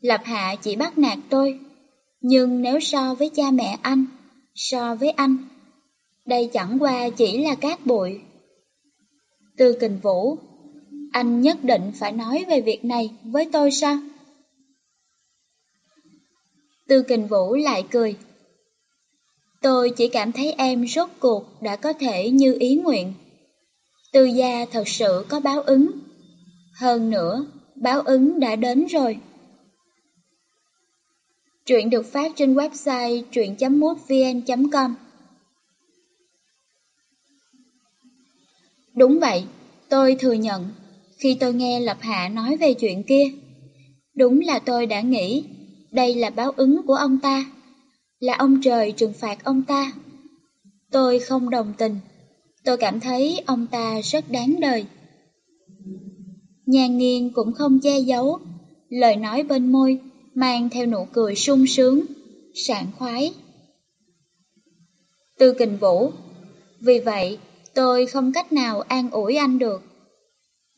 Lập Hạ chỉ bắt nạt tôi, nhưng nếu so với cha mẹ anh, so với anh, đây chẳng qua chỉ là cát bụi. Từ kình vũ, anh nhất định phải nói về việc này với tôi sao? Từ kình vũ lại cười. Tôi chỉ cảm thấy em rốt cuộc đã có thể như ý nguyện. Tư gia thật sự có báo ứng. Hơn nữa, báo ứng đã đến rồi. Truyện được phát trên website truyện.mútvn.com Đúng vậy, tôi thừa nhận, khi tôi nghe Lập Hạ nói về chuyện kia, đúng là tôi đã nghĩ đây là báo ứng của ông ta, là ông trời trừng phạt ông ta. Tôi không đồng tình, tôi cảm thấy ông ta rất đáng đời. Nhà nghiên cũng không che giấu, lời nói bên môi mang theo nụ cười sung sướng, sảng khoái. Tư kình vũ, vì vậy tôi không cách nào an ủi anh được.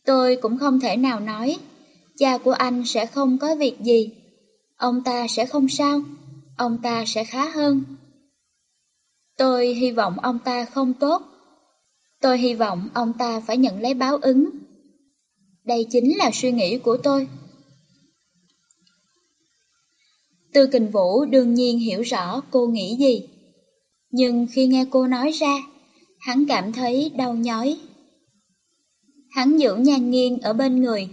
Tôi cũng không thể nào nói, cha của anh sẽ không có việc gì, ông ta sẽ không sao, ông ta sẽ khá hơn. Tôi hy vọng ông ta không tốt, tôi hy vọng ông ta phải nhận lấy báo ứng. Đây chính là suy nghĩ của tôi. Tư Kình Vũ đương nhiên hiểu rõ cô nghĩ gì. Nhưng khi nghe cô nói ra, hắn cảm thấy đau nhói. Hắn giữ nhan nghiêng ở bên người,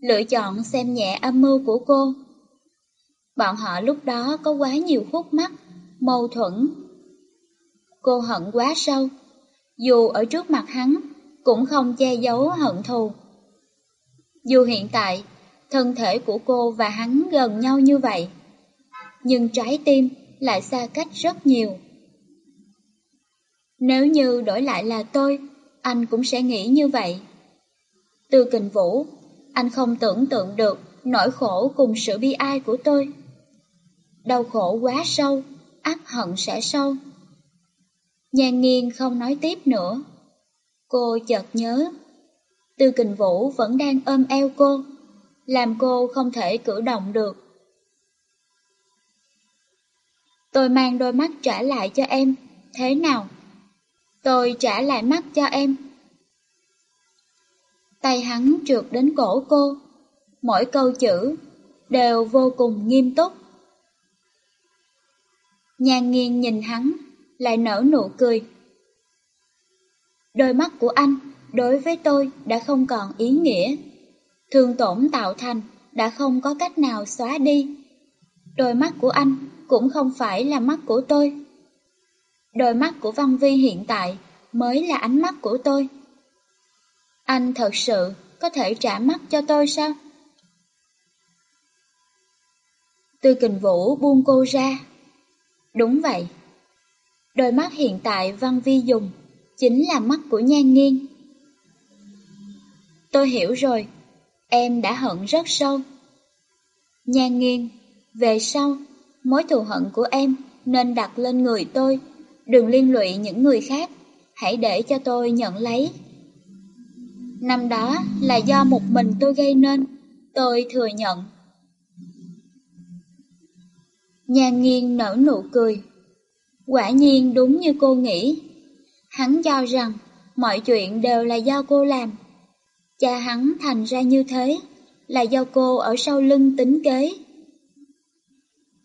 lựa chọn xem nhẹ âm mưu của cô. Bọn họ lúc đó có quá nhiều khúc mắc, mâu thuẫn. Cô hận quá sâu, dù ở trước mặt hắn cũng không che giấu hận thù. Dù hiện tại, thân thể của cô và hắn gần nhau như vậy, nhưng trái tim lại xa cách rất nhiều. Nếu như đổi lại là tôi, anh cũng sẽ nghĩ như vậy. Từ kình vũ, anh không tưởng tượng được nỗi khổ cùng sự bi ai của tôi. Đau khổ quá sâu, ác hận sẽ sâu. Nhan nghiêng không nói tiếp nữa. Cô chợt nhớ, Tư kình vũ vẫn đang ôm eo cô, làm cô không thể cử động được. Tôi mang đôi mắt trả lại cho em, thế nào? Tôi trả lại mắt cho em. Tay hắn trượt đến cổ cô, mỗi câu chữ đều vô cùng nghiêm túc. Nhan nghiêng nhìn hắn, lại nở nụ cười. Đôi mắt của anh đối với tôi đã không còn ý nghĩa. Thương tổn tạo thành đã không có cách nào xóa đi. Đôi mắt của anh cũng không phải là mắt của tôi. Đôi mắt của Văn Vi hiện tại mới là ánh mắt của tôi. Anh thật sự có thể trả mắt cho tôi sao? Tư kình vũ buông cô ra. Đúng vậy. Đôi mắt hiện tại Văn Vi dùng chính là mắt của nhan nghiêng. Tôi hiểu rồi, em đã hận rất sâu. Nhan nghiêng, về sau, mối thù hận của em nên đặt lên người tôi, đừng liên lụy những người khác, hãy để cho tôi nhận lấy. Năm đó là do một mình tôi gây nên, tôi thừa nhận. Nhan nghiêng nở nụ cười. Quả nhiên đúng như cô nghĩ. Hắn cho rằng mọi chuyện đều là do cô làm. Cha hắn thành ra như thế là do cô ở sau lưng tính kế.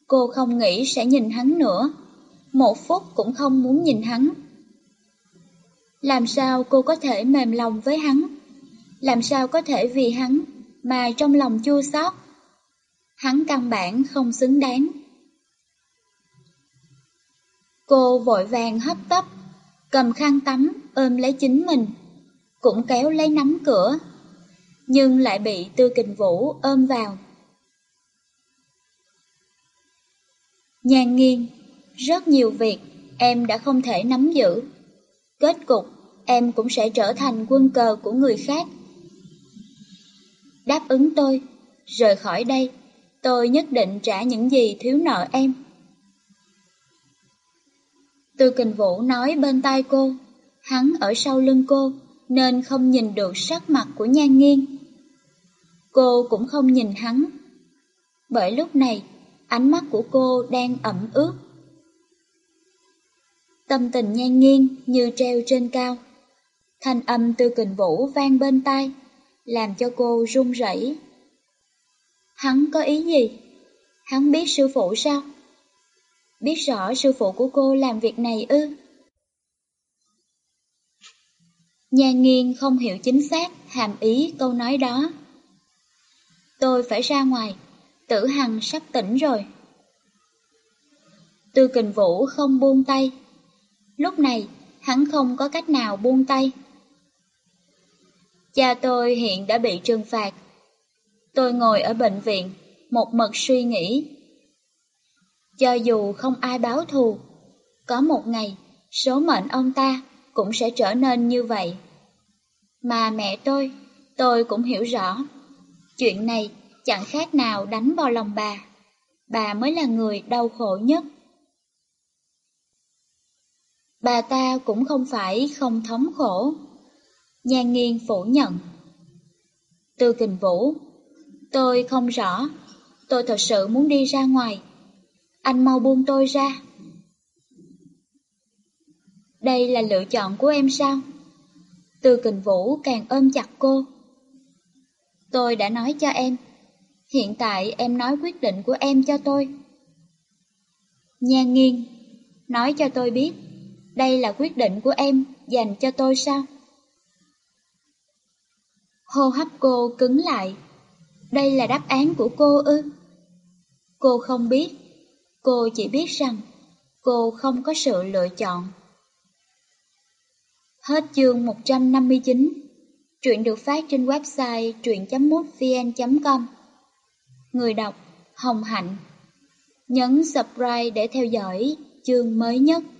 Cô không nghĩ sẽ nhìn hắn nữa, một phút cũng không muốn nhìn hắn. Làm sao cô có thể mềm lòng với hắn? Làm sao có thể vì hắn mà trong lòng chua xót? Hắn căn bản không xứng đáng. Cô vội vàng hấp tấp, cầm khăn tắm ôm lấy chính mình, cũng kéo lấy nắm cửa, nhưng lại bị Tư Kình Vũ ôm vào. Nhan nghiêng, rất nhiều việc em đã không thể nắm giữ. Kết cục, em cũng sẽ trở thành quân cờ của người khác. Đáp ứng tôi, rời khỏi đây, tôi nhất định trả những gì thiếu nợ em. Tư kình vũ nói bên tai cô, hắn ở sau lưng cô, nên không nhìn được sắc mặt của nhan nghiêng. Cô cũng không nhìn hắn. Bởi lúc này, ánh mắt của cô đang ẩm ướt. Tâm tình nhan nghiêng như treo trên cao. Thanh âm tư kình vũ vang bên tai, làm cho cô run rẩy. Hắn có ý gì? Hắn biết sư phụ sao? Biết rõ sư phụ của cô làm việc này ư? Nhà nghiên không hiểu chính xác hàm ý câu nói đó. Tôi phải ra ngoài, tử hằng sắp tỉnh rồi. Tư kình vũ không buông tay. Lúc này, hắn không có cách nào buông tay. Cha tôi hiện đã bị trừng phạt. Tôi ngồi ở bệnh viện, một mực suy nghĩ cho dù không ai báo thù, có một ngày, số mệnh ông ta cũng sẽ trở nên như vậy. Mà mẹ tôi, tôi cũng hiểu rõ. Chuyện này chẳng khác nào đánh vào lòng bà. Bà mới là người đau khổ nhất. Bà ta cũng không phải không thống khổ. Nhan nghiên phủ nhận. Từ kình vũ, tôi không rõ. Tôi thật sự muốn đi ra ngoài anh mau buông tôi ra. Đây là lựa chọn của em sao? Từ kình vũ càng ôm chặt cô. Tôi đã nói cho em, hiện tại em nói quyết định của em cho tôi. Nhan nghiêng, nói cho tôi biết, đây là quyết định của em dành cho tôi sao? Hô hấp cô cứng lại, đây là đáp án của cô ư? Cô không biết Cô chỉ biết rằng cô không có sự lựa chọn. Hết chương 159 Truyện được phát trên website truyện.mútvn.com Người đọc Hồng Hạnh Nhấn subscribe để theo dõi chương mới nhất.